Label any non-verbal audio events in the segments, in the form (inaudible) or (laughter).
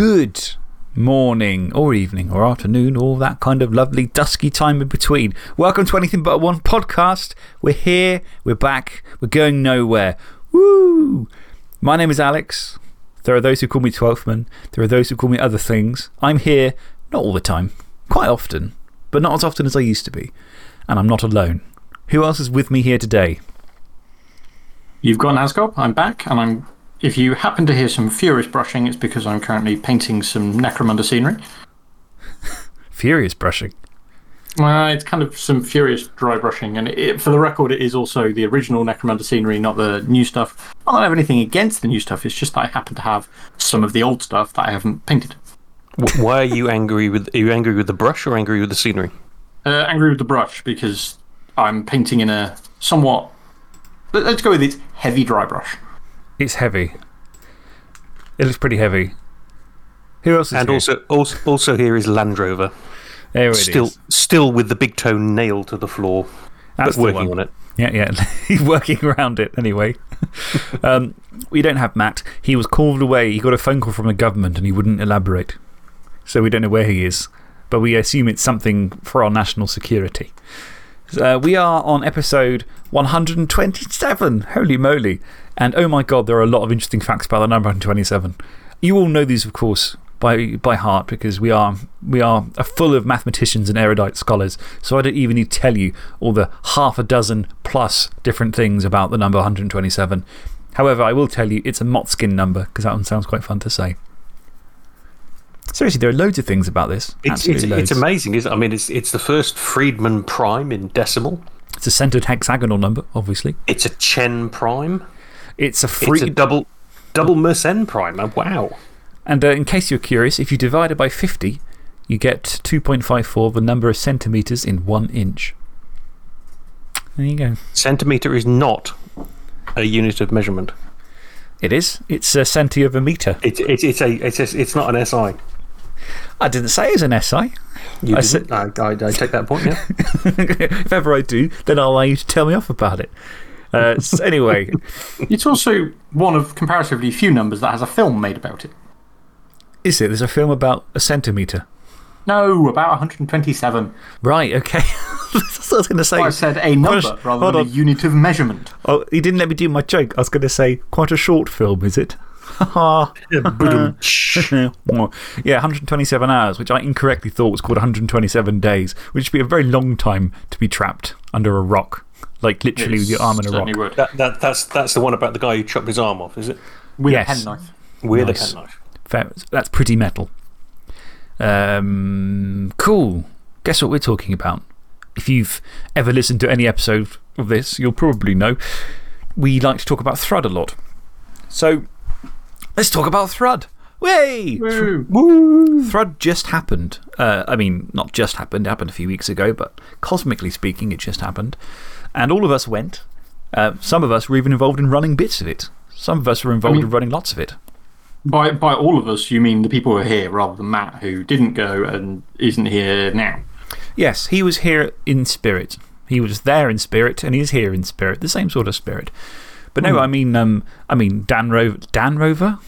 Good morning, or evening, or afternoon, or that kind of lovely dusky time in between. Welcome to Anything But One podcast. We're here, we're back, we're going nowhere. Woo! My name is Alex. There are those who call me Twelfthman, there are those who call me other things. I'm here, not all the time, quite often, but not as often as I used to be. And I'm not alone. Who else is with me here today? You've got Nazgob, I'm back, and I'm. If you happen to hear some furious brushing, it's because I'm currently painting some Necromunda scenery. (laughs) Furious brushing. Well, it's kind of some furious dry brushing, and it, for the record, it is also the original Necromunda scenery, not the new stuff. I don't have anything against the new stuff, it's just that I happen to have some of the old stuff that I haven't painted. Wh- Why are you angry with? Are you angry with the brush or angry with the scenery? Uh, angry with the brush because I'm painting in a somewhat. Let's go with it heavy dry brush. It's heavy. It looks pretty heavy. Who else is And here? also, also, also here is Land Rover, There it still, is. still with the big toe nailed to the floor, That's but working on it. Yeah, yeah. He's (laughs) working around it anyway. (laughs) um, we don't have Matt. He was called away. He got a phone call from the government and he wouldn't elaborate. So we don't know where he is. But we assume it's something for our national security. Uh, we are on episode 127. Holy moly. And oh my god, there are a lot of interesting facts about the number 127. You all know these, of course, by, by heart because we are, we are full of mathematicians and erudite scholars. So I don't even need to tell you all the half a dozen plus different things about the number 127. However, I will tell you it's a Motzkin number because that one sounds quite fun to say. Seriously, there are loads of things about this. It's, it's, it's amazing, isn't it? I mean, it's, it's the first Friedman prime in decimal. It's a centered hexagonal number, obviously. It's a Chen prime. It's a It's free. a double, double Mersenne prime. Oh, wow. And uh, in case you're curious, if you divide it by 50, you get 2.54, the number of centimetres in one inch. There you go. Centimetre is not a unit of measurement. It is. It's a centi of a metre. It's, it's, it's, a, it's, a, it's not an SI. I didn't say it's an SI. You I didn't? I, I, I take that point, yeah. (laughs) if ever I do, then I'll allow you to tell me off about it. Uh, so anyway, (laughs) It's also one of comparatively few numbers that has a film made about it. is it? There's a film about a centimetre. No, about 127. Right, okay. (laughs) That's what I was going to say. I said a number a- rather than a unit of measurement. Oh, he didn't let me do my joke. I was going to say, quite a short film, is it? Ha (laughs) yeah, 127 hours, which I incorrectly thought was called 127 days, which would be a very long time to be trapped under a rock. Like literally with your arm in a rock. Would. That, that, that's, that's the one about the guy who chopped his arm off, is it? With Yes. a penknife. With Nice. a penknife. Fair, that's pretty metal. Um, cool. Guess what we're talking about? If you've ever listened to any episode of this, you'll probably know we like to talk about Thrud a lot. So let's talk about Thrud. Way! Woo. Thrud just happened. Uh, I mean, not just happened, it happened a few weeks ago, but cosmically speaking, it just happened. And all of us went. Uh, some of us were even involved in running bits of it. Some of us were involved mean- in running lots of it. By, by all of us, you mean the people who are here rather than Matt, who didn't go and isn't here now. Yes, he was here in spirit. He was there in spirit, and he's here in spirit. The same sort of spirit. But no, I mean, um, I mean Dan, Ro Dan Rover?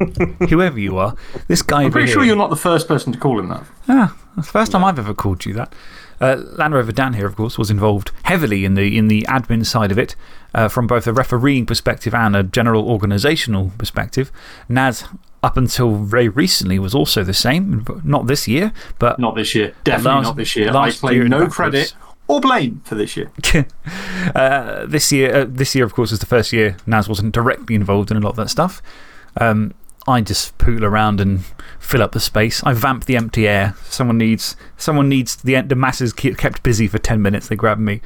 (laughs) Whoever you are. This guy I'm pretty here. sure you're not the first person to call him that. Ah, that's the first time I've ever called you that. Uh, Land Rover Dan here, of course, was involved heavily in the, in the admin side of it uh, from both a refereeing perspective and a general organisational perspective. Naz, up until very recently, was also the same. Not this year, but Not this year. Definitely Last- not this year. I claim no backwards. credit or blame for this year. (laughs) uh, this, year, uh, this year, of course, was the first year Naz wasn't directly involved in a lot of that stuff. Um, I just poodle around and fill up the space. I vamp the empty air. Someone needs, someone needs the, the masses keep, kept busy for 10 minutes. They grab me.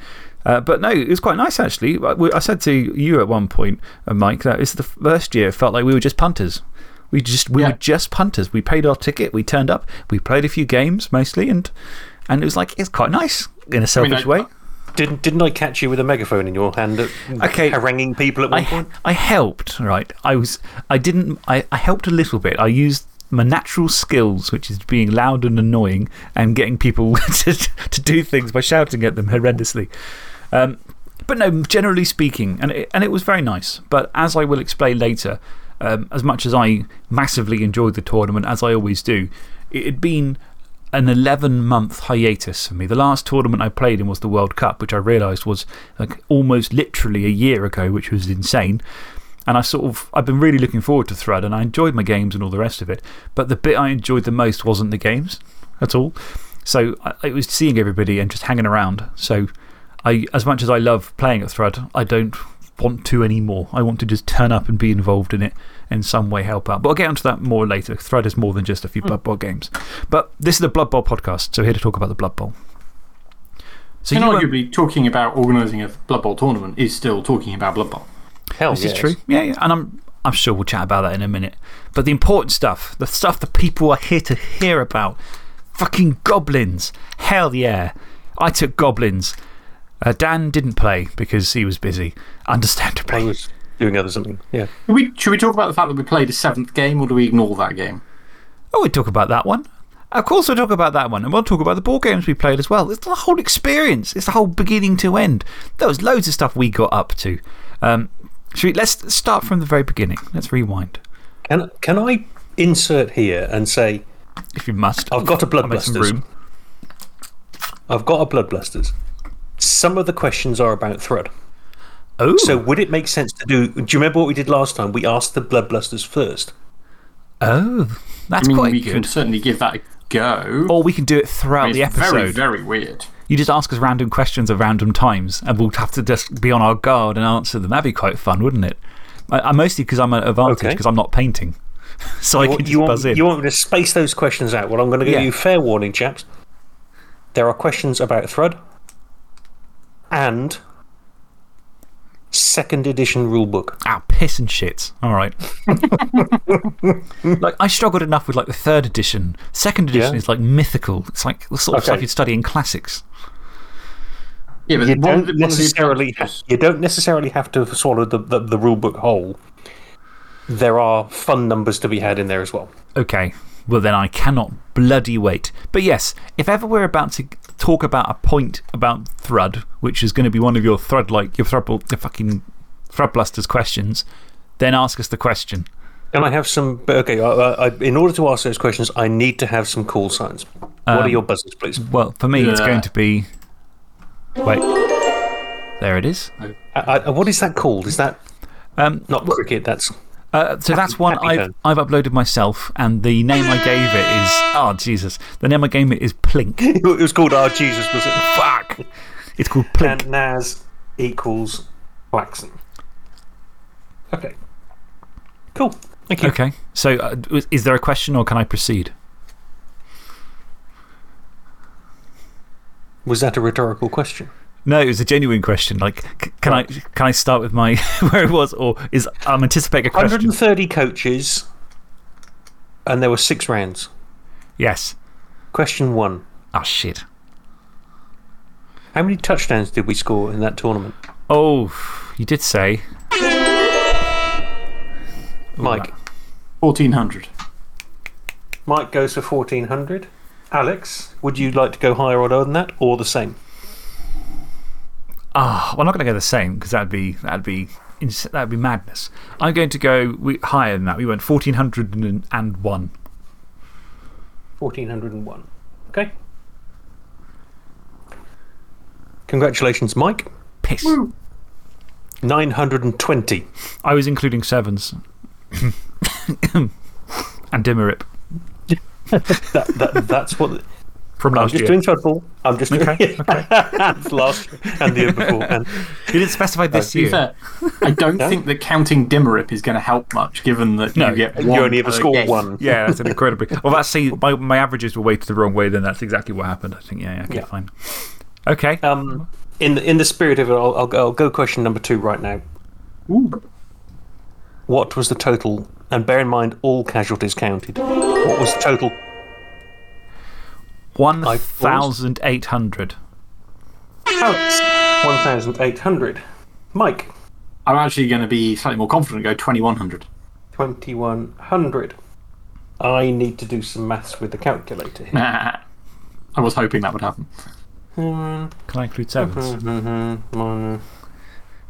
Uh, but no, it was quite nice actually. I, I said to you at one point, uh, Mike, that it's the first year it felt like we were just punters. We, just, we Yeah. were just punters. We paid our ticket, we turned up, we played a few games mostly, and, and it was like, it's quite nice in a selfish I- way. Didn't, didn't I catch you with a megaphone in your hand, at, Okay. haranguing people at one I, point? I helped, right? I, was, I, didn't, I, I helped a little bit. I used my natural skills, which is being loud and annoying and getting people (laughs) to, to do things by shouting at them horrendously. Um, but no, generally speaking, and it, and it was very nice. But as I will explain later, um, as much as I massively enjoyed the tournament, as I always do, it had been an 11 month hiatus for me. The last tournament I played in was the World Cup, which I realised was like almost literally a year ago, which was insane. And I sort of, I've been really looking forward to Thrud and I enjoyed my games and all the rest of it. But the bit I enjoyed the most wasn't the games at all. So I, it was seeing everybody and just hanging around. So I, as much as I love playing at Thrud, I don't want to anymore. I want to just turn up and be involved in it in some way, help out. But I'll get onto that more later. Thrud is more than just a few hmm. Blood Bowl games. But this is the Blood Bowl podcast, so here to talk about the Blood Bowl. So and um, arguably, talking about organising a Blood Bowl tournament is still talking about Blood Bowl. Hell This yes. is true. Yeah, yeah. And I'm, I'm sure we'll chat about that in a minute. But the important stuff, the stuff that people are here to hear about, fucking goblins. Hell yeah. I took goblins. Uh, Dan didn't play because he was busy, I understandably. was doing other something. Yeah. Should we, should we talk about the fact that we played a seventh game or do we ignore that game? Oh, we'll talk about that one. Of course, we'll talk about that one. And we'll talk about the board games we played as well. It's the whole experience, it's the whole beginning to end. There was loads of stuff we got up to. Um, should we, let's start from the very beginning. Let's rewind. Can, can I insert here and say, If you must. I've got a Blood make some Bloodbusters. room. I've got a Bloodbusters. Some of the questions are about Thrud. Oh. So, would it make sense to do. Do you remember what we did last time? We asked the Bloodbusters first. oh, that's I mean, quite we good. can certainly give that a go. Or we can do it throughout it's the episode. very, very weird. You just ask us random questions at random times, and we'll have to just be on our guard and answer them. That'd be quite fun, wouldn't it? I, I mostly because I'm at advantage Okay. because I'm not painting. (laughs) so I You, can want- just you, want, buzz in. you want me to space those questions out? Well, I'm going to give Yeah. you fair warning, chaps. There are questions about Thrud and second edition rulebook. Ah, piss and shit. All right. (laughs) like, I struggled enough with like the third edition. Second edition Yeah. is like mythical. It's like the sort of Okay. stuff you'd study in classics. Yeah, but You don't, the, one necessarily advantages- you don't necessarily have to swallow the, the, the rulebook whole. There are fun numbers to be had in there as well. Okay. Well, then I cannot bloody wait. But yes, if ever we're about to talk about a point about Thrud, which is going to be one of your Thrud like, your Thrud, the fucking Thrud Blusters questions, then ask us the question. Can I have some. but Okay, I, I, I- in order to ask those questions, I need to have some call signs. what are Um, your buzzers, please? Well, for me, it's going to be. Wait. There it is. I, I, what is that called? Is that Um, not cricket? That's. Uh, so that's one I've. I've uploaded myself, and the name I gave it is. (laughs) Oh, Jesus. The name I gave it is Plink. (laughs) It was called Our Jesus, was it? Fuck! It's called Plink. And Naz equals Blackson. Okay. Cool. Thank you. Okay. So uh, is there a question, or can I proceed? Was that a rhetorical question? No, it was a genuine question. Like, c- can, I, can I start with my (laughs) where it was, or is I'm anticipating a question? 130 coaches, and there were six rounds. Yes. Question one Oh, shit. How many touchdowns did we score in that tournament? Oh, you did say. Mike. Ah. 1400. Mike goes for 1400. Alex, would you like to go higher or lower than that, or the same? Ah, well, I'm not going to go the same because that'd be, that'd, be, that'd be madness. I'm going to go we, higher than that. We went 1401. 1401. Okay. Congratulations, Mike. Piss. 920. I was including sevens. (laughs) and Dimmerip That, that, that's what. From I'm last just year. doing Thrudball. I'm just doing Okay, (laughs) and last and the year before. (laughs) And You didn't specify this To be year. fair, I don't think that counting Dimmerip is going to help much, given that No, you get you only ever score game. one. (laughs) Yeah, that's an incredibly. Well, that's see, my, my averages were weighted the wrong way, then that's exactly what happened. I think, yeah, yeah okay, Yeah. fine. Okay. Um, in, the, in the spirit of it, I'll, I'll, go- I'll go question number two right now. Ooh. What was the total? And bear in mind, all casualties counted. What was the total? 1,800. Alex, 1,800. Mike, I'm actually going to be slightly more confident and go 2100. 2,100. I need to do some maths with the calculator here. Nah. (laughs) I was hoping that would happen. Hmm, Can I include sevens? mhm, minus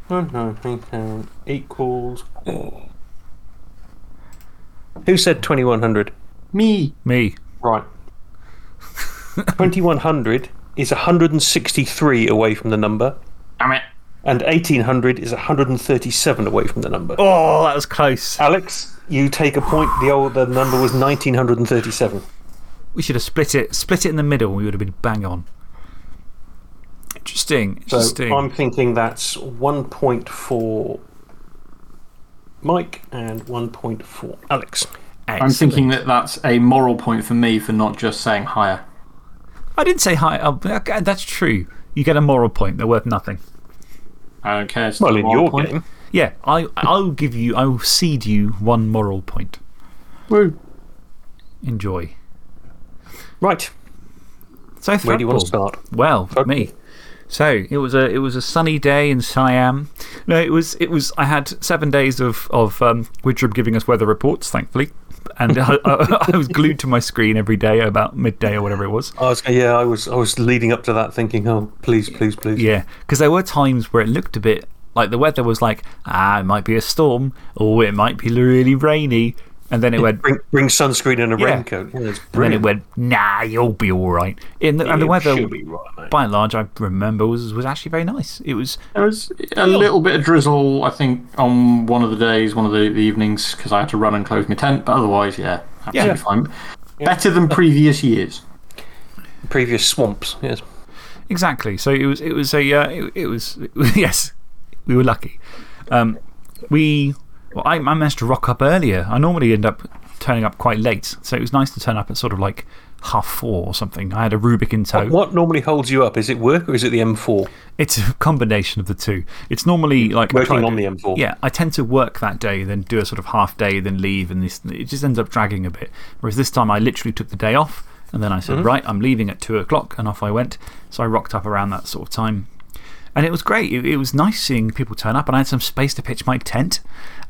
1,900 equals Who said 2100? Me. Me. Right. 2100 is 163 away from the number, Damn it. and 1800 is 137 away from the number. Oh, that was close. Alex, you take a point. The, old, the number was 1937. We should have split it, split it in the middle. We would have been bang on. Interesting. So Interesting. I'm thinking that's one point for Mike and one point for Alex. I'm thinking that that's a moral point for me for not just saying higher. I didn't say hi. Oh, that's true. You get a moral point. They're worth nothing. I don't care. It's Well, in moral your point. game. Yeah, I, I'll give you, I will cede you one moral point. Woo. Enjoy. Right. So, Where do you want to start? Well, Thrudball. me. So it was a it was a sunny day in Siam. No, it was it was. I had seven days of of um, Widrup giving us weather reports, thankfully, and (laughs) I, I, I was glued to my screen every day about midday or whatever it was. I was, yeah, I was, I was leading up to that thinking, oh, please, please, please. Yeah, because there were times where it looked a bit like the weather was like, ah, it might be a storm or it might be really rainy, and then it went. Bring, bring sunscreen and a Yeah. raincoat. Yeah, And then it went, nah, you'll be all right. In the, and the weather, be right, by and large, I remember was, was actually very nice. It was, There was a little bit of drizzle, I think, on one of the days, one of the, the evenings, because I had to run and close my tent. But otherwise, yeah, absolutely Yeah. fine. Better than previous years. Previous swamps, yes. Exactly. So it was, it was a, uh, it, it was, (laughs) yes, we were lucky. Um, we, well, I, I managed to rock up earlier. I normally end up turning up quite late. So it was nice to turn up at sort of like half four or something. I had a Rubik in tow. What normally holds you up? Is it work or is it the M4? It's a combination of the two. It's normally like. Working on to- the M4. Yeah, I tend to work that day, then do a sort of half day, then leave, and this, it just ends up dragging a bit. Whereas this time I literally took the day off, and then I said, -hmm. right, I'm leaving at two o'clock, and off I went. So I rocked up around that sort of time. And it was great. It, it was nice seeing people turn up, and I had some space to pitch my tent.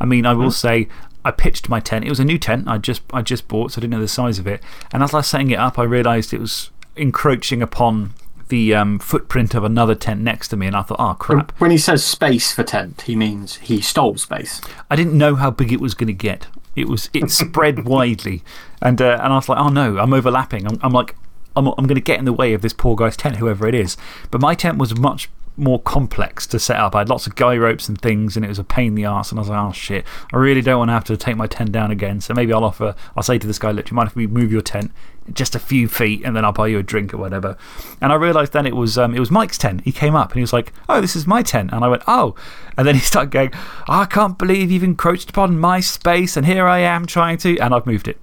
I mean, I will say, I pitched my tent. It was a new tent I just, I just bought, so I didn't know the size of it. And as I was setting it up, I realised it was encroaching upon the um, footprint of another tent next to me, and I thought, oh, crap. When he says space for tent, he means he stole space. I didn't know how big it was going to get. It, was, it (laughs) spread widely. And, uh, and I was like, oh no, I'm overlapping. I'm, I'm like, I'm, I'm going to get in the way of this poor guy's tent, whoever it is. But my tent was much more complex to set up. I had lots of guy ropes and things, and it was a pain in the arse. And I was like, oh shit, I really don't want to have to take my tent down again. So maybe I'll offer, I'll say to this guy, look, do you mind if we move your tent just a few feet and then I'll buy you a drink or whatever? And I realised then it was, um, it was Mike's tent. He came up and he was like, oh, this is my tent. And I went, oh. And then he started going, I can't believe you've encroached upon my space, and here I am trying to. And I've moved it.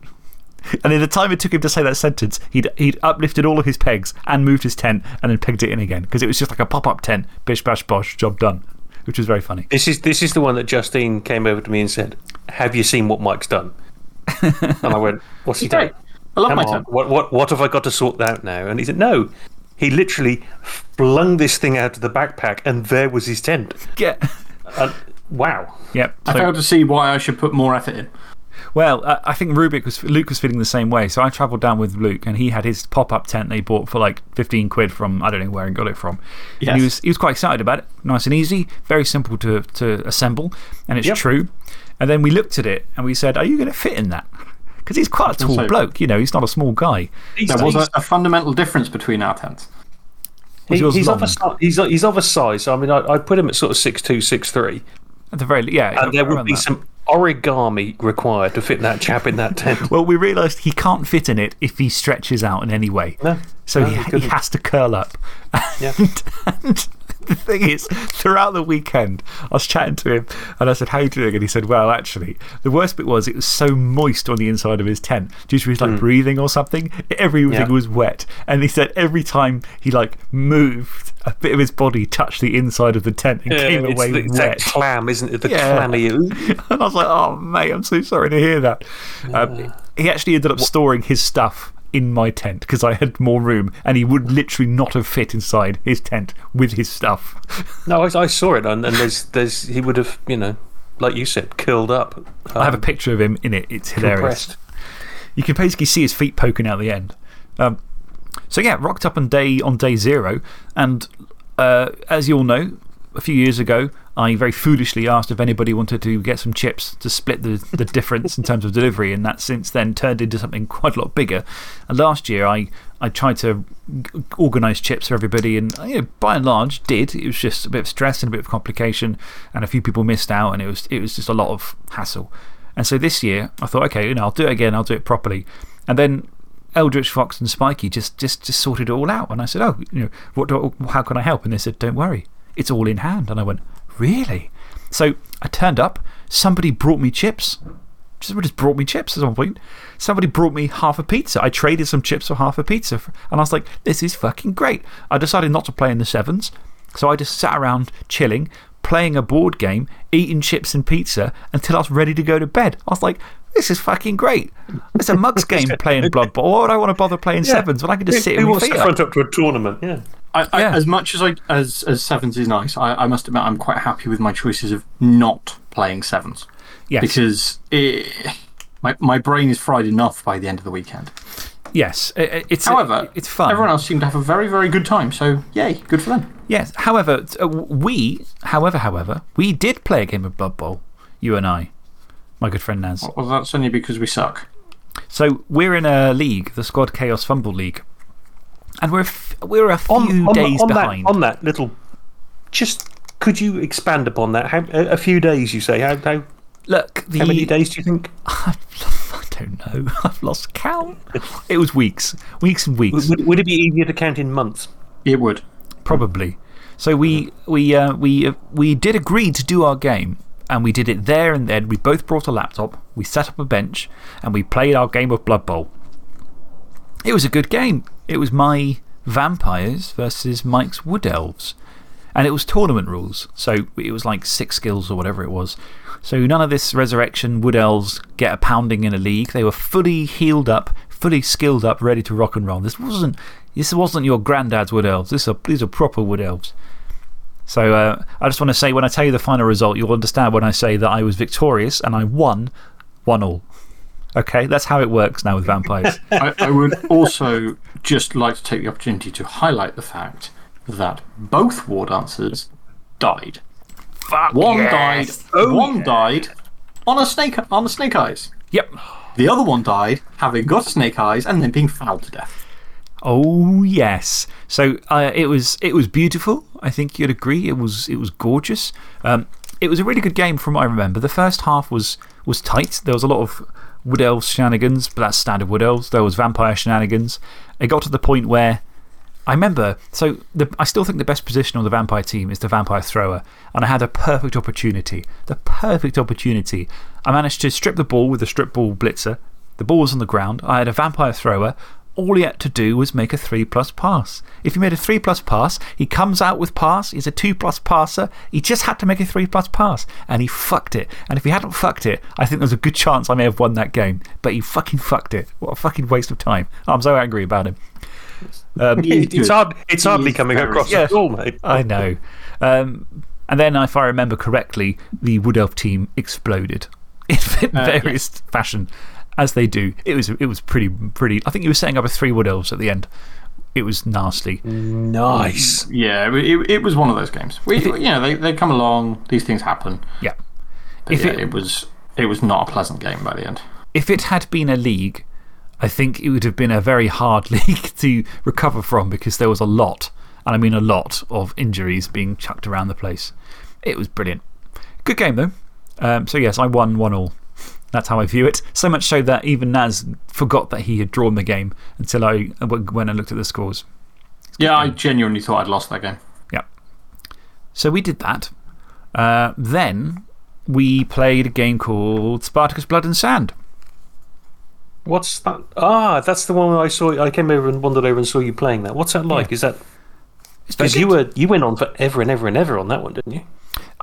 (laughs) And in the time it took him to say that sentence, he'd, he'd uplifted all of his pegs and moved his tent and then pegged it in again. Because it was just like a pop up tent, bish bash bosh, job done. Which was very funny. This is, this is the one that Justine came over to me and said, Have you seen what Mike's done? (laughs) and I went, What's he done? Great. I love Come my tent. what, what, what have I got to sort out now? And he said, No. He literally flung this thing out of the backpack, and there was his tent. Yeah. And, wow. Yep. I failed to see why I should put more effort in. Well, uh, I think Rubik was, Luke was feeling the same way. So I travelled down with Luke and he had his pop up tent they bought for like 15 quid from, I don't know where he got it from. And he was, he was quite excited about it. Nice and easy, very simple to, to assemble. And it's Yep. true. And then we looked at it and we said, Are you going to fit in that? Because he's quite a tall Also- bloke, you know, he's not a small guy. There was a, a fundamental difference between our tents. he- he's, of a, he's, he's of a size. So I mean, I, I put him at sort of 6'2, 6'3. At the very, yeah. And there would around be that. some origami required to fit that chap in that tent. Well, we realised he can't fit in it if he stretches out in any way. No. So no, he, he he has to curl up. Yeah. (laughs) And, the thing is, throughout the weekend, I was chatting to him and I said, How are you doing? And he said, Well, actually, the worst bit was it was so moist on the inside of his tent due to his like breathing or something. Everything Hmm. Yeah. was wet. And he said every time he like moved, a bit of his body touched the inside of the tent and came away it's that wet. clam, isn't it? The Yeah. clammy. (laughs) And I was like, oh, mate, I'm so sorry to hear that. Um, he actually ended up storing his stuff in my tent because I had more room and he would literally not have fit inside his tent with his stuff. (laughs) No, I, I saw it, and, and there's, there's, he would have, you know, like you said, curled up. I have a picture of him in it. It's hilarious. compressed. You can basically see his feet poking out the end. Um, so, yeah, rocked up on day, on day zero. And uh, as you all know, a few years ago, I very foolishly asked if anybody wanted to get some chips to split the, the difference in terms of delivery, and that since then turned into something quite a lot bigger. And last year, I, I tried to organise chips for everybody, and you know, by and large, did. It was just a bit of stress and a bit of complication, and a few people missed out, and it was, it was just a lot of hassle. And so this year, I thought, okay, you know, I'll do it again, I'll do it properly. And then Eldritch Fox and Spiky just, just, just sorted it all out. And I said, oh, you know, what do, how can I help? And they said, don't worry, it's all in hand. And I went, really? So I turned up, somebody brought me chips. Somebody just brought me chips at some point. Somebody brought me half a pizza. I traded some chips for half a pizza. And I was like, this is fucking great. I decided not to play in the sevens. So I just sat around chilling, playing a board game, eating chips and pizza until I was ready to go to bed. I was like, this is fucking great. It's a mugs game (laughs) playing Blood Bowl. Why would I want to bother playing sevens when I can just sit Who wants to front up to a tournament? Yeah. I, I, Yeah. As much as, I, as, as sevens is nice, I, I must admit I'm quite happy with my choices of not playing sevens. Yes. Because it, my, my brain is fried enough by the end of the weekend. Yes. It's, However, it's fun. Everyone else seemed to have a very, very good time. So, yay, good for them. Yes. However, uh, we, however, however, we did play a game of Blood Bowl, you and I, my good friend Naz. Well, that's only because we suck. So we're in a league, the Squad Chaos Fumble League. And we're, we're a few On, on, days on behind. That, on that little. Just could you expand upon that? How, a, a few days, you say? How, how, Look, the, how many days do you think? (laughs) I don't know. (laughs) I've lost count. it was weeks. Weeks and weeks. Would, would it be easier to count in months? It would. Probably. So we, we, uh, we, uh, we did agree to do our game, and we did it there and then. We both brought a laptop, we set up a bench, and we played our game of Blood Bowl. It was a good game. It was my vampires versus Mike's wood elves. And it was tournament rules. So it was like six skills or whatever it was. So none of this resurrection wood elves get a pounding in a league. They were fully healed up, fully skilled up, ready to rock and roll. This wasn't, this wasn't your granddad's wood elves. This are, these are proper wood elves. So uh, I just want to say when I tell you the final result, you'll understand when I say that I was victorious and I won one all. Okay? That's how it works now with vampires. (laughs) I, I would also just like to take the opportunity to highlight the fact that both war dancers died. Fuck One yes. died. one died on a snake on a snake eyes. Yep. The other one died having got snake eyes and then being fouled to death. Oh, yes. So uh, it, was, it was beautiful. I think you'd agree. It was, it was gorgeous. Um, it was a really good game from what I remember. The first half was, was tight. There was a lot of Wood Elves shenanigans, but that's standard Wood Elves. There was vampire shenanigans. It got to the point where I remember, so the, I still think the best position on the vampire team is the vampire thrower. And I had a perfect opportunity. The perfect opportunity. I managed to strip the ball with a strip ball blitzer. The ball was on the ground. I had a vampire thrower. All he had to do was make a 3 plus pass. If he made a 3 plus pass, he comes out with pass. He's a 2 plus passer. He just had to make a 3 plus pass. And he fucked it. And if he hadn't fucked it, I think there's a good chance I may have won that game. But he fucking fucked it. What a fucking waste of time. I'm so angry about him. Um, (laughs) it's, hard, it's hardly is coming across Yeah. at all, mate. I know. Um, and then, if I remember correctly, the Wood Elf team exploded (laughs) in various fashion, as they do. It was, it was pretty, pretty. I think you were setting up a three Wood Elves at the end. It was nasty. Nice. Yeah, it, it, it was one of those games. We, you know, they, they come along, these things happen. Yeah. But If yeah, it- it, was, it was not a pleasant game by the end. If it had been a league, I think it would have been a very hard (laughs) league to recover from because there was a lot, and I mean a lot, of injuries being chucked around the place. It was brilliant. Good game, though. Um, so, yes, I won one all. That's how I view it. So much so that even Naz forgot that he had drawn the game until I went and looked at the scores. Yeah, I genuinely thought I'd lost that game. Yeah. So we did that. Uh, then we played a game called Spartacus Blood and Sand. What's that? Ah, that's the one I saw. I came over and wandered over and saw you playing that. What's that like? Is that. Because you, were, you went on for ever and ever and ever on that one, didn't you?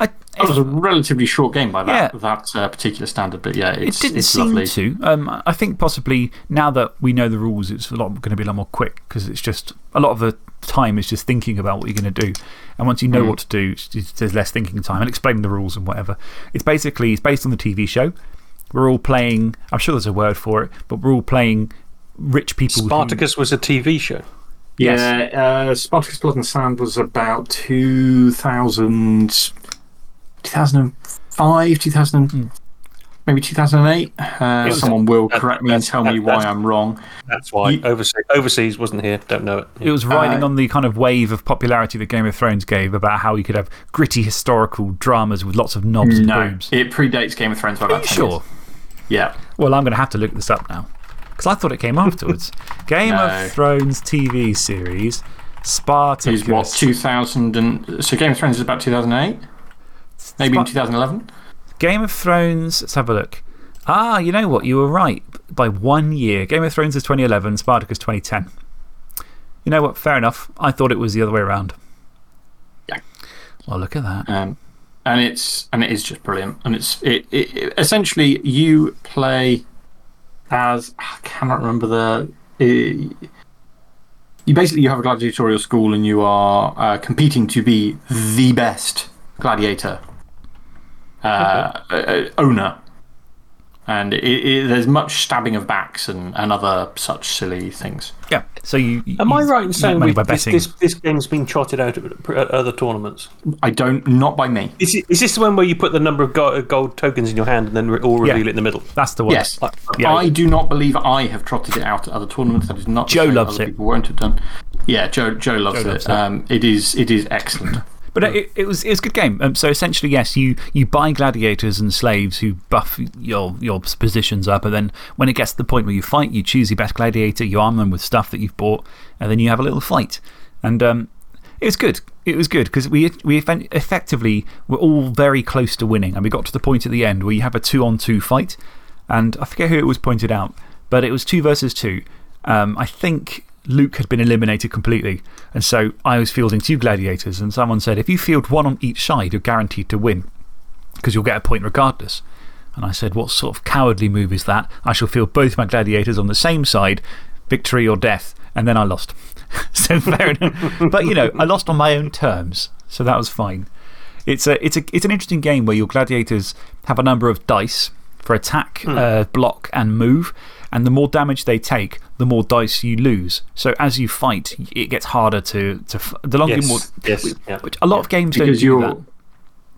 I, That was a relatively short game by that, Yeah. that uh, particular standard, but yeah, it didn't it's seem lovely. to. Um, I think possibly now that we know the rules, it's a lot, going to be a lot more quick because it's just a lot of the time is just thinking about what you're going to do. And once you know what to do, it's- there's less thinking time and explaining the rules and whatever. It's basically it's based on the TV show. We're all playing, I'm sure there's a word for it, but we're all playing rich people. who- Spartacus was a TV show. Yeah, uh, Spartacus Blood and Sand was about 2000. 2005, 2000, maybe 2008. Uh, someone will that- correct me and that's- tell me why I'm wrong. That's why You- overseas, overseas wasn't here. Don't know it. It was riding Uh, on the kind of wave of popularity that Game of Thrones gave about how you could have gritty historical dramas with lots of knobs and No, boobs. it predates Game of Thrones by Are about you 10 sure? years. Yeah. Well, I'm going to have to look this up now. Because I thought it came afterwards. (laughs) Game No. of Thrones TV series, Spartacus. Is what, 2000 and. So Game of Thrones is about 2008? Maybe in 2011? Game of Thrones, let's have a look. Ah, you know what? You were right by one year. Game of Thrones is 2011, Spartacus 2010. You know what? Fair enough. I thought it was the other way around. Yeah. Well, look at that. Um, and, it's, and it is just brilliant. And it's it, it, it- essentially you play as. I cannot remember the. uh, you basically you have a gladiatorial school and you are uh, competing to be the best gladiator uh, uh, owner. And it, it, there's much stabbing of backs and, and other such silly things. Yeah. So you. you Am I right in saying we, this, this, this game's been trotted out at, at other tournaments? I don't, not by me. Is, it, is this the one where you put the number of gold, gold tokens in your hand and then re- all Yeah. reveal it in the middle? That's the one. Yes. Yeah. I do not believe I have trotted it out at other tournaments. That is not to Joe loves other it. People won't have done. Yeah, Joe, Joe loves Joe it. loves it. Um, it, is, it is excellent. But it, it, was, it was a good game. Um, so essentially, yes, you, you buy gladiators and slaves who buff your, your positions up. And then when it gets to the point where you fight, you choose your best gladiator, you arm them with stuff that you've bought, and then you have a little fight. And um, it was good. It was good because we, we effectively were all very close to winning. And we got to the point at the end where you have a two on two fight. And I forget who it was pointed out, but it was two versus two. Um, I think Luke had been eliminated completely. And so I was fielding two gladiators, and someone said, if you field one on each side, you're guaranteed to win because you'll get a point regardless. And I said, What sort of cowardly move is that? I shall field both my gladiators on the same side, victory or death. And then I lost. (laughs) so fair enough. But, you know, I lost on my own terms. So that was fine. It's, a, it's, a, it's an interesting game where your gladiators have a number of dice for attack, uh, block, and move. And the more damage they take, the more dice you lose. So as you fight, it gets harder to. to the longer you more. Yes. yes yeah. Which a lot of games don't Because do you're. that.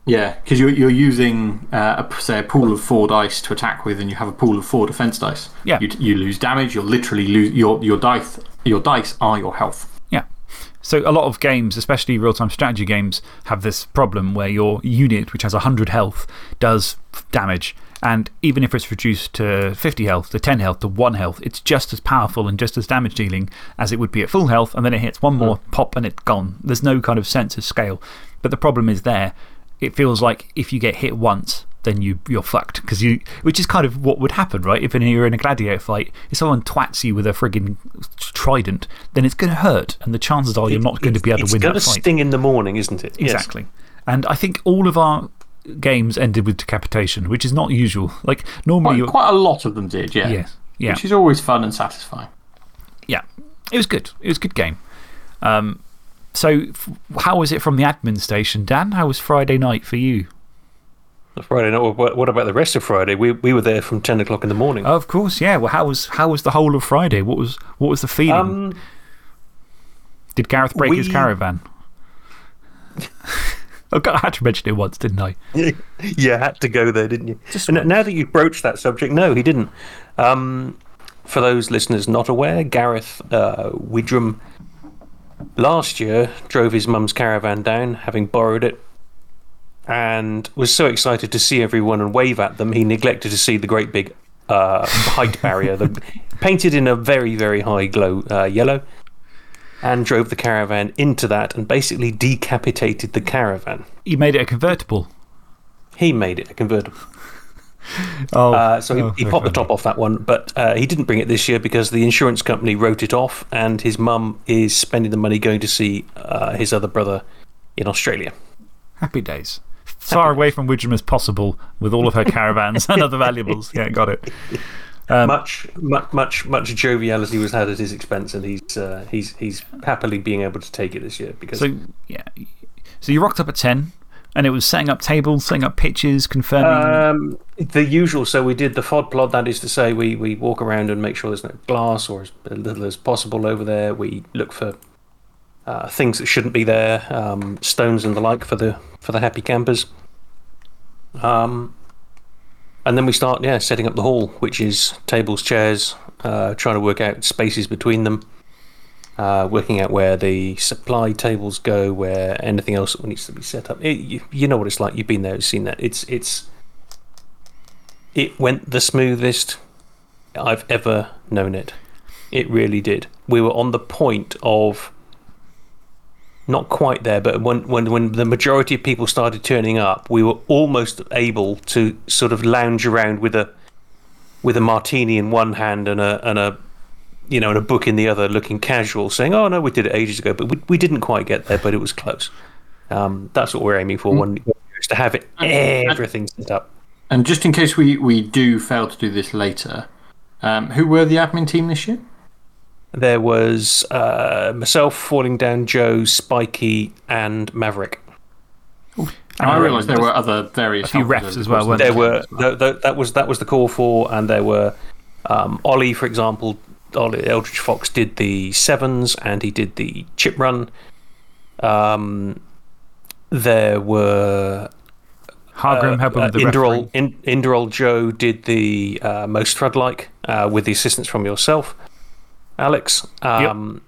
Yeah, because you're, you're using, uh, a, say, a pool of four dice to attack with, and you have a pool of four defense dice. Yeah. You, you lose damage, you'll literally lose. Your, your, dice, your dice are your health. Yeah. So a lot of games, especially real time strategy games, have this problem where your unit, which has 100 health, does damage. And even if it's reduced to 50 health, to 10 health, to 1 health, it's just as powerful and just as damage dealing as it would be at full health. And then it hits one more hmm. pop and it's gone. There's no kind of sense of scale. But the problem is there, it feels like if you get hit once, then you, you're fucked. Cause you, which is kind of what would happen, right? If you're in a gladiator fight, if someone twats you with a frigging trident, then it's going to hurt. And the chances are you're not going to be able to win that fight. sting in the morning, isn't it? Yes. Exactly. And I think all of our games ended with decapitation, which is not usual. Like, normally Quite, quite a lot of them did, yeah. Yes. Yeah. Which is always fun and satisfying. Yeah. It was good. It was a good game. Um, so, how was it from the admin station, Dan? How was Friday night for you? Friday night. What, what about the rest of Friday? We, we were there from 10 o'clock in the morning. Of course, yeah. Well, how was, how was the whole of Friday? What was, what was the feeling? um, Did Gareth break his caravan? (laughs) I had to mention it once, didn't I? (laughs) you had to go there, didn't you? Just now that you've broached that subject, no, he didn't. Um, for those listeners not aware, Gareth uh, Widram last year drove his mum's caravan down, having borrowed it, and was so excited to see everyone and wave at them, he neglected to see the great big uh, height barrier, the, (laughs) painted in a very, very high glow uh, yellow, and drove the caravan into that and basically decapitated the caravan. He made it a convertible. He made it a convertible. (laughs) Oh, Uh, so he, oh, he popped the top off that one, but uh, he didn't bring it this year because the insurance company wrote it off, and his mum is spending the money going to see uh, his other brother in Australia. Happy days. As far away from Widgham as possible with all of her caravans and other (laughs) valuables. Yeah, got it. Um, much, much, much, much joviality was had at his expense, and he's, uh, he's, he's happily being able to take it this year because So, yeah. So you rocked up at 10 and it was setting up tables, setting up pitches, confirming. Um, the usual. So we did the FOD plot. That is to say, we, we walk around and make sure there's no glass or as little as possible over there. We look for uh, things that shouldn't be there, um, stones and the like for the for the happy campers. Um, and then we start, yeah, setting up the hall, which is tables, chairs, uh, trying to work out spaces between them, uh, working out where the supply tables go, where anything else needs to be set up. It, you, you know what it's like. You've been there, you've seen that. It's, it's, it went the smoothest I've ever known it. It really did. We were on the point of not quite there, but when, when, when the majority of people started turning up, we were almost able to sort of lounge around with a with a martini in one hand and a and a you know and a book in the other, looking casual, saying, "Oh no, we did it ages ago," but we we didn't quite get there, but it was close. Um, that's what we're aiming for. One is to have it everything set up. And just in case we, we do fail to do this later, um, who were the admin team this year? There was uh, myself, Falling Down Joe, Spiky, and Maverick. And I realised there were other various A few refs as well, course weren't the There were well. th th that was that was the call for, and there were um, Ollie, for example. Ollie Eldritch Fox did the sevens, and he did the chip run. Um, there were Hargrim helping with the Inderol, referee. in, Inderol Joe did the uh, most Strud-like uh, with the assistance from yourself, Alex. Um,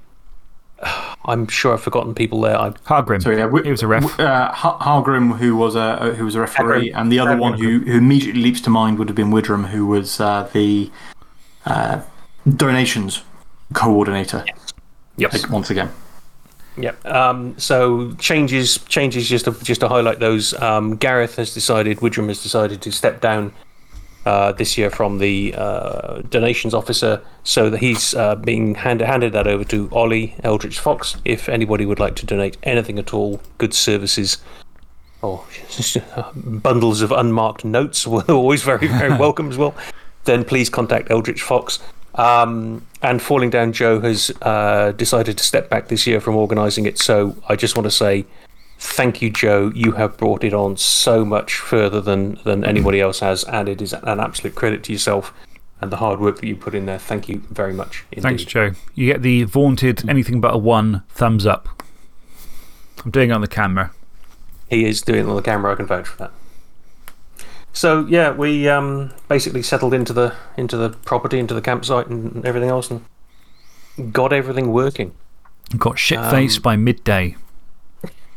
(sighs) I'm sure I've forgotten people there. I, Hargrim. So yeah, we, he was a ref. Uh, Hargrim, who was a who was a referee, Hargrim. and the other Hargrim. one who, who immediately leaps to mind would have been Widram, who was uh, the uh, donations coordinator. Yep. Like, once again. Yeah. Um, so changes, changes. Just to just to highlight those. Um, Gareth has decided, Widram has decided to step down uh, this year from the uh, donations officer, so that he's uh, being handed handed that over to Ollie Eldritch Fox. If anybody would like to donate anything at all, goods, services, or (laughs) bundles of unmarked notes, (laughs) were always very very (laughs) welcome as well. Then please contact Eldritch Fox. Um, and Falling Down Joe has uh, decided to step back this year from organising it. So I just want to say thank you, Joe. You have brought it on so much further than, than anybody else has, and it is an absolute credit to yourself and the hard work that you put in there. Thank you very much. Indeed. Thanks, Joe. You get the vaunted anything but a one thumbs up. I'm doing it on the camera. He is doing it on the camera. I can vouch for that. So yeah, we um, basically settled into the into the property, into the campsite, and everything else, and got everything working. Got shit faced Um, by midday.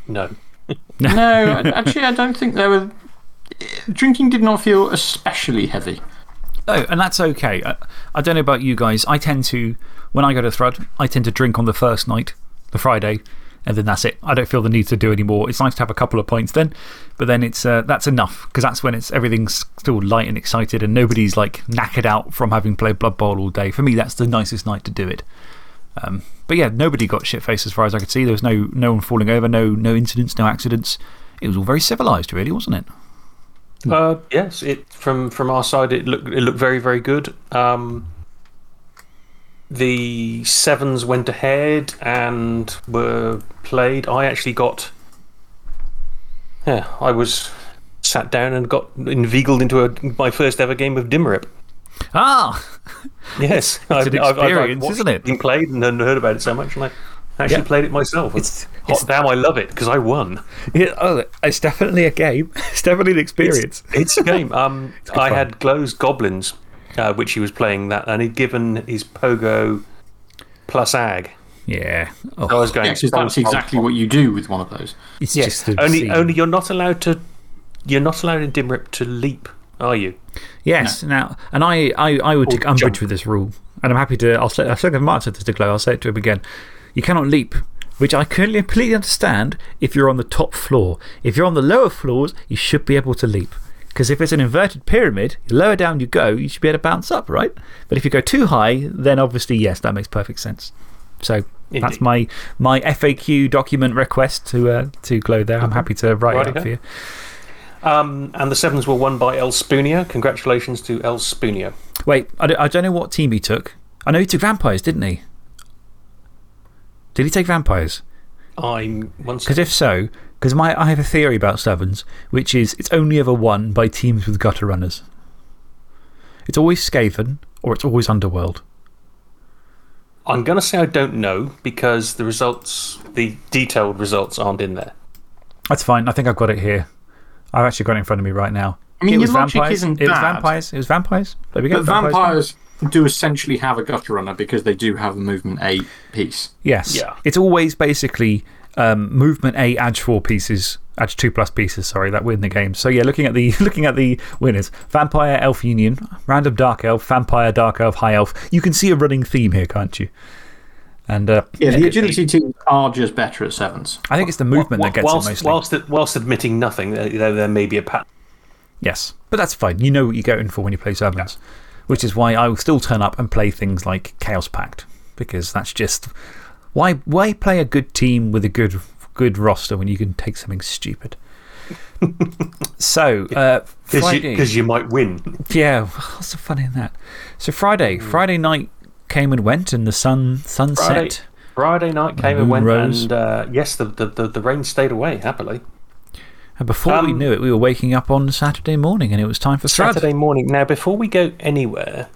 No, (laughs) No, actually, I don't think there were. Drinking did not feel especially heavy. Oh, and that's okay. I, I don't know about you guys. I tend to, when I go to Thrud, I tend to drink on the first night, the Friday, and then that's it. I don't feel the need to do any more. It's nice to have a couple of points then, but then it's uh, that's enough because that's when it's, everything's still light and excited and nobody's like knackered out from having played Blood Bowl all day. For me, that's the nicest night to do it. Um, but yeah, nobody got shit faced as far as I could see. There was no, no one falling over, no, no incidents, no accidents. It was all very civilised, really, wasn't it? Uh, yes, it from from our side it looked it looked very very good. Um, the sevens went ahead and were played. I actually got. Yeah, I was sat down and got inveigled into a, my first ever game of Dimmerip. Ah! (laughs) Yes, It's an experience, isn't it? Being played and heard about it so much, and I actually Yeah. played it myself. It's- Hot damn, I love it because I won. Yeah, oh, it's definitely a game. (laughs) It's definitely an experience. It's a game. (laughs) Um, I fun. had Glow's Goblins, uh, which he was playing that, and he'd given his Pogo plus Ag. Yeah. Oh, I was going. Yeah, that's exactly what you do with one of those. it's Yes. just obscene. Only, only you're not allowed to. You're not allowed in Dimrip to leap, are you? Yes. Now, and I, I, I would take umbrage jump. with this rule. And I'm happy to. I'll say, I've said to Mark said this to Glow, I'll say it to him again. You cannot leap, which I completely completely understand if you're on the top floor. If you're on the lower floors, you should be able to leap. Because if it's an inverted pyramid, the lower down you go, you should be able to bounce up, right? But if you go too high, then obviously, yes, that makes perfect sense. So that's my, my FAQ document request to, uh, to Glow there. I'm happy to write it Righty up for you. Um, and the sevens were won by El Spunio. Congratulations to El Spunio. Wait, I don't, I don't know what team he took. I know he took vampires, didn't he? Did he take vampires? I'm once. Because if so, because my I have a theory about sevens, which is it's only ever won by teams with gutter runners. It's always Skaven or it's always Underworld. I'm going to say I don't know because the results, the detailed results, aren't in there. That's fine. I think I've got it here. I've actually got it in front of me right now. I mean, it your was logic vampires. isn't It was vampires. It was vampires. There we go. But vampires do essentially have a gutter runner because they do have a movement A piece. Yes. Yeah. It's always basically um, movement A, edge 4 pieces, edge 2 plus pieces, sorry, that win the game. So, yeah, looking at the, (laughs) looking at the winners Vampire, Elf Union, Random Dark Elf, Vampire, Dark Elf, High Elf. You can see a running theme here, can't you? And uh, Yeah, the agility teams are just better at sevens. I think it's the movement that gets whilst, it mostly. whilst, it- whilst admitting nothing, there, there there may be a pattern. Yes. But that's fine. You know what you're going for when you play sevens, which is why I will still turn up and play things like Chaos Pact, because that's just. Why, why play a good team with a good, good roster when you can take something stupid? (laughs) so, uh, Friday. Because you, might win. Yeah, what's the fun in that? So, Friday. Hmm. Friday night came and went, and the sun, sun Friday, set. Friday night came and went, rose. and uh, yes, the, the, the, the rain stayed away happily. And before we Um, knew it, we were waking up on Saturday morning, and it was time for Thrud. Saturday morning. Now, before we go anywhere,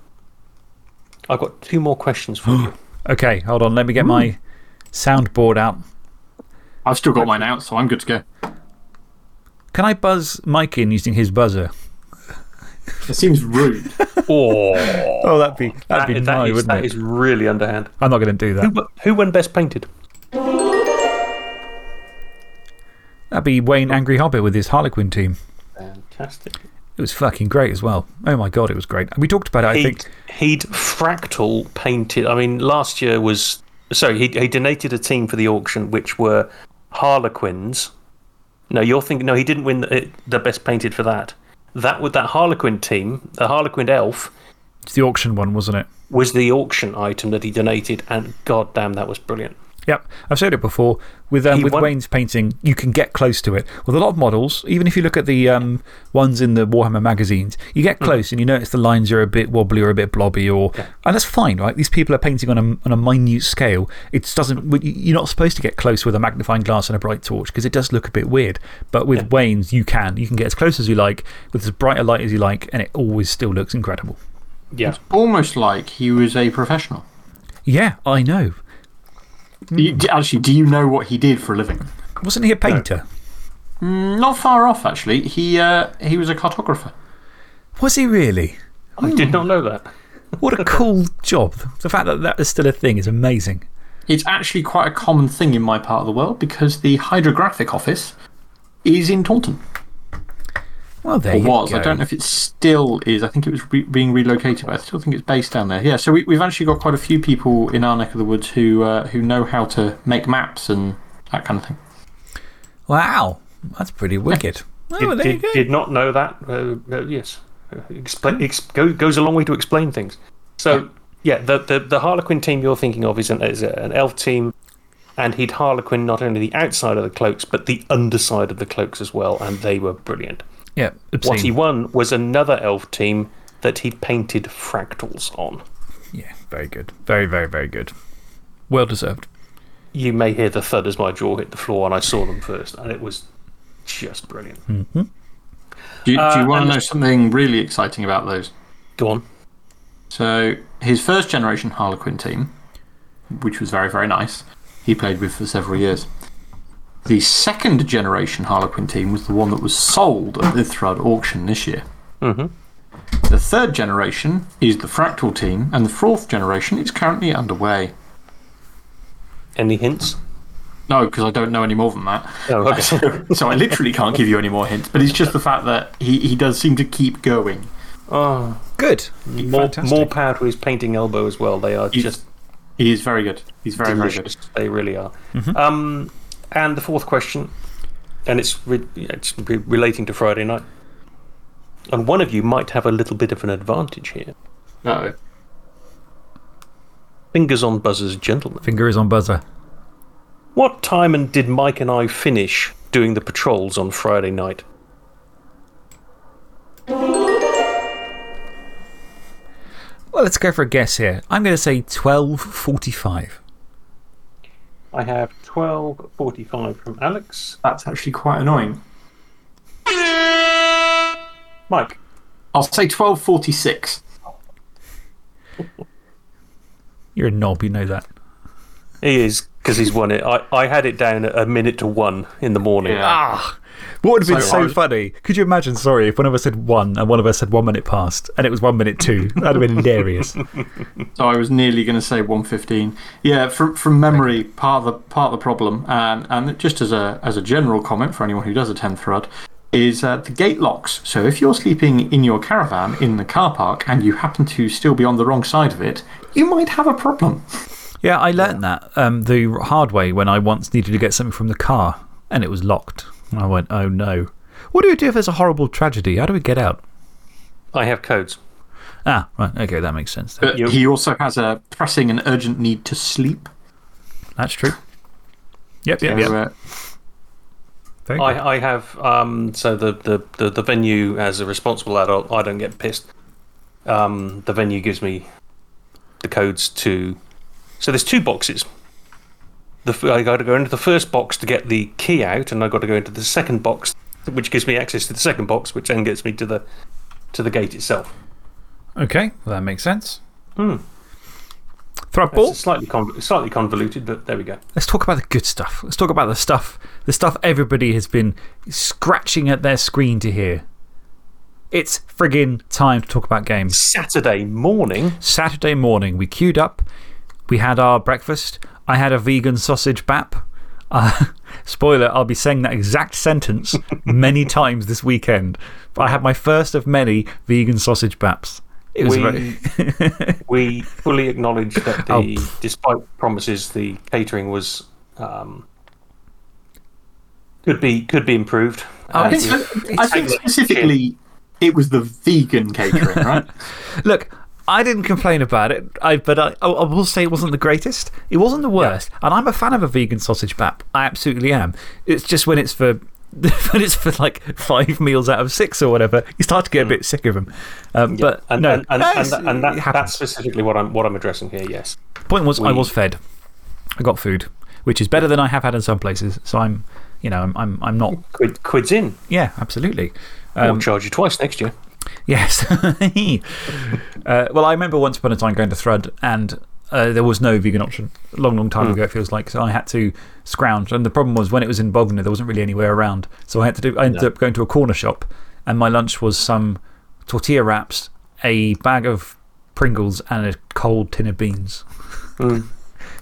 I've got two more questions for you. (gasps) Okay, hold on. Let me get my soundboard out. I've still got mine out, so I'm good to go. Can I buzz Mike in using his buzzer? It seems rude. (laughs) Oh, Oh, that'd be, that'd that, be that nice, is- wouldn't that it? is really underhand. I'm not going to do that. Who, who won Best Painted? That'd be Wayne Angry Hobbit with his Harlequin team. Fantastic. It was fucking great as well. Oh my god, it was great. We talked about it, I He'd, think. he'd fractal painted. I mean, last year was. Sorry, he, he donated a team for the auction, which were Harlequins. No, you're thinking. No, he didn't win the, the best painted for that. That with that Harlequin team, the Harlequin elf, It's the auction one, wasn't it? was the auction item that he donated, and god damn, that was brilliant. Yep, I've said it before. With, um, with won- Wayne's painting, you can get close to it. With a lot of models, even if you look at the um, ones in the Warhammer magazines, you get close and you notice the lines are a bit wobbly or a bit blobby. Or, And that's fine, right? These people are painting on a, on a minute scale. It doesn't, you're not supposed to get close with a magnifying glass and a bright torch because it does look a bit weird. But with Wayne's, you can. You can get as close as you like with as bright a light as you like, and it always still looks incredible. Yeah. It's Almost like he was a professional. Yeah, I know. Do you- actually, do you know what he did for a living? Wasn't he a painter? Mm, Not far off, actually. He, uh, he was a cartographer. Was he really? I did not know that. What a (laughs) cool job. The fact that that is still a thing is amazing. It's actually quite a common thing in my part of the world because the hydrographic office is in Taunton. Well, there Or you was. go. I don't know if it still is. I think it was re being relocated, but I still think it's based down there. Yeah, so we, we've actually got quite a few people in our neck of the woods who, uh, who know how to make maps and that kind of thing. Wow, that's pretty wicked. Oh, Did, there you did, go. did not know that. Uh, uh, yes. Explain, ex go, goes a long way to explain things. So, yeah, the, the, the Harlequin team you're thinking of is an, is an elf team, and he'd Harlequin not only the outside of the cloaks, but the underside of the cloaks as well, and they were brilliant. Yeah, What he won was another elf team that he'd painted fractals on. Yeah, very good. Very, very, very good. Well deserved. You may hear the thud as my jaw hit the floor, and I saw them first, and it was just brilliant. Do you, do Uh, you want to know something really exciting about those? Go on. So, his first generation Harlequin team, which was very, very nice, he played with for several years. The second generation Harlequin team was the one that was sold at the Thrud auction this year. hmm The third generation is the Fractal team, and the fourth generation is currently underway. Any hints? No, because I don't know any more than that. Oh, okay. so, (laughs) so I literally can't give you any more hints, but it's just the fact that he, he does seem to keep going. oh, Good. more, Fantastic. more power to his painting elbow as well. They are He's just He is very good. He's very, very good. They really are. Um, and the fourth question, and it's, re it's re relating to Friday night. And one of you might have a little bit of an advantage here. No. Fingers on buzzers, gentlemen. Finger is on buzzer. What time and did Mike and I finish doing the patrols on Friday night? Well, let's go for a guess here. I'm going to say 12.45. I have twelve forty-five from Alex. That's actually quite annoying. Mike, I'll say 1246. You're a knob, you know that. he is because he's won it. I, I had it down at a minute to one in the morning. Yeah. Ah, What would have been So so, funny? Could you imagine, sorry, if one of us said one and one of us said one minute past and it was one minute two? That would have been hilarious. (laughs) So I was nearly going to say 115. Yeah, from, from memory, part of the, part of the problem, and, and just as a, as a general comment for anyone who does attend Thrud, is uh, the gate locks. So if you're sleeping in your caravan in the car park and you happen to still be on the wrong side of it, you might have a problem. Yeah, I learnt that um, the hard way when I once needed to get something from the car and it was locked. I went, oh no. What do we do if there's a horrible tragedy? How do we get out? I have codes. Ah, right. Okay, that makes sense. then. But he also has a pressing and urgent need to sleep. That's true. Yep, yep, So, yep. uh, Very. I, I have, um, so the, the, the, the venue, as a responsible adult, I don't get pissed. Um, the venue gives me the codes to. So there's two boxes. The, f- I got to go into the first box to get the key out, and I got to go into the second box, which gives me access to the second box, which then gets me to the, to the gate itself. Okay, well, that makes sense. Hmm. Thrud ball? Slightly, conv- slightly convoluted, but there we go. Let's talk about the good stuff. Let's talk about the stuff, the stuff everybody has been scratching at their screen to hear. It's friggin' time to talk about games. Saturday morning. Saturday morning, we queued up. We had our breakfast. I had a vegan sausage bap. Uh, (laughs) spoiler, I'll be saying that exact sentence many (laughs) times this weekend. But I had my first of many vegan sausage baps. It was We- very. (laughs) we fully acknowledge that the, Oh. despite promises, the catering was um, could be could be improved. I Uh, think, I think specifically it was the vegan catering, right? Look, I didn't complain about it, I, but I, I will say it wasn't the greatest. It wasn't the worst. And I'm a fan of a vegan sausage bap. I absolutely am. It's just when it's for. (laughs) when it's for like five meals out of six or whatever, you start to get a bit sick of them. Um, yeah. But and, no, and, and, and, and that, that's specifically what I'm what I'm addressing here. Yes, Point was, I was fed. I got food, which is better than I have had in some places. So I'm, you know, I'm, I'm, I'm not. Quid, quids in. Yeah, absolutely. We'll Um, charge you twice next year. Yes. (laughs) uh, well, I remember once upon a time going to Thrud and uh, there was no vegan option. Long, long time ago, it feels like. So I had to scrounge. And the problem was when it was in Bognor, there wasn't really anywhere around. So I, had to do, I ended up going to a corner shop and my lunch was some tortilla wraps, a bag of Pringles, and a cold tin of beans. (laughs)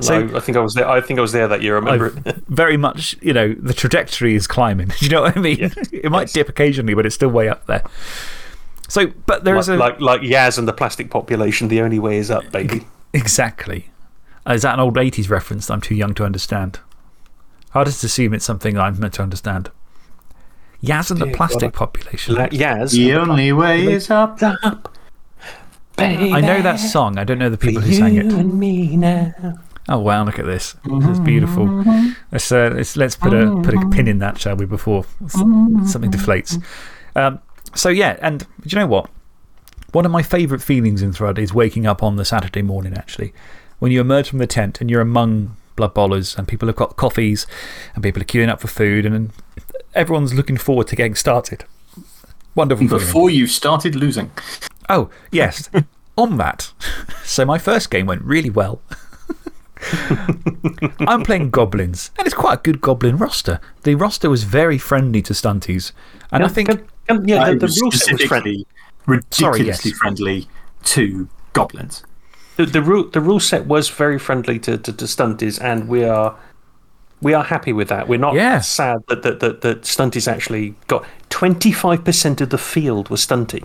So- no, I think I was there. I think I was there that year. I remember I've it. (laughs) very much, you know, the trajectory is climbing. Do you know what I mean? it might Yes. dip occasionally, but it's still way up there. So, but there like, is a. like like Yazz and the plastic population. The only way is up, baby. Exactly. Uh, Is that an old 80s reference that I'm too young to understand? I just assume it's something I'm meant to understand. Yazz and the plastic God. population. La- Yazz. the only way is up. up, baby. I know that song. I don't know the people who sang you it. and me now. Oh, wow, look at this. This is beautiful. Let's, uh, let's, let's put, a, put a pin in that, shall we, before something deflates. Um, so, yeah, and do you know what? One of my favourite feelings in Thrud is waking up on the Saturday morning, actually. When you emerge from the tent and you're among blood bowlers and people have got coffees and people are queuing up for food and everyone's looking forward to getting started. Wonderful feeling. Before you started losing. Oh, yes. (laughs) On that. So, my first game went really well. (laughs) I'm playing Goblins, and it's quite a good Goblin roster. The roster was very friendly to Stunties. And I think. Can- can- yeah, the, Uh, the rule set was friendly. specifically ridiculously yes. friendly to goblins. The, the, rule, the rule set was very friendly to, to, to stunties, and we are, we are happy with that. We're not Yeah. sad that, that, that, that stunties actually got 25% of the field was stunty.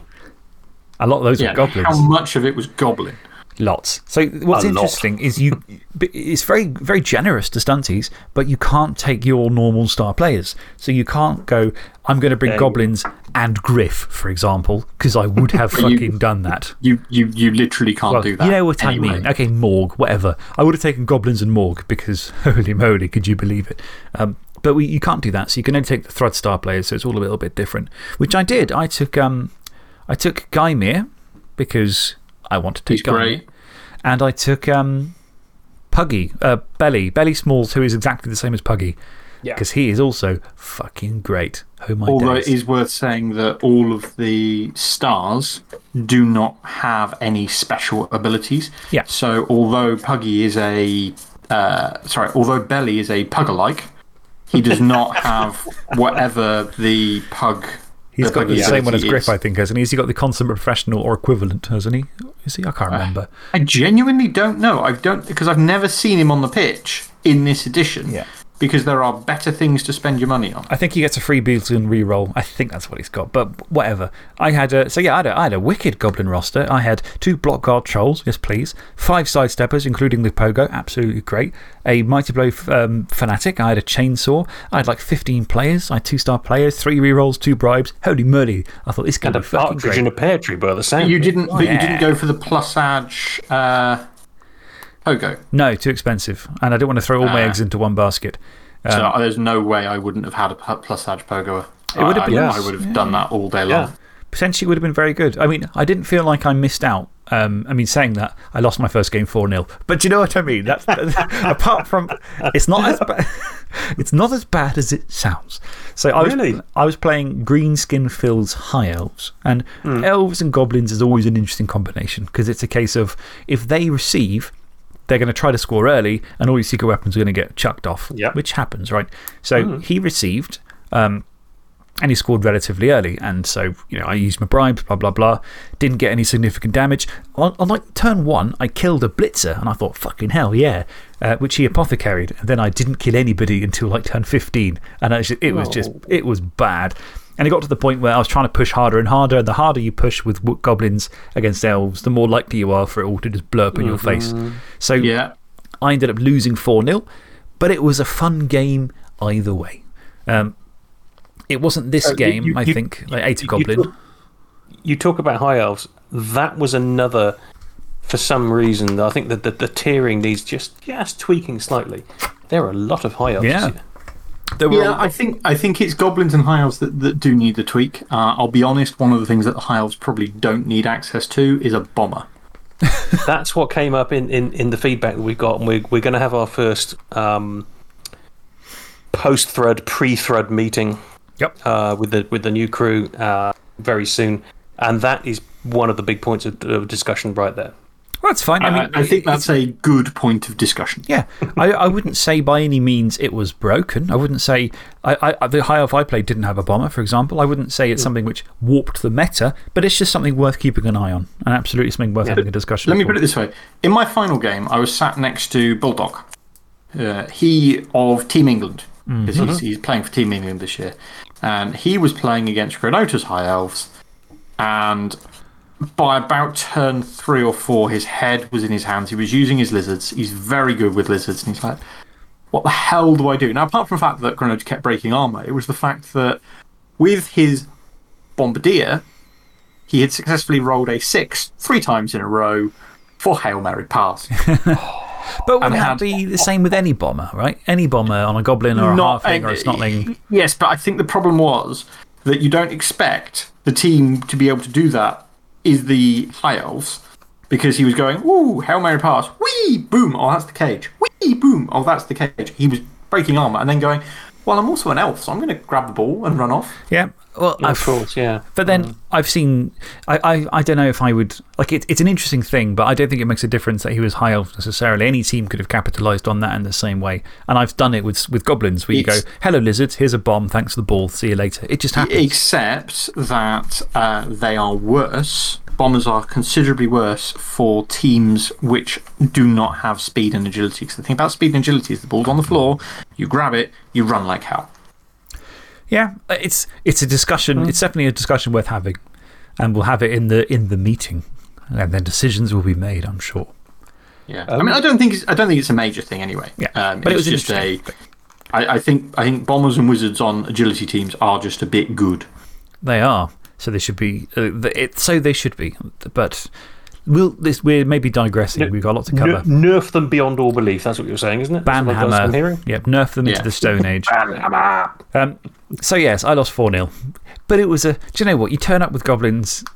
A lot of those Yeah, were Goblins. how much of it was goblin? Lots. So, what's A lot. interesting is you, it's very, very generous to Stunties, but you can't take your normal star players. So, you can't go, I'm going to bring Yeah. Goblins and Griff, for example, because I would have (laughs) you- fucking done that. You, you, you literally can't Well, do that. You know what anyway. I mean? Okay, Morg, whatever. I would have taken Goblins and Morg because, (laughs) holy moly, could you believe it? Um, but we, you can't do that. So you can only take the Thrud Star players, so it's all a little bit different. Which I did. I took, um, I took Guymere because I want to take He's great. And I took um, Puggy, uh, Belly, Belly Smalls, who is exactly the same as Puggy. Yeah. Because he is also fucking great. Oh my Although days. it is worth saying that all of the stars do not have any special abilities. Yeah. So although Puggy is a. Uh, sorry, although Belly is a pugger like, He does not (laughs) have whatever the pug. He's got the same one as Griff, is. I think, hasn't he? Has he got the consummate professional or equivalent, hasn't he? Is he? I can't remember. I genuinely don't know. I don't because I've never seen him on the pitch in this edition. Yeah. Because there are better things to spend your money on. I think he gets a free Beaton reroll. I think that's what he's got, but whatever. I had a, so yeah, I had a, I had a wicked goblin roster. I had two block guard trolls, yes please. Five sidesteppers, including the pogo, absolutely great. A mighty blow um, fanatic. I had a chainsaw. I had like 15 players. I had two star players, three rerolls, two bribes. Holy moly. I thought this could And a be fucking partridge great. in a pear tree by the sound. You didn't, but you didn't go for the plus edge uh, pogo. No, too expensive. And I didn't want to throw all my Ah. eggs into one basket. So Um, there's no way I wouldn't have had a plus edge pogo. It would have been- I, Yes. I would have done that all day long. Yeah. potentially would have been very good. I mean, I didn't feel like I missed out. Um, I mean, saying that, I lost my first game 4 0. But do you know what I mean? That's, (laughs) apart from, it's not, as bad, (laughs) it's not as bad as it sounds. So I was, I was playing Greenskin Phil's High Elves. And elves and goblins is always an interesting combination because it's a case of if they receive, they're going to try to score early, and all your secret weapons are going to get chucked off, Yep. which happens, right? So he received. Um, and he scored relatively early. And so, you know, I used my bribes, blah, blah, blah. Didn't get any significant damage. On, on like turn one, I killed a blitzer, and I thought, fucking hell, yeah. Uh, which he apothecaried. And then I didn't kill anybody until like turn 15. And I just, it was just, it was bad. And it got to the point where I was trying to push harder and harder. And the harder you push with w- goblins against elves, the more likely you are for it all to just blow up in your face. So Yeah. I ended up losing 4 0, but it was a fun game either way. Um, it wasn't this you- game, you- I you- think. Like Eight you- Goblin. You talk, you talk about high elves. That was another, for some reason, I think that the, the tiering needs just, just tweaking slightly. There are a lot of high elves. Yeah. here. There were Yeah, I think, I think it's goblins and high elves that, that do need the tweak. Uh, I'll be honest, one of the things that the high elves probably don't need access to is a bomber. (laughs) That's what came up in, in, in the feedback that we got, and we're, we're going to have our first um, post Thrud, pre Thrud meeting Yep. uh, with, the, with the new crew uh, very soon. And that is one of the big points of, of discussion right there. Well, that's fine. I I, mean, I think that's a good point of discussion. Yeah, I, I wouldn't say by any means it was broken. I wouldn't say I, I, the high elf I played didn't have a bomber, for example. I wouldn't say it's something which warped the meta, but it's just something worth keeping an eye on and absolutely something worth having a discussion Let me put it this way. In my final game, I was sat next to Bulldog. Uh, he of Team England, because he's, he's playing for Team England this year. And he was playing against Granota's High Elves. And by about turn three or four, his head was in his hands. He was using his lizards. He's very good with lizards. And he's like, what the hell do I do? Now, apart from the fact that Granota kept breaking armor, it was the fact that with his Bombardier, he had successfully rolled a six three times in a row for Hail Mary Pass. (laughs) But would that had- be the same with any bomber, right? Any bomber on a goblin or a halfling or a snotling. Yes, but I think the problem was that you don't expect the team to be able to do that is the High Elves because he was going, ooh, Hail Mary Pass, wee, boom, oh, that's the cage, wee, boom, oh, that's the cage. He was breaking armor and then going, well, I'm also an elf, so I'm going to grab the ball and run off. Yeah. Well, Of I've, course, yeah. But then I've seen, I, I, I don't know if I would, like, it, it's an interesting thing, but I don't think it makes a difference that he was high elf necessarily. Any team could have capitalised on that in the same way. And I've done it with, with goblins where you go, hello, lizards, here's a bomb, thanks for the ball, see you later. It just happens. Except that uh, they are worse. Bombers are considerably worse for teams which do not have speed and agility. Because the thing about speed and agility is the ball's on the floor, you grab it, you run like hell. Yeah, uh, it's, it's a discussion. It's definitely a discussion worth having. And we'll have it in the, in the meeting. And then decisions will be made, I'm sure. Yeah. I mean, I don't think it's, I don't think it's a major thing anyway. Yeah, Um, but it it's was just a. interesting. I, I think I think bombers and wizards on agility teams are just a bit good. They are. So they should be. Uh, it, so they should be. But we'll, this, we're maybe digressing. We've got a lot to cover. Nerf them beyond all belief. That's what you're saying, isn't it? That's what- that's what I'm Banhammer. Yep, nerf them into the Stone Age. (laughs) Um, so, yes, I lost 4 0. But it was a. Do you know what? You turn up with goblins. (laughs)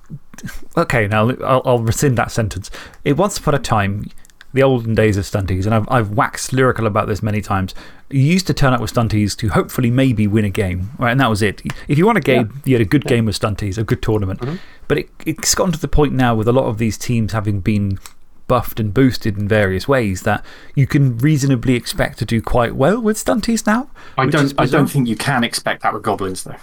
Okay, now I'll, I'll rescind that sentence. It once upon a time, the olden days of stunties, and I've, I've waxed lyrical about this many times. You used to turn up with stunties to hopefully maybe win a game, right? And that was it. If you won a game, you had a good game with stunties, a good tournament. Mm-hmm. But it, it's gotten to the point now with a lot of these teams having been buffed and boosted in various ways that you can reasonably expect to do quite well with stunties now. I don't, I don't think you can expect that with goblins, though.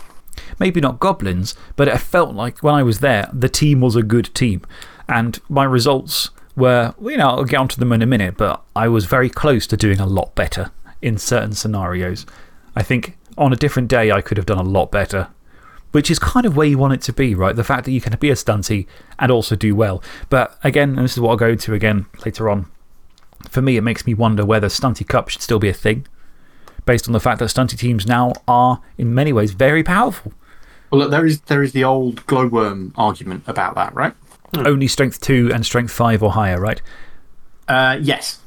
maybe not goblins, but it felt like when I was there, the team was a good team. And my results were, you know, I'll get onto them in a minute, but I was very close to doing a lot better in certain scenarios. I think on a different day, I could have done a lot better, which is kind of where you want it to be, right? The fact that you can be a stunty and also do well. But again, and this is what I'll go into again later on. For me, it makes me wonder whether Stunty Cup should still be a thing, based on the fact that stunty teams now are, in many ways, very powerful. Well, look, there is, there is the old glowworm argument about that, right? Only strength 2 and strength 5 or higher, right? Uh, yes.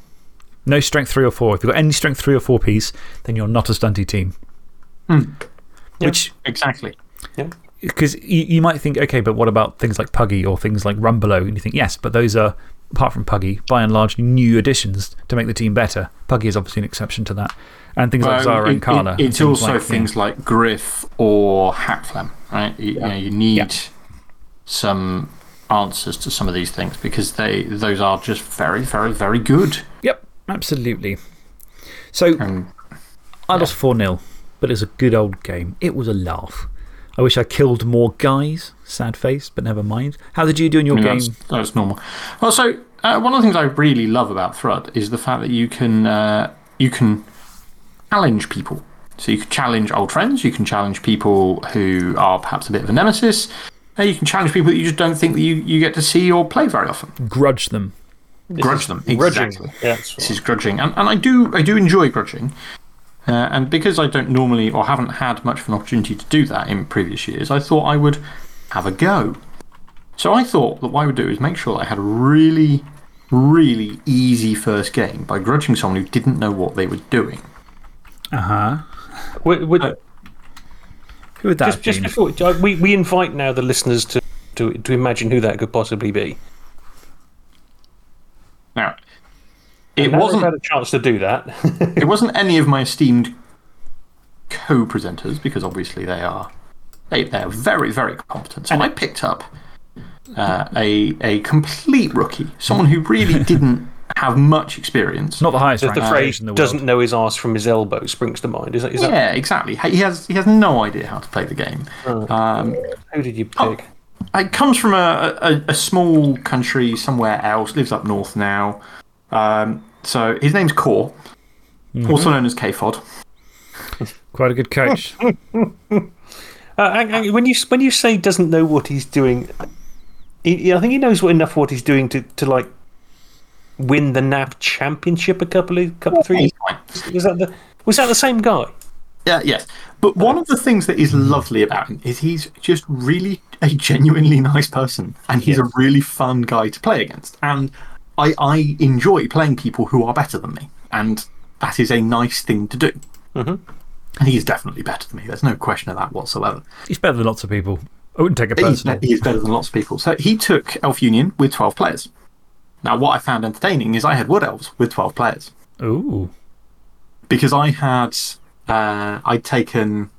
No strength 3 or 4. If you've got any strength 3 or 4 piece, then you're not a stunty team. Which, Exactly. Yeah. because you, you might think, okay, but what about things like Puggy or things like Rumbelow? And you think, yes, but those are, apart from Puggy, by and large, new additions to make the team better. Puggy is obviously an exception to that. And things like Um, Zara it- and Karla. it- it's and also like, yeah. things like Griff or Hakflem, right? You, you, know, you need some answers to some of these things because they, those are just very, very, very good. Yep, absolutely. So I lost 4 0, but it was a good old game. It was a laugh. I wish I killed more guys. Sad face, but never mind. How did you do in your mean, game? that's, that's normal. Well, so uh, one of the things I really love about Thrud is the fact that you can, uh, you can challenge people. So you can challenge old friends, you can challenge people who are perhaps a bit of a nemesis, and you can challenge people that you just don't think that you, you get to see or play very often. Grudge them. Grudge them. Grudging. Exactly. Yeah, that's This is grudging. And, and I, do, I do enjoy grudging. Uh, and because I don't normally or haven't had much of an opportunity to do that in previous years, I thought I would have a go. So I thought that what I would do is make sure that I had a really, really easy first game by grudging someone who didn't know what they were doing. Uh huh. We, we, Uh, Who would that just, have just been? before, uh, we, we invite now the listeners to, to, to imagine who that could possibly be. Now, it wasn't had a chance to do that. (laughs) it wasn't any of my esteemed co presenters because obviously they are, they, they're very, very competent. So I picked up uh, a, a complete rookie, someone who really (laughs) didn't have much experience. Not the highest the phrase in the world. doesn't know his arse from his elbow springs to mind. Is that, is that yeah, exactly. He has, he has no idea how to play the game. Um, who did you Oh. pick? It comes from a, a, a small country somewhere else, lives up north now. Um, so his name's Core, also known as KFOD. (laughs) Quite a good coach. (laughs) Uh, hang- hang- when, you, when you say doesn't know what he's doing, he, I think he knows what, enough what he's doing to, to like win the NAF championship a couple of, couple, three He's years. Was that, the, was that the same guy? Yeah, yes. But one of the things that is lovely about him is he's just really a genuinely nice person. And he's a really fun guy to play against. And I, I enjoy playing people who are better than me. And that is a nice thing to do. Mhm. And he's definitely better than me. There's no question of that whatsoever. He's better than lots of people. I wouldn't take it He's, personal. he is better than lots of people. So he took Elf Union with 12 players. Now, what I found entertaining is I had Wood Elves with 12 players. Ooh. because I had uh, I'd taken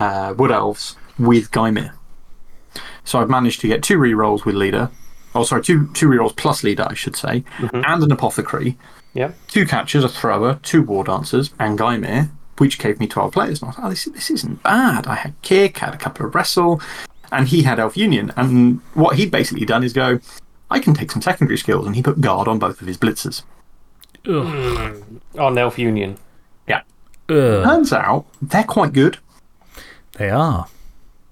uh, Wood Elves with Gaimir. So I've managed to get two rerolls with Leader. Oh, sorry, two, two rerolls plus Leader, I should say, and an Apothecary, Yeah. two catchers, a thrower, two War Dancers, and Gaimir, which gave me 12 players. And I thought, oh, this, this isn't bad. I had Kick, had a couple of Wrestle, and he had Elf Union. And what he'd basically done is go, I can take some secondary skills, and he put Guard on both of his blitzers. Ugh. On Elf Union. Ugh. Turns out they're quite good, They are.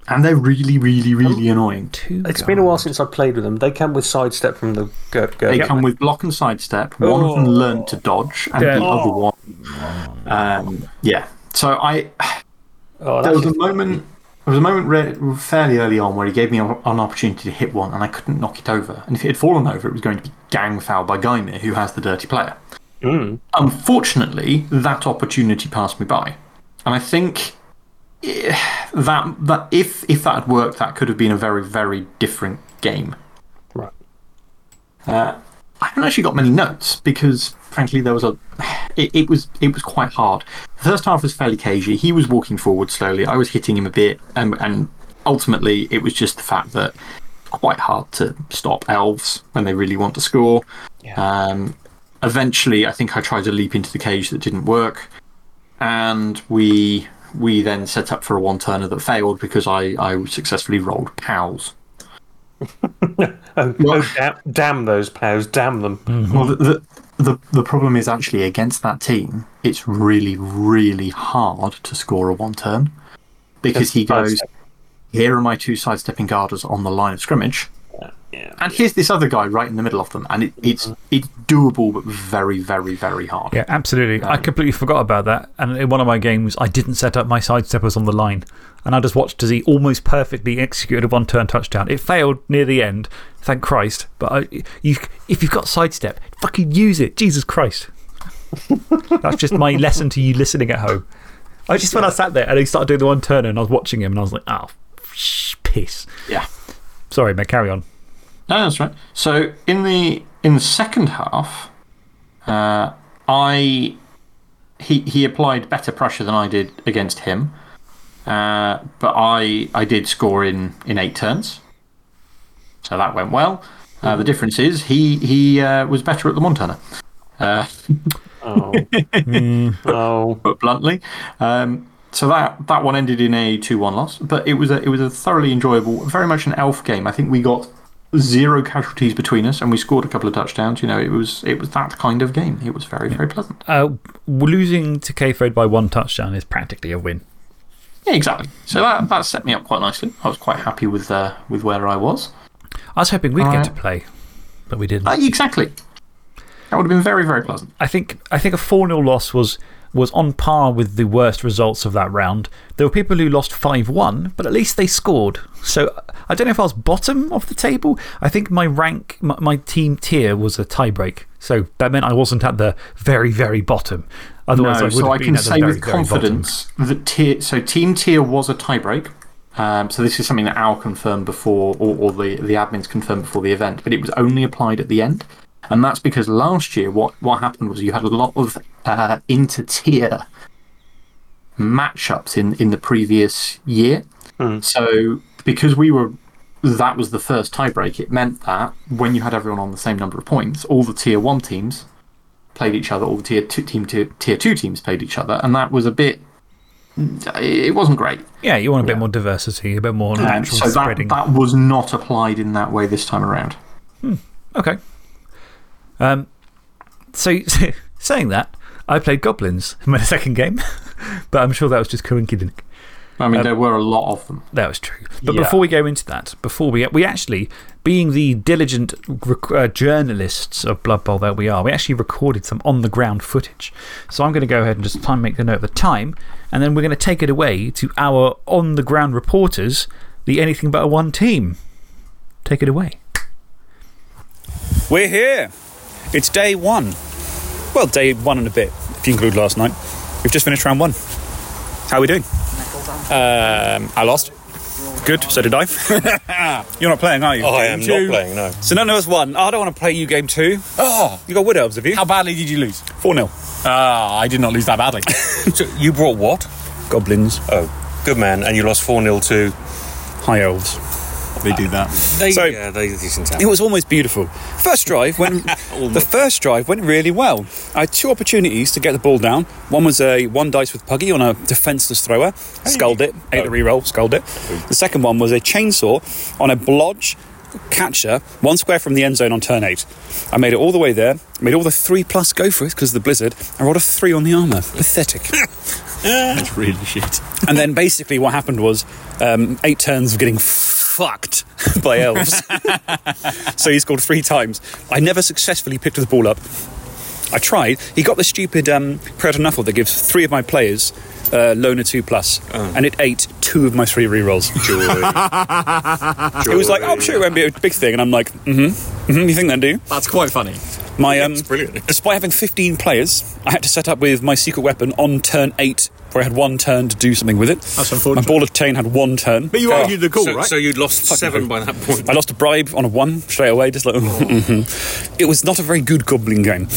and they're really, really, really annoying. Two It's been a while since I played with them. They come with sidestep from the go. go. They come with block and sidestep. One of them learned to dodge, and Yeah. the other one. Um, yeah. So I. oh, There was that's a moment. There was a moment re- fairly early on where he gave me a- an opportunity to hit one, and I couldn't knock it over. And if it had fallen over, it was going to be gang foul by Guymere, who has the dirty player. Mm. Unfortunately, that opportunity passed me by, and I think eh, that that if if that had worked, that could have been a very very different game. Right. Uh, I haven't actually got many notes because, frankly, there was a. It, it was it was quite hard. The first half was fairly cagey. He was walking forward slowly. I was hitting him a bit, and and ultimately it was just the fact that it's quite hard to stop elves when they really want to score. Um, eventually, I think I tried to leap into the cage that didn't work, and we we then set up for a one turner that failed because I, I successfully rolled pals. (laughs) Oh, oh damn, damn those plows, damn them. Well, the, the, the, the problem is actually against that team, it's really, really hard to score a one turn because he goes, Here are my two sidestepping guarders on the line of scrimmage. Yeah. And here's this other guy right in the middle of them. And it, it's, it's doable, but very, very, very hard. Yeah, absolutely. I um, completely forgot about that. And in one of my games, I didn't set up my sidesteppers on the line. And I just watched as he almost perfectly executed a one turn touchdown. It failed near the end, thank Christ. But I, you, if you've got sidestep, fucking use it. Jesus Christ. (laughs) That's just my lesson to you listening at home. I just, when I sat there and he started doing the one turner and I was watching him and I was like, oh, piss. Yeah. Sorry, mate, carry on. No, that's right. So in the in the second half, uh, I he he applied better pressure than I did against him, uh, but I I did score in in eight turns, so that went well. Uh, the difference is he he uh, was better at the one turner. Uh, (laughs) Oh. (laughs) oh. put bluntly. Um, so that, that one ended in a 2 1 loss, but it was, a, it was a thoroughly enjoyable, very much an elf game. I think we got zero casualties between us and we scored a couple of touchdowns. You know, it was, it was that kind of game. It was very, very pleasant. Uh, losing to KFOD by one touchdown is practically a win. Yeah, exactly. So that, that set me up quite nicely. I was quite happy with, uh, with where I was. I was hoping we'd get to play, but we didn't. Uh, exactly. That would have been very, very pleasant. I think, I think a 4 0 loss was, was on par with the worst results of that round. There were people who lost 5 1, but at least they scored. So I don't know if I was bottom of the table. I think my rank, my, my team tier was a tiebreak. So that meant I wasn't at the very, very bottom. Otherwise, I No, would so have I been can at say very, with confidence that tier, so team tier was a tiebreak. Um, so this is something that Al confirmed before, or, or the, the admins confirmed before the event, but it was only applied at the end. And that's because last year, what, what happened was you had a lot of uh, inter tier matchups in, in the previous year. So because we were, that was the first tiebreak, it meant that when you had everyone on the same number of points, all the tier one teams played each other, all the tier two, team, tier, tier two teams played each other, and that was a bit. It wasn't great. Yeah, you want a bit more diversity, a bit more Um, so that, spreading. that was not applied in that way this time around. Okay. Um, so, (laughs) saying that, I played Goblins in my (laughs) second game, but I'm sure that was just coincidence. I mean, there were a lot of them. That was true. But Yeah. before we go into that, before we, we actually, being the diligent uh, journalists of Blood Bowl that we are, we actually recorded some on the ground footage. So I'm going to go ahead and just time, make the note of the time, and then we're going to take it away to our on the ground reporters, the Anything But a One team. Take it away. We're here. It's day one. Well, day one and a bit, if you include last night. We've just finished round one. How are we doing? Um, I lost. Good, so did I. (laughs) You're not playing, are you? Oh, I am Game not playing, no. So none of us won. I don't want to play you game two. Oh, You got Wood Elves, have you? how badly did you lose? 4 0. Ah, I did not lose that badly. (laughs) So you brought what? Goblins, Oh, good man. And you lost 4 0 to. High Elves. They do that. They, So- yeah, they decent It was almost beautiful. First drive went. (laughs) the first drive went really well. I had two opportunities to get the ball down. One was a one dice with Puggy on a defenceless thrower, sculled it, ate the reroll, sculled it. The second one was a chainsaw on a blodge catcher, one square from the end zone on turn eight. I made it all the way there, made all the three plus go for it because of the blizzard. I rolled a three on the armour. Pathetic. (laughs) That's really shit. And then basically what happened was um, eight turns of getting fucked (laughs) by elves. so he scored three times. I never successfully picked the ball up. I tried. He got the stupid um, Predator Knuckle that gives three of my players uh, Loner 2 plus, and it ate two of my three rerolls. (laughs) It was like, oh, I'm sure it won't be a big thing. And I'm like, mm hmm. Mm hmm. You think then, do you? That's quite funny. My, um, brilliant. Despite having 15 players, I had to set up with my secret weapon on turn 8, where I had one turn to do something with it. That's unfortunate. My unfortunate. ball of chain had one turn. But you Oh. argued the call, so, right? so you'd lost seven by that point. I lost a bribe on a 1 straight away, just like. (laughs) mhm. It was not a very good goblin game.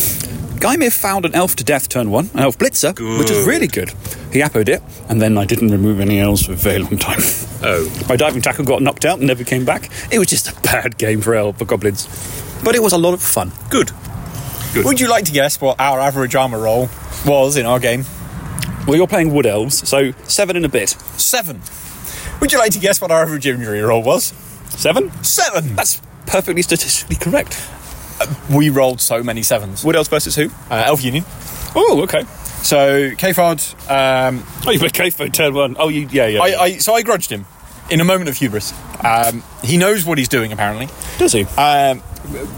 Guy may have found an elf to death turn 1, an elf blitzer, which is really good. He appoed it, and then I didn't remove any elves for a very long time. Oh. (laughs) My diving tackle got knocked out and never came back. It was just a bad game for elf for goblins. But it was a lot of fun. Good. Would you like to guess what our average armor roll was in our game? Well, you're playing Wood Elves, so seven and a bit. Seven. Would you like to guess what our average injury roll was? Seven? Seven. That's perfectly statistically correct. We rolled so many sevens. Wood Elves versus who? Uh, Elf Union. Oh, okay. So Kfod, um, Oh, you played Kfo turn one. Oh, you, yeah, yeah. I, I, so I grudged him in a moment of hubris. Um, he knows what he's doing apparently. Does he? Um,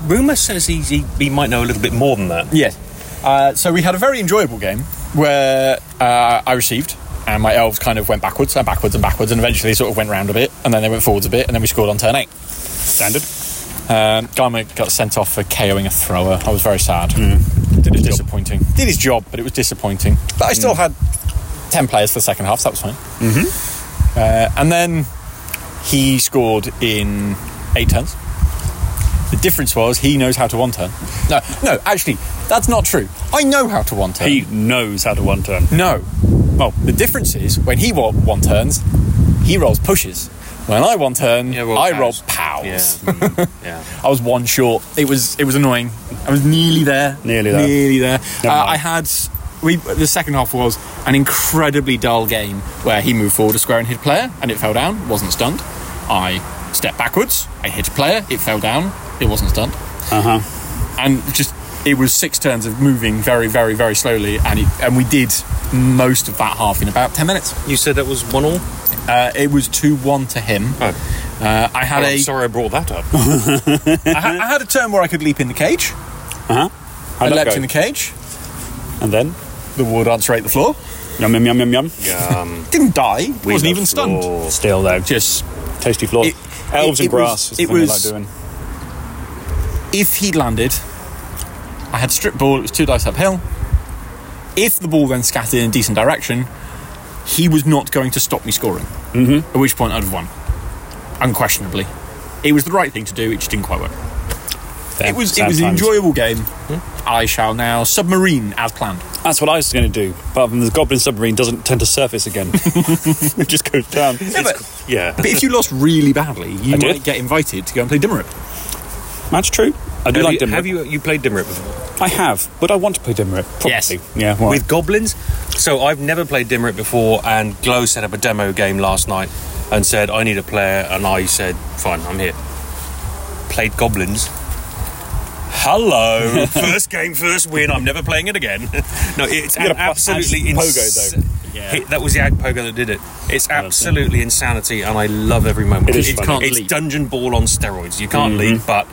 Rumour says he, he, he might know a little bit more than that. Yes. Uh, so we had a very enjoyable game where uh, I received, and my elves kind of went backwards and backwards and backwards, and eventually sort of went round a bit, and then they went forwards a bit, and then we scored on turn eight. Standard. Um, Garma got sent off for KOing a thrower. I was very sad. Did Hmm. his job. disappointing. Did his job, but it was disappointing. But I still had ten players for the second half, so that was fine. Mm-hmm. Uh, and then he scored in eight turns. The difference was he knows how to one turn. No, no, actually, that's not true. I know how to one turn. He knows how to one turn. No. Well, the difference is when he one turns, he rolls pushes. When I one turn, Yeah, roll I pows. roll pows. Yeah. (laughs) yeah. I was one short. It was it was annoying. I was nearly there. Nearly there. Nearly there. Uh. I had we the second half was an incredibly dull game where he moved forward a square and hit a player and it fell down. Wasn't stunned. I stepped backwards. I hit a player. It fell down. It wasn't stunned. Uh huh. And just it was six turns of moving very very very slowly and it, and we did most of that half in about ten minutes. You said that was one all? Uh, it was two one to him. Oh. Uh, I had Oh, a I'm sorry I brought that up. (laughs) I, ha- I had a turn where I could leap in the cage. Uh huh. I leapt go? in the cage. And then? The War Dancer ate the floor. Yum, yum, yum, yum, yum. um, (laughs) Didn't die. we wasn't love even stunned. Still, though. Just Tasty floor. It- Elves it- and it was- grass is the it thing I was- like doing. if he landed, I had strip ball. It was two dice uphill. If the ball then scattered in a decent direction, he was not going to stop me scoring. Mm-hmm. At which point I'd have won, unquestionably. It was the right thing to do. It just didn't quite work. It was it was an enjoyable game. I shall now submarine as planned. That's what I was going to do. But the Goblin submarine doesn't tend to surface again. (laughs) (laughs) it just goes down. Yeah, but, yeah. but if you lost really badly, you I might did. get invited to go and play Dimmerip. That's true. I do Have, like you, Dimmerip. have you you played Dimmerip before? I have, but I want to play Dimmerip. Probably. Yes. Yeah. Why? With goblins? So I've never played Dimmerip before, and Glow set up a demo game last night and said, I need a player, and I said, fine, I'm here. Played goblins. Hello. (laughs) first game, first win. I'm never playing it again. (laughs) no, it's an absolutely Ag ins- Pogo, Yeah. It- that was the Ag Pogo that did it. It's absolutely insanity, and I love every moment. It is it's, funny. it's leap. dungeon ball on steroids. You can't mm-hmm. leap, but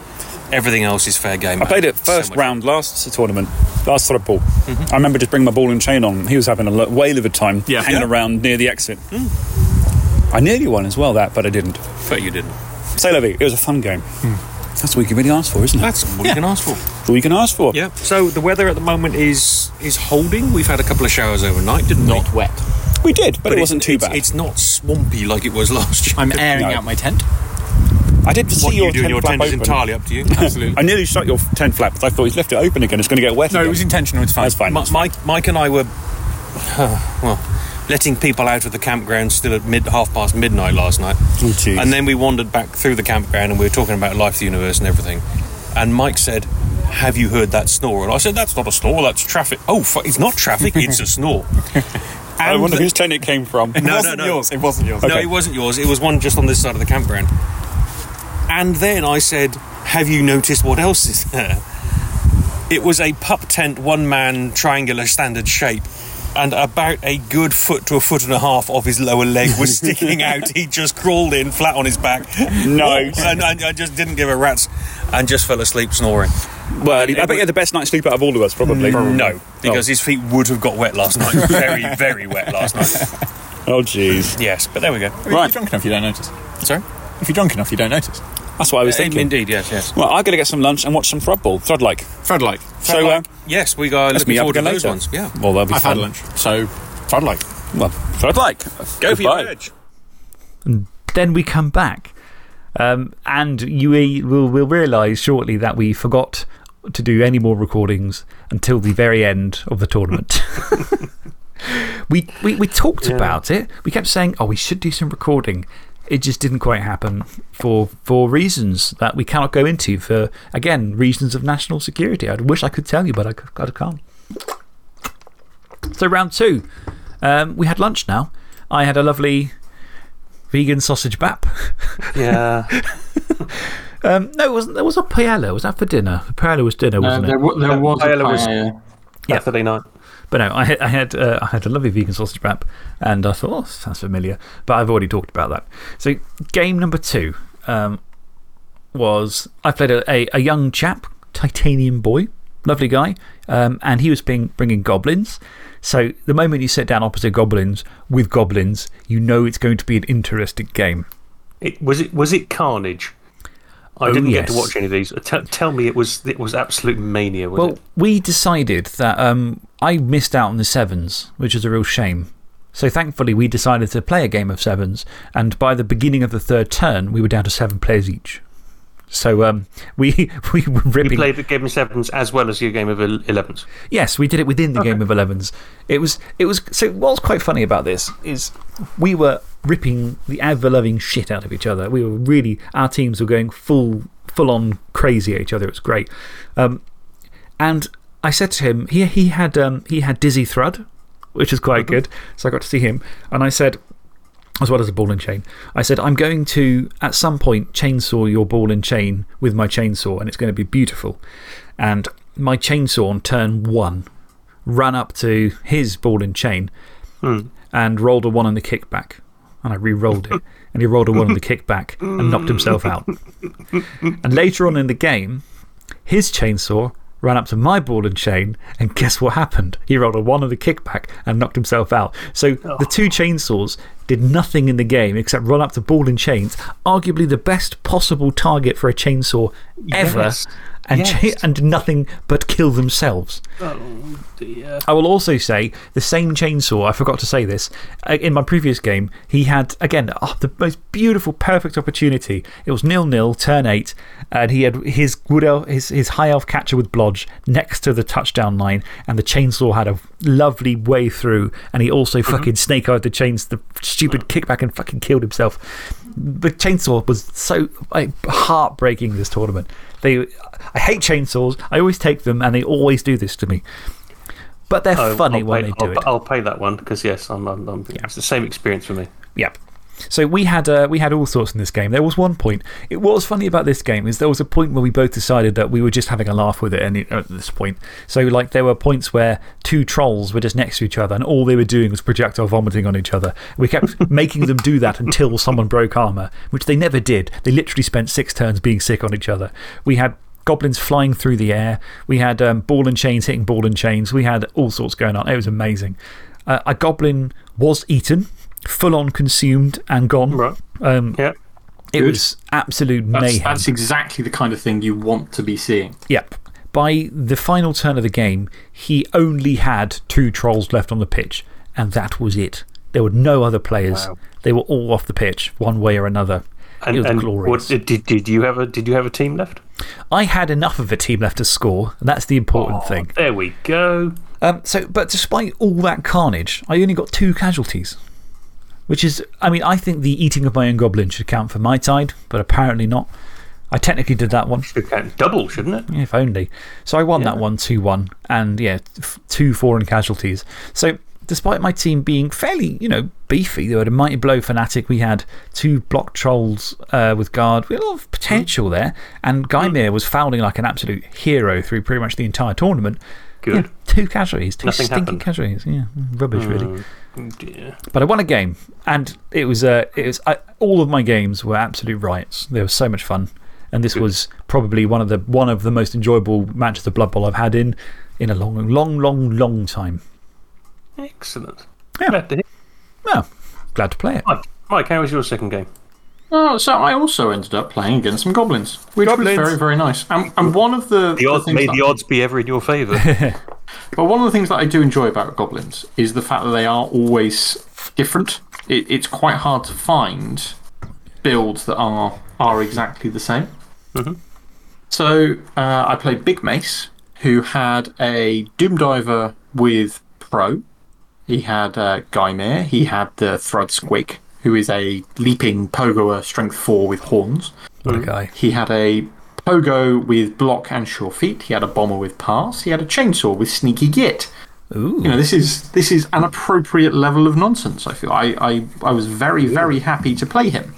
everything else is fair game. I played it first much round last tournament, last sort of ball. Mm-hmm. I remember just bringing my ball and chain on. He was having a lo- whale of a time Yeah. hanging Yeah. around near the exit. Hmm. I nearly won as well, that, but I didn't. fun. But you didn't. Say, Levy, it was a fun game. Hmm. That's all you can really ask for, isn't it? That's all you can ask for. That's all you can ask for. Yeah. So the weather at the moment is is holding. We've had a couple of showers overnight, didn't we? Not wet. We did, but, it it's- wasn't too it's, bad. It's not swampy like it was (laughs) last year. I'm airing No. out my tent. I did see what your you do in tent your flap tent is entirely up to you. (laughs) Absolutely. I nearly shut your tent flap because I thought he's left it open again. It's going to get wet No, again. it was intentional. It's fine. That's fine. Mi- Mike, Mike and I were, (sighs) well, letting people out of the campground still at mid half past midnight last night, Oh, and then we wandered back through the campground and we were talking about life, the universe, and everything. And Mike said, "Have you heard that snore?" And I said, "That's not a snore. That's traffic." Oh, fu- it's not traffic. It's a snore. (laughs) I wonder the- whose tent it came from. It No, wasn't no, no. yours. It wasn't yours. No, Okay. it wasn't yours. It was one just on this side of the campground. And then I said, Have you noticed what else is there? It was a pup tent, one man, triangular standard shape. And about a good foot to a foot and a half of his lower leg was (laughs) sticking out. He just crawled in flat on his back. Nice. And I, I just didn't give a rat's and just fell asleep snoring. Well, I bet you had the best night's sleep out of all of us, probably. No, because his feet would have got wet last night. (laughs) Very, very wet last night. Oh, jeez. Yes, but there we go. If you're Right. drunk enough, you don't notice. Sorry? If you're drunk enough, you don't notice. That's what I was thinking. Indeed, yes, yes. Well, I'm going to get some lunch and watch some Thrudball. Thrud-like. Fred like. So, uh, Yes, we are let's looking meet forward to those later. ones. Yeah. Well, that'll be I've fun. had lunch. So, Fred like. Well, Thrud-like. Go for Goodbye. your edge. Then we come back. Um, and you will, will realise shortly that we forgot to do any more recordings until the very end of the tournament. (laughs) (laughs) we, we, we talked about it. We kept saying, oh, we should do some recording. It just didn't quite happen for, for reasons that we cannot go into, for, again, reasons of national security. I wish I could tell you, but I, c- I can't. So, round two. Um, we had lunch now. I had a lovely vegan sausage bap. (laughs) Yeah. Um, no, it wasn't. There was a paella. Was that for dinner? The paella was dinner, Uh, wasn't there, it? wa- there was a Paella was- paella. Yeah. Saturday night. But no, I, had- I, had, uh, I had a lovely vegan sausage wrap, and I thought, oh, sounds familiar. But I've already talked about that. So, game number two um, was I played a, a, a young chap, Titanium Boy, lovely guy, um, and he was being, bringing goblins. So, the moment you sit down opposite goblins with goblins, you know it's going to be an interesting game. It, was, it, was it Carnage? I Oh, didn't get to watch any of these. T tell me it was, it was absolute mania, Well, it? we decided that um, I missed out on the sevens, which is a real shame. So thankfully, we decided to play a game of sevens, and by the beginning of the third turn, we were down to seven players each. So um, (laughs) we, we were You played the game of sevens as well as your game of 11s. Yes, we did it within the game of 11s. It was, it was, so what's quite funny about this is we were ripping the ever loving shit out of each other. We were really, our teams were going full, full on crazy at each other. It was great. Um, and I said to him, he, he, had, um, he had Dizzy Thrud, which is quite good. So I got to see him. And I said, as well as a ball and chain, I said, I'm going to, at some point, chainsaw your ball and chain with my chainsaw, and it's going to be beautiful. And my chainsaw on turn one ran up to his ball and chain and rolled a one on the kickback. And I re rolled it. (laughs) And he rolled a one on the kickback and knocked himself out. (laughs) And later on in the game, his chainsaw ran up to my ball and chain, and guess what happened? He rolled a one on the kickback and knocked himself out. So the two oh. chainsaws did nothing in the game except run up to ball and chains, arguably the best possible target for a chainsaw ever, Yes. And, Yes. (laughs) and nothing but kill themselves. Oh, dear. I will also say the same chainsaw, I forgot to say this. uh, In my previous game, he had, again, oh, the most beautiful, perfect opportunity. It was nil nil, turn eight, and he had his, wood elf, his, his high elf catcher with Blodge next to the touchdown line, and the chainsaw had a lovely way through, and he also Mm-hmm. fucking snake eyed the chains, the stupid kickback, and fucking killed himself. The chainsaw was so like, heartbreaking this tournament. They, I hate chainsaws. I always take them, and they always do this to me. But they're Oh, funny I'll when pay, they do I'll, it. I'll pay that one because, yes, I'm, I'm, I'm, it's the same experience for me. Yep. So we had, uh, we had all sorts in this game. There was one point. It, what was funny about this game is there was a point where we both decided that we were just having a laugh with it and it, at this point. So, like, there were points where two trolls were just next to each other and all they were doing was projectile vomiting on each other. We kept (laughs) making them do that until someone broke armor, which they never did. They literally spent six turns being sick on each other. We had goblins flying through the air. We had um, ball and chains hitting ball and chains. We had all sorts going on. It was amazing. Uh, a goblin was eaten, full on consumed and gone. Right. Um, Yeah. it Good. was absolute That's, mayhem. that's exactly the kind of thing you want to be seeing. Yep. By the final turn of the game, he only had two trolls left on the pitch, and that was it. There were no other players. Wow. They were all off the pitch, one way or another. And, it was and glorious. what, did, did, you have a, did you have a team left? I had enough of a team left to score, and that's the important thing. There we go. Um, so, but despite all that carnage, I only got two casualties. Which is, I mean, I think the eating of my own goblin should count for my side, but apparently not. I technically did that one. Should count double, shouldn't it? If only. So I won that one 2 1, and yeah, two foreign casualties. So despite my team being fairly, you know, beefy, they were a Mighty Blow Fanatic, we had two block trolls uh, with guard. We had a lot of potential there, and Guymere was fouling like an absolute hero through pretty much the entire tournament. Good. Yeah, two casualties, two Nothing stinking happened. casualties. Yeah, rubbish, really. Oh, dear. But I won a game, and it was, uh, it was I, all of my games were absolute riots. They were so much fun. And this was probably one of, the, one of the most enjoyable matches of Blood Bowl I've had in, in a long, long, long, long time. Excellent. Yeah. Glad to hear. Well, glad to play it. Mike, Mike, how was your second game? Oh, so I also ended up playing against some goblins, which Goblins. was very, very nice. And, and one of the, The odds, things may the odds be ever in your favour. (laughs) But one of the things that I do enjoy about goblins is the fact that they are always different. It, it's quite hard to find builds that are, are exactly the same. So uh, I played Big Mace, who had a Doom Diver with Pro. He had uh, Guymere. He had the Thrud Squig, who is a leaping pogoer strength 4 with horns. What a guy. He had a pogo with block and sure feet. He had a bomber with pass. He had a chainsaw with sneaky git. Ooh. You know, this is, this is an appropriate level of nonsense, I feel. I, I, I was very, very happy to play him.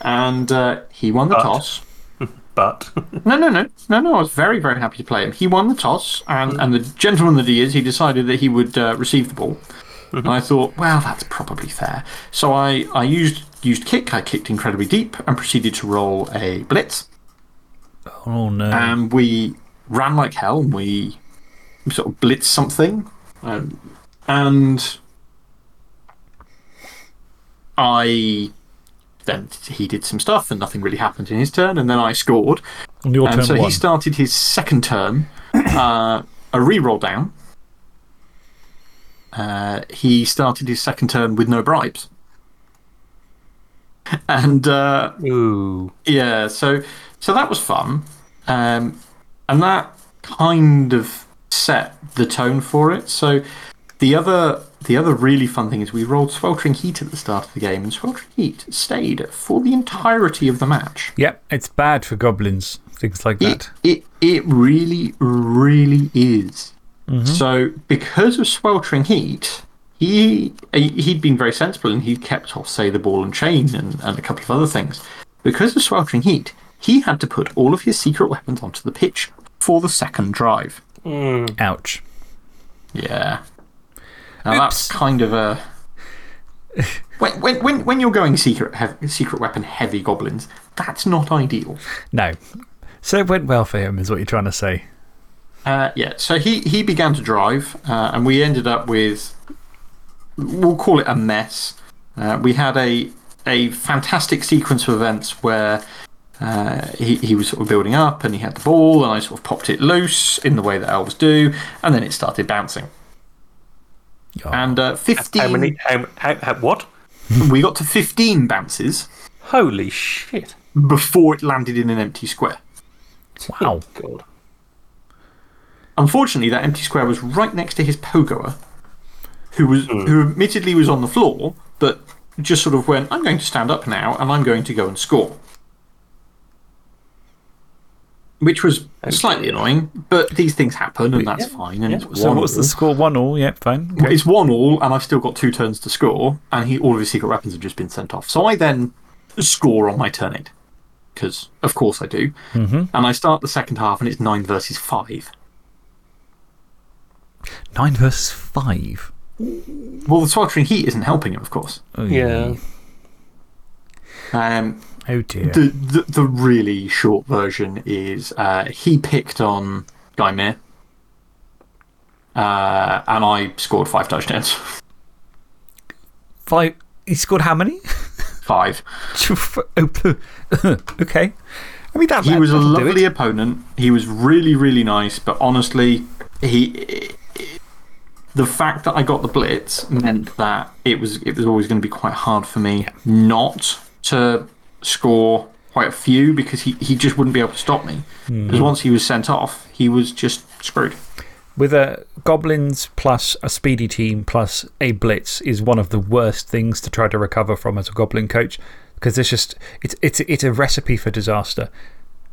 And uh, he won the But- toss. (laughs) But No, no, no. No, no. I was very, very happy to play him. He won the toss, and, and the gentleman that he is, he decided that he would uh, receive the ball. And I thought, well, that's probably fair. So I, I used, used kick. I kicked incredibly deep and proceeded to roll a blitz. Oh, no. And we ran like hell, and we sort of blitzed something. Um, and I. Then he did some stuff, and nothing really happened in his turn. And then I scored. On your And turn so one. he started his second turn, (coughs) uh, a re-roll down. Uh, he started his second turn with no bribes. And uh, ooh, yeah, so, so that was fun. Um, and that kind of set the tone for it. So the other, the other really fun thing is we rolled Sweltering Heat at the start of the game, and Sweltering Heat stayed for the entirety of the match. Yep, it's bad for goblins, things like that. It, it, it really, really is. So, because of sweltering heat, he, he'd been very sensible and he'd kept off, say, the ball and chain and, and a couple of other things. Because of sweltering heat, he had to put all of his secret weapons onto the pitch for the second drive. Ouch. Yeah. Now, that's kind of a. (laughs) When, when, when, when you're going secret, hev secret weapon heavy goblins, that's not ideal. No. So it went well for him, is what you're trying to say. Uh, yeah, so he, he began to drive, uh, and we ended up with, we'll call it a mess. Uh, we had a, a fantastic sequence of events where uh, he, he was sort of building up and he had the ball, and I sort of popped it loose in the way that elves do, and then it started bouncing. Oh, And uh, 15, how many? How, how, how, what? (laughs) we got to 15 bounces Holy shit! before it landed in an empty square. wow. God. Unfortunately, that empty square was right next to his pogoer, who, was, who admittedly was on the floor, but just sort of went, I'm going to stand up now and I'm going to go and score. Which was slightly annoying, but these things happen and that's fine. And it's So one what's the score? One all? Yep, fine. Okay. It's one all, and I've still got two turns to score, and he, all of his secret weapons have just been sent off. So I then score on my turn eight, because of course I do. -hmm. And I start the second half, and it's nine versus five. Nine versus five. Well, the sweltering heat isn't helping him, of course. Oh, Yeah. Um, Oh, dear. the, the, the really short version is uh, he picked on Guymere, uh, and I scored five touchdowns. Five. He scored how many? (laughs) five. (laughs) (laughs) okay. I mean, that, He that- was a lovely opponent. He was really, really nice, but honestly, he. The fact that I got the blitz meant that it was, it was always going to be quite hard for me not to score quite a few because he, he just wouldn't be able to stop me. Hmm. Because once he was sent off, he was just screwed. With a goblins plus a speedy team plus a blitz is one of the worst things to try to recover from as a goblin coach because it's just it's, it's, it's a recipe for disaster.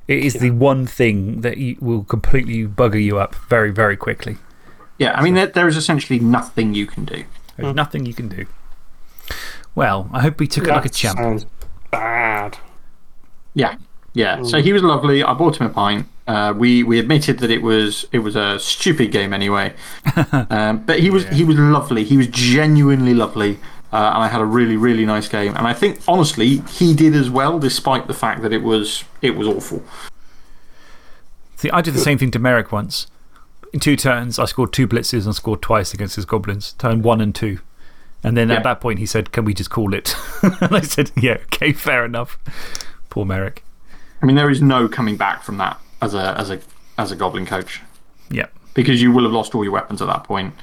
It is the one thing that you, will completely bugger you up very, very quickly. Yeah, I mean, there, there is essentially nothing you can do. There's nothing you can do. Well, I hope we took it like a That champ. Sounds bad. Yeah, yeah. So he was lovely. I bought him a pint. Uh, we, we admitted that it was, it was a stupid game anyway. (laughs) um, but he was, he was lovely. He was genuinely lovely. Uh, and I had a really, really nice game. And I think, honestly, he did as well, despite the fact that it was, it was awful. See, I did the same thing to Merrick once. In two turns, I scored two blitzes and scored twice against his goblins, turn one and two. And then Yeah. at that point, he said, Can we just call it? (laughs) and I said, Yeah, okay, fair enough. Poor Merrick. I mean, there is no coming back from that as a, as a, as a goblin coach. Yeah. Because you will have lost all your weapons at that point.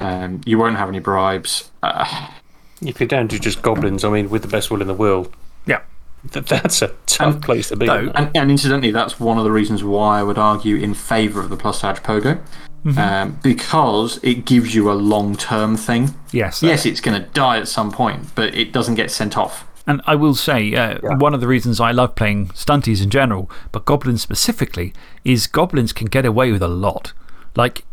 Um, you won't have any bribes. Uh, If you're down to just goblins, I mean, with the best will in the world, Yeah. th that's a tough And- place to be. though- And, and incidentally, that's one of the reasons why I would argue in favour of the plus Sag Pogo. Um, because it gives you a long term thing. Yes. Yes, it's going to die at some point, but it doesn't get sent off. And I will say, uh, one of the reasons I love playing stunties in general, but goblins specifically, is goblins can get away with a lot. Like,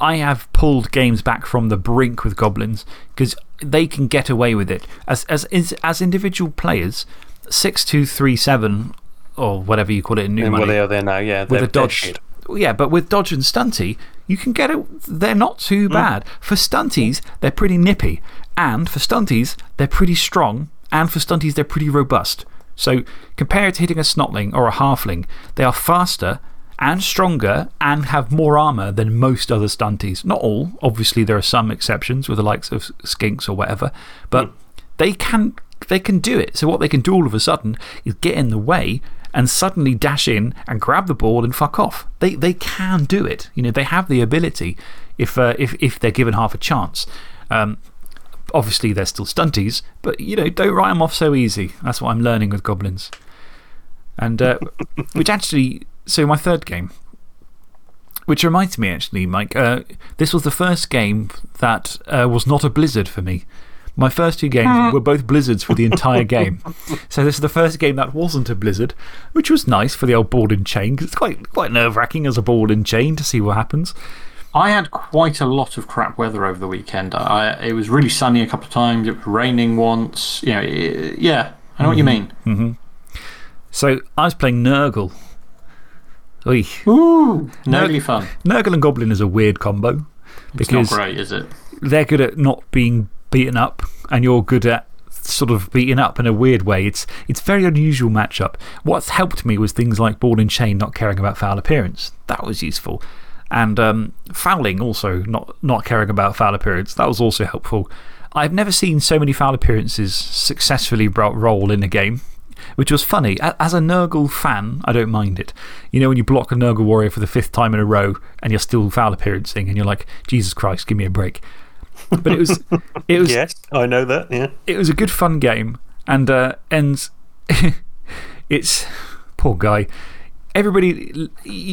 I have pulled games back from the brink with goblins because they can get away with it. As, as, as, as individual players, 6237 or whatever you call it in new And money well, they are there now, yeah. with a dodge. Yeah, but with dodge and stunty, you can get it. They're not too mm. bad. For stunties, they're pretty nippy. And for stunties, they're pretty strong. And for stunties, they're pretty robust. So, compared to hitting a snotling or a halfling, they are faster and stronger and have more armor than most other stunties. Not all. Obviously, there are some exceptions with the likes of skinks or whatever. But mm. they, can, they can do it. So, what they can do all of a sudden is get in the way and suddenly dash in and grab the ball and fuck off. They, they can do it. You know, they have the ability if, uh, if, if they're given half a chance. Um, obviously, they're still stunties, but you know, don't write them off so easy. That's what I'm learning with goblins. And uh, (laughs) which actually, so my third game, which reminds me actually, Mike, uh, this was the first game that was not a blizzard for me. My first two games hmm. were both blizzards for the entire (laughs) game. So, this is the first game that wasn't a blizzard, which was nice for the old ball and chain because it's quite, quite nerve wracking as a ball and chain to see what happens. I had quite a lot of crap weather over the weekend. I, it was really sunny a couple of times, it was raining once. You know, it- yeah, I know what you mm-hmm. mean. Mm-hmm. So, I was playing Nurgle. Oy. Ooh, nerdy fun. Nurgle and Goblin is a weird combo It's not because great, is it? they're good at not being beaten up, and you're good at sort of beating up in a weird way. It's, it's very unusual matchup. What's helped me was things like Ball and Chain not caring about foul appearance. That was useful. And um, fouling also, not, not caring about foul appearance. That was also helpful. I've never seen so many foul appearances successfully roll in a game, which was funny. As a Nurgle fan, I don't mind it. You know, when you block a Nurgle warrior for the fifth time in a row and you're still foul appearancing and you're like, Jesus Christ, give me a break. But it was, it was, Yes, I know that, yeah. it was a good fun game. And, uh, and (laughs) it's, poor guy. Everybody,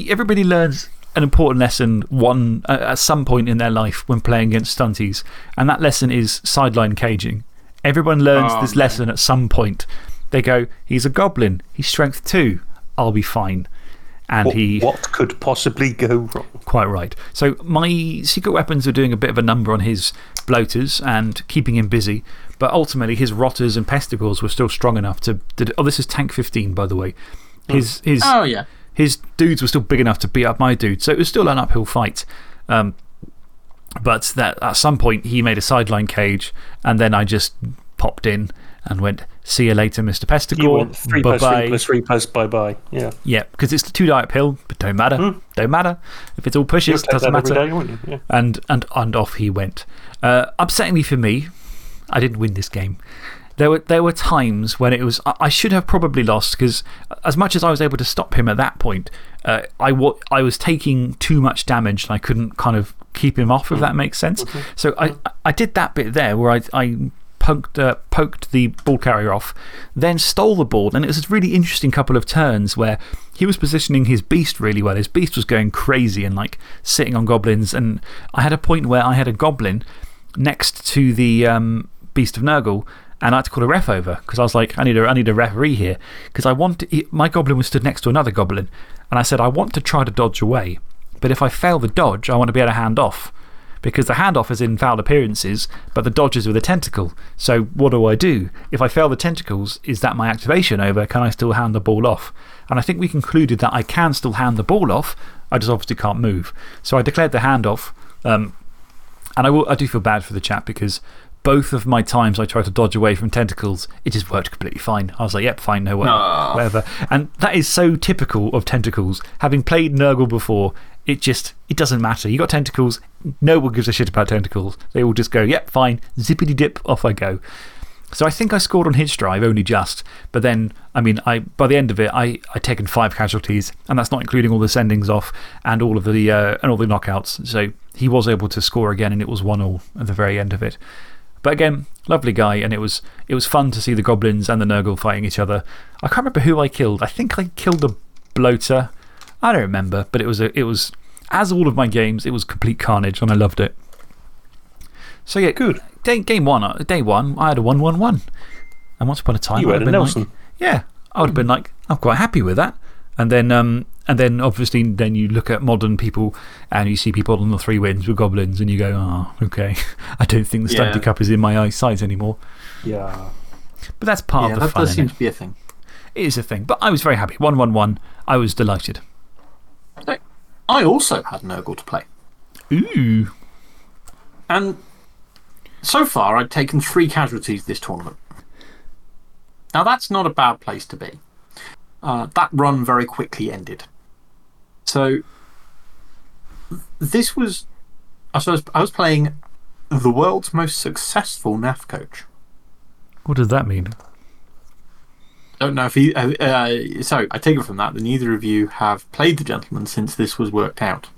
everybody learns an important lesson one, uh, at some point in their life when playing against stunties. And that lesson is sideline caging. Everyone learns Oh, this no. lesson at some point. They go, he's a goblin, he's strength two, I'll be fine. And What, he. what could possibly go wrong? Quite right. So, my secret weapons are doing a bit of a number on his bloaters and keeping him busy. But ultimately, his rotters and pesticles were still strong enough to. to oh, this is tank 15, by the way. His, his, Oh, yeah. his dudes were still big enough to beat up my dude. So, it was still an uphill fight. Um, but that, at some point, he made a sideline cage, and then I just popped in and went, See you later, Mr. Pesticle. 3 plus Bye-bye." 3 plus 3 plus bye bye. Yeah. Yeah, because it's the two die uphill, but don't matter. Don't matter. If it's all pushes, You'll doesn't matter. every day. Yeah. And, and, and off he went. Uh, upsettingly for me, I didn't win this game. There were, there were times when it was. I, I should have probably lost because, as much as I was able to stop him at that point, uh, I, I was taking too much damage and I couldn't kind of keep him off, if that makes sense. So I, I did that bit there where I, I poked, uh, poked the ball carrier off, then stole the ball. And it was a really interesting couple of turns where he was positioning his beast really well. His beast was going crazy and like sitting on goblins. And I had a point where I had a goblin next to the um, beast of Nurgle. And I had to call a ref over because I was like, I need a, I need a referee here. Because I want he, my goblin was stood next to another goblin. And I said, I want to try to dodge away. But if I fail the dodge, I want to be able to hand off. Because the handoff is in foul appearances, but the dodge is with a tentacle. So what do I do? If I fail the tentacles, is that my activation over? Can I still hand the ball off? And I think we concluded that I can still hand the ball off. I just obviously can't move. So I declared the handoff. Um, and I, will, I do feel bad for the chap because both of my times I tried to dodge away from tentacles, it just worked completely fine. I was like, yep, fine, no, Aw. whatever. And that is so typical of tentacles. Having played Nurgle before, it just it doesn't matter. You got tentacles, no one gives a shit about tentacles. They will just go, yep, fine, zippity dip, off I go. So I think I scored on his drive only just. But then, I mean, I, by the end of it, I, I'd taken five casualties, and that's not including all the sendings off and all of the uh, and all the knockouts. So he was able to score again, and it was 1 all at the very end of it. But again, lovely guy, and it was, it was fun to see the goblins and the Nurgle fighting each other. I can't remember who I killed. I think I killed a bloater. I don't remember, but it was, a, it was as all of my games, it was complete carnage and I loved it. So, yeah, Good. Day, game one, uh, day one, I had a 1 1 1. And once upon a time, You I'd had a Nelson. Like, yeah, I would have been like, I'm quite happy with that. And then, um, and then obviously, then you look at modern people and you see people on the three winds with goblins and you go, oh, okay. (laughs) I don't think the Yeah. Cup is in my eyesight anymore. Yeah. But that's part yeah, of the that fun. does seem to be a thing. It is a thing. But I was very happy. 1 1 1. I was delighted. I also had Nurgle to play. Ooh. And so far, I'd taken three casualties this tournament. Now, that's not a bad place to be. Uh, that run very quickly ended. So, this was, I suppose, I was playing the world's most successful NAF coach. What does that mean? I don't know if he. Uh, uh, so, I take it from that that neither of you have played the gentleman since this was worked out.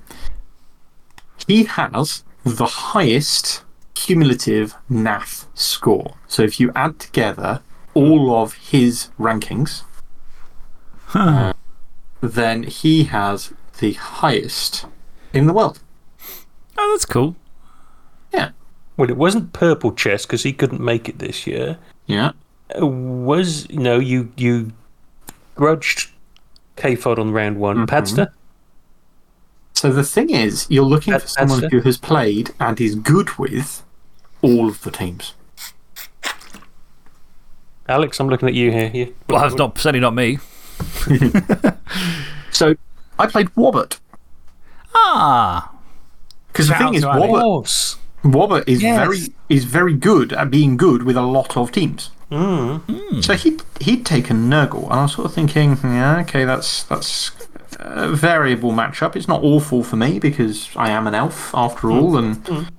He has the highest cumulative NAF score. So, if you add together all of his rankings, uh, then he has the highest in the world. Oh, that's cool. Yeah. Well, it wasn't Purple Chess because he couldn't make it this year. Yeah. It was, you know, you, you grudged KFOD on round one. Padster? So, the thing is, you're looking for someone that's who has played and is good with all of the teams. Alex, I'm looking at you here. You, Well, that's not, certainly not me. (laughs) So, I played Wobbert. Ah. Because the thing out is, to Ali. Wobbert, is, Yes. very, is very good at being good with a lot of teams. So he'd, he'd taken Nurgle, and I was sort of thinking, yeah, okay, that's, that's a variable matchup. It's not awful for me because I am an elf after all, and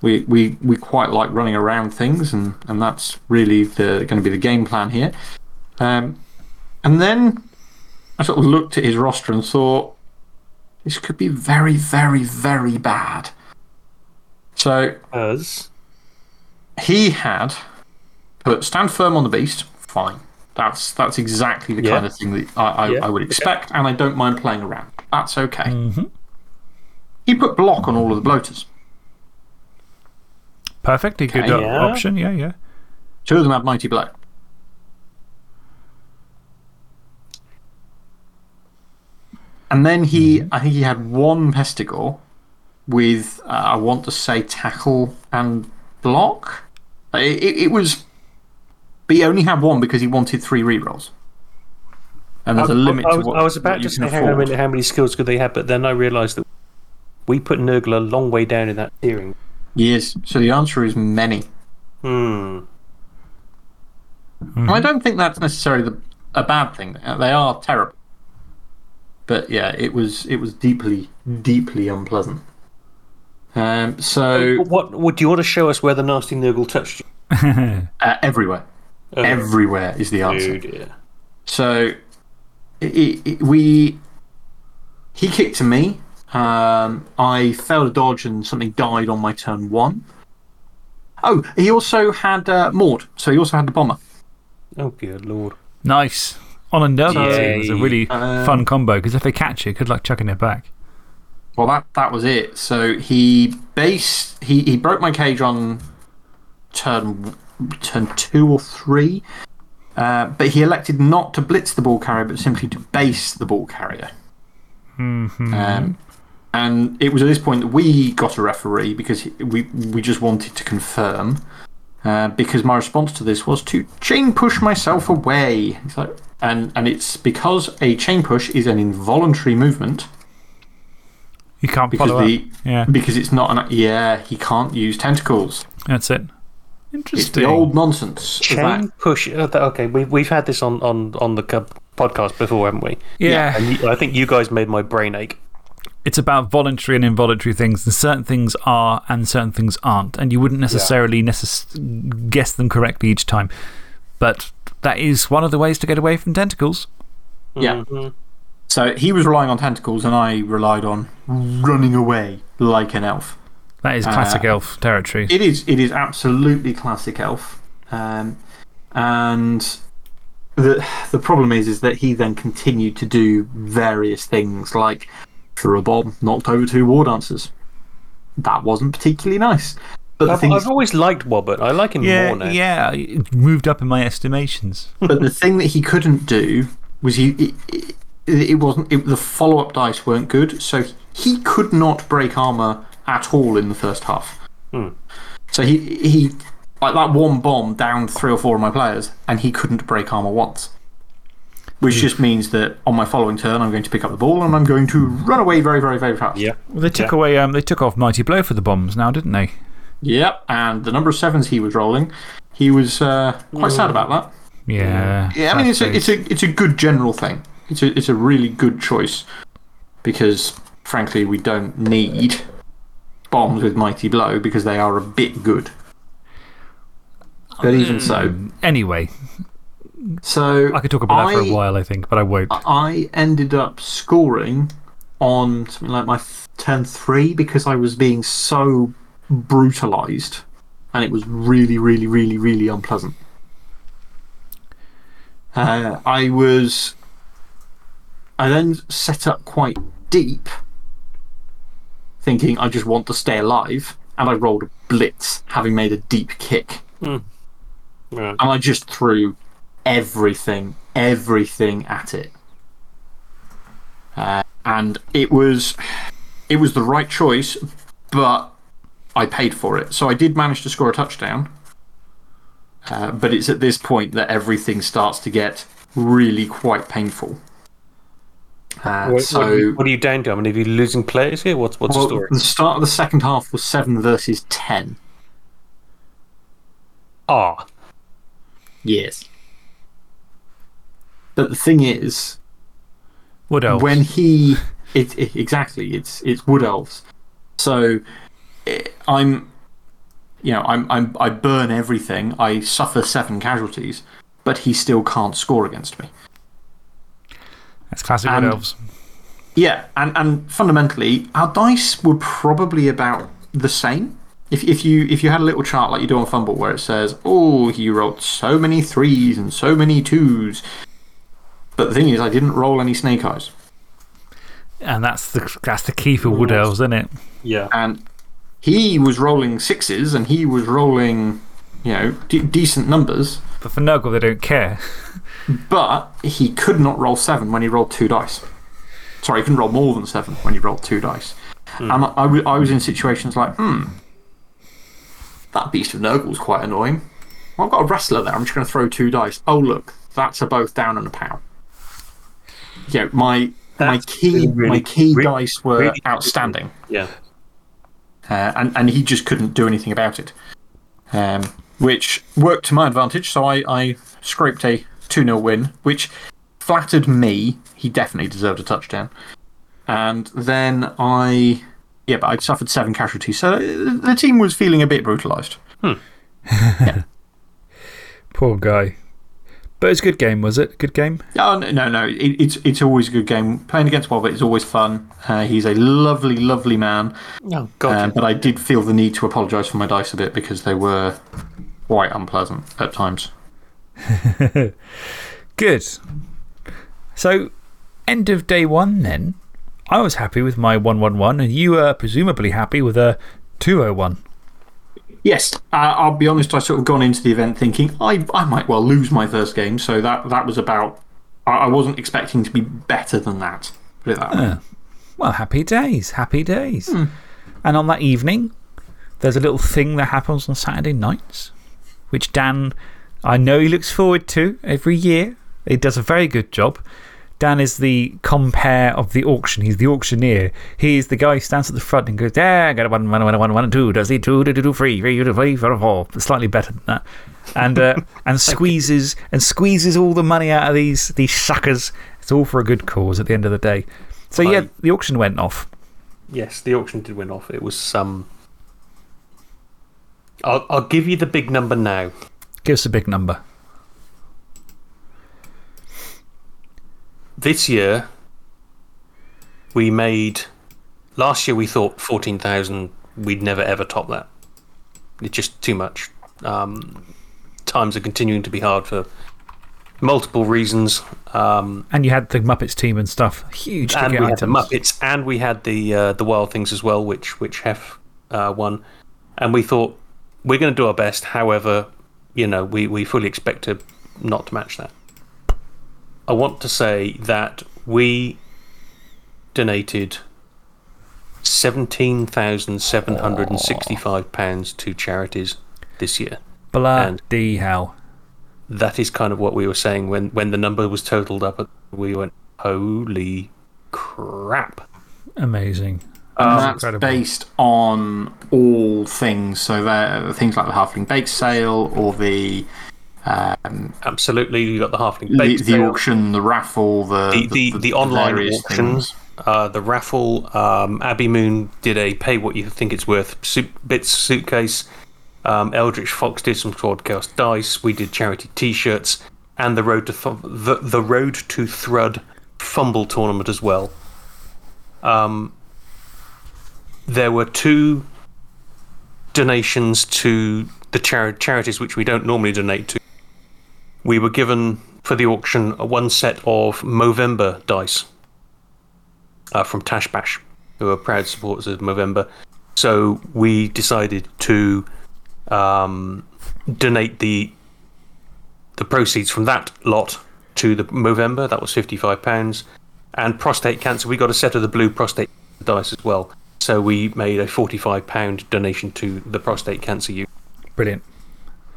we, we, we quite like running around things, and, and that's really the, going to be the game plan here. Um, and then I sort of looked at his roster and thought, this could be very, very, very bad. So Us. he had put stand firm on the beast. Fine. That's, that's exactly the Yeah. kind of thing that I, I, Yeah. I would expect, and I don't mind playing around. That's okay. He put block on all of the bloaters. Perfect. A good Okay. uh, Yeah. option. Yeah, yeah. Two of them have mighty blow. And then he, I think he had one Pestigor with, uh, I want to say, tackle and block. It, it, it was. But he only had one because he wanted three rerolls. And there's a limit I, to was, what I was about to can say how many, afford. how many skills could they have, but then I realised that we put Nurgle a long way down in that tiering. Yes. So the answer is many. Hmm. And I don't think that's necessarily the, a bad thing. They are terrible. But yeah, it was, it was deeply, deeply unpleasant. Um, so, What, what do you want to show us where the nasty Nurgle touched you? (laughs) uh, everywhere. Oh, Everywhere is the oh answer. dear. So, it, it, we. He kicked to me. Um, I failed a dodge and something died on my turn one. Oh, he also had uh, Maud. So he also had the bomber. Oh, good lord. Nice. On another team, it's a really Um, fun combo because if they catch it, good luck chucking it back. Well, that, that was it. So he based. He, he broke my cage on turn, turn two or three. Uh, but he elected not to blitz the ball carrier, but simply to base the ball carrier. Um, and it was at this point that we got a referee because we, we just wanted to confirm. Uh, because my response to this was to chain push myself away. So, and, and it's because a chain push is an involuntary movement. You can't Because, follow the. Yeah, because it's not an. Yeah, he can't use tentacles. that's it. Interesting. It's Interesting. the old nonsense. Chain push. oh, Okay, we, we've had this on, on, on the podcast before, haven't we? yeah. And you, I think you guys made my brain ache. It's about voluntary and involuntary things, and certain things are and certain things aren't. And you wouldn't necessarily necess- guess them correctly each time. But that is one of the ways to get away from tentacles. Yeah. So he was relying on tentacles, and I relied on running away like an elf. That is classic elf territory. It is, it is absolutely classic elf. Um, and the, the problem is, is that he then continued to do various things like threw a bomb, knocked over two war dancers. That wasn't particularly nice. But I've, I've always liked Wobbett. I like him Yeah, more now. yeah. It moved up in my estimations. (laughs) but the thing that he couldn't do was he. It, it, it wasn't. It, the follow up dice weren't good, so he could not break armor at all in the first half. Hmm. So he, he. Like that one bomb downed three or four of my players, and he couldn't break armor once. Which just means that on my following turn, I'm going to pick up the ball and I'm going to run away very, very, very fast. Yeah. Well, they took away. Um, they took off mighty blow for the bombs now, didn't they? Yep, and the number of sevens he was rolling, he was uh, quite sad about that. Yeah. Yeah, I mean, it's a, it's, a, it's a good general thing. It's a, it's a really good choice because, frankly, we don't need bombs with Mighty Blow because they are a bit good. But even so. Anyway, So I could talk about that for a while, I think, but I won't. I ended up scoring on something like my th- turn three because I was being so brutalized and it was really, really, really, really unpleasant. Uh, I was. I then set up quite deep, thinking I just want to stay alive, and I rolled a blitz, having made a deep kick. Right. And I just threw everything, everything at it. Uh, and it was, it was the right choice, but I paid for it. So I did manage to score a touchdown. Uh, but it's at this point that everything starts to get really quite painful. Uh, What, so, what, are you, what are you down to? I mean, are you losing players here? What's, what's well, the story? the start of the second half was 7 versus 10. Ah. Yes. But the thing is, What else? when he it, it exactly it's it's wood elves so eh, i'm you know I'm, I'm i burn everything i suffer seven casualties but he still can't score against me That's classic Wood Elves. yeah and and fundamentally our dice were probably about the same if, if you if you had a little chart like you do on fumble where it says oh he rolled so many threes and so many twos but the thing is i didn't roll any snake eyes And that's the, that's the key for Wood Elves, isn't it? Yeah. and he was rolling sixes and he was rolling, you know, de decent numbers, But for Nurgle, they don't care. but he could not roll seven when he rolled two dice. Sorry, he couldn't roll more than seven when he rolled two dice. And I, I I was in situations like, hmm, that beast of Nurgle's quite annoying. Well, I've got a wrestler there. I'm just going to throw two dice. Oh, look, that's a both down and a pow. Yeah, my, my key, really, my key really, dice were really- outstanding. Yeah. Uh, and, and he just couldn't do anything about it. Um, which worked to my advantage, so I, I scraped a 2 0 win, which flattered me. He definitely deserved a touchdown. And then I. Yeah, but I'd suffered seven casualties, so the team was feeling a bit brutalised. (laughs) Poor guy. But it's a good game, was it? Good game? Oh, no, no, no. It, it's, it's always a good game. Playing against Wobbett is always fun. Uh, he's a lovely, lovely man. Oh, God. Um, but I did feel the need to apologise for my dice a bit because they were quite unpleasant at times. (laughs) Good. So, end of day one then. I was happy with my 111, and you were presumably happy with a 201. Yes, uh, I'll be honest, I sort of gone into the event thinking I, I might well lose my first game, so that, that was about. I, I wasn't expecting to be better than that. Put it that way. Well, happy days, happy days. And on that evening, there's a little thing that happens on Saturday nights, which Dan, I know he looks forward to every year. He does a very good job. Dan is the compare of the auction. He's the auctioneer. He's the guy who stands at the front and goes, Yeah, I got a one, one, one, one, one, two. Does he two, two, two, two, three, three, two, three, four, four. Slightly better than that. And, uh, (laughs) and squeezes and squeezes all the money out of these, these suckers. It's all for a good cause at the end of the day. So, yeah, the auction went off. Yes, the auction did win off. It was. Um, I'll, I'll give you the big number now. Give us a big number. This year, we made. Last year, we thought 14,000, we'd never ever top that. It's just too much. Um, times are continuing to be hard for multiple reasons. Um, And you had the Muppets team and stuff. Huge and we had the. Muppets, and we had the uh, the Wild Things as well, which which Hef uh, won. And we thought we're going to do our best. However, you know, we, we fully expect to not to match that. I want to say that we donated seventeen thousand seven hundred and sixty-five pounds to charities this year. Bloody hell. That is kind of what we were saying when when the number was totaled up. We went, holy crap! Amazing. And Um, that's incredible. based on all things. So there things like the Halfling Bake Sale or the um, Absolutely, you got the halfling the, bake the sale, auction, the raffle, the the, the, the, online auctions, uh, the raffle. Um, Abbey Moon did a pay what you think it's worth suit, bits suitcase. Um, Eldritch Fox did some broadcast dice. We did charity T-shirts and the road to Th- the the road to Thrud fumble tournament as well. Um, there were two donations to the chari- charities which we don't normally donate to. We were given for the auction one set of Movember dice uh, from Tash Bash, who are proud supporters of Movember. So we decided to um, donate the the proceeds from that lot to the Movember. That was fifty five pounds, and prostate cancer. We got a set of the blue prostate dice as well. So we made a forty five pound donation to the prostate cancer unit. Brilliant.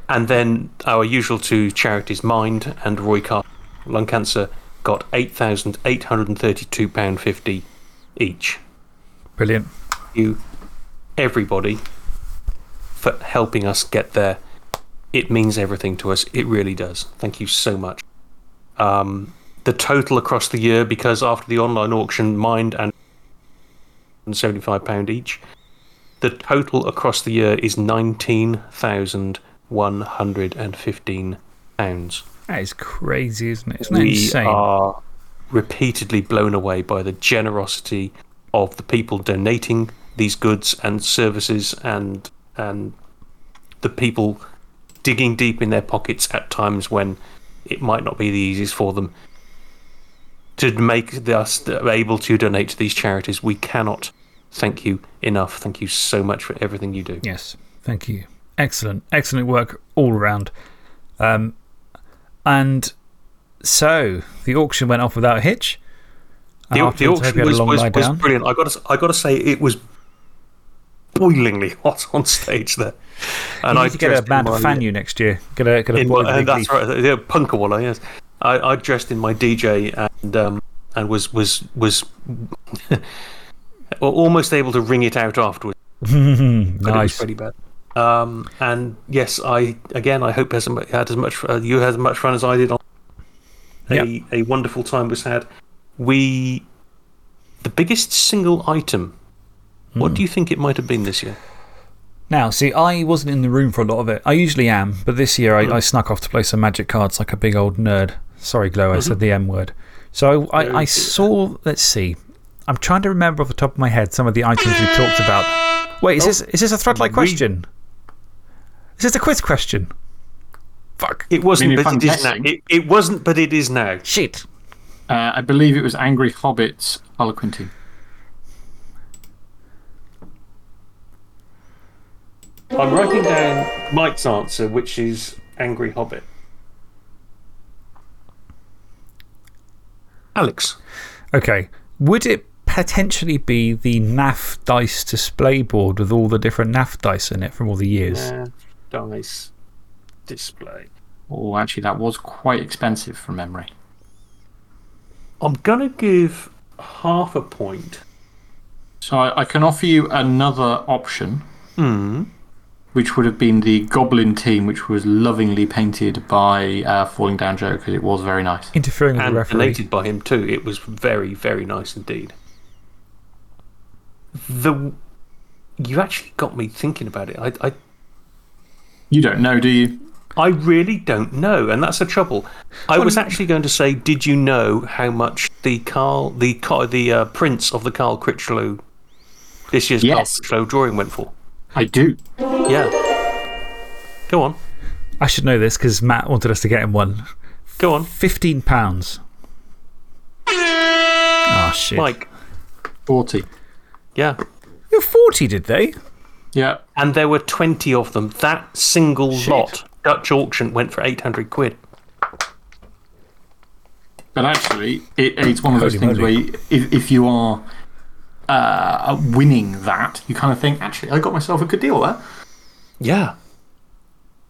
And then our usual two charities, Mind and Roy Castle Lung Cancer, got £8,832.50 each. Brilliant. Thank You, everybody, for helping us get there. It means everything to us. It really does. Thank you so much. Um, the total across the year, because after the online auction, Mind and £75 each, the total across the year is £19,115. That is crazy, isn't it? Isn't that We insane? are repeatedly blown away by the generosity of the people donating these goods and services and, and the people digging deep in their pockets at times when it might not be the easiest for them to make us able to donate to these charities. We cannot thank you enough. Thank you so much for everything you do. Yes. Thank you. Excellent. Excellent work all around. Um, and so the auction went off without a hitch. The, the afterwards, I hope auction you had a was, was, was brilliant. I got to, I got to say, it was boilingly (laughs) hot on stage there. And you I need to get a band my- fan you next year. Get a, get a in boy my- with a big uh, leaf. that's right, yeah, Punkawalla, yes. I, I dressed in my DJ and um, and was was was (laughs) almost able to ring it out afterwards. (laughs) But it was nice. pretty bad. Um, and yes, I again, I hope has, had as much uh, you had as much fun as I did. On a a wonderful time was had. We the biggest single item. What Hmm. do you think it might have been this year? Now, see, I wasn't in the room for a lot of it. I usually am, but this year Hmm. I, I snuck off to play some magic cards like a big old nerd. Sorry, Glow, I said the M word. So I, I, I saw, let's see. I'm trying to remember off the top of my head some of the items we talked about. Wait, is, this, is this a thread like question? Is this a quiz question? Fuck. It wasn't, if but I'm it is now. It, it wasn't, but it is now. Shit. Uh, I believe it was Angry Hobbits Harlequin I'm writing down Mike's answer, which is Angry Hobbit. Alex. Okay. Would it potentially be the NAF dice display board with all the different NAF dice in it from all the years? Dice display. Oh, actually, that was quite expensive from memory. I'm going to give half a point. So I, I can offer you another option, Hmm. which would have been the Goblin team, which was lovingly painted by uh, Falling Down Joe because it was very nice. Interfering with the And referee. donated by him too. It was very, very nice indeed. The. You actually got me thinking about it. I, I You don't know, do you? I really don't know, and that's the trouble. I was actually going to say, did you know how much the Carl, the Car- the uh, prints of the Carl Critchlow, this year's Yes. Carl Critchlow drawing went for? I do. Yeah. Go on. I should know this because Matt wanted us to get him one. Go on. £15. Oh, shit. Mike. 40. Yeah. You're 40, did they? Yeah. And there were 20 of them. That single Shit. lot, Dutch auction, went for 800 quid. But actually, it, it's one of those Holy things moly. where you, if, if you are uh, winning that, you kind of think, actually, I got myself a good deal there. Yeah.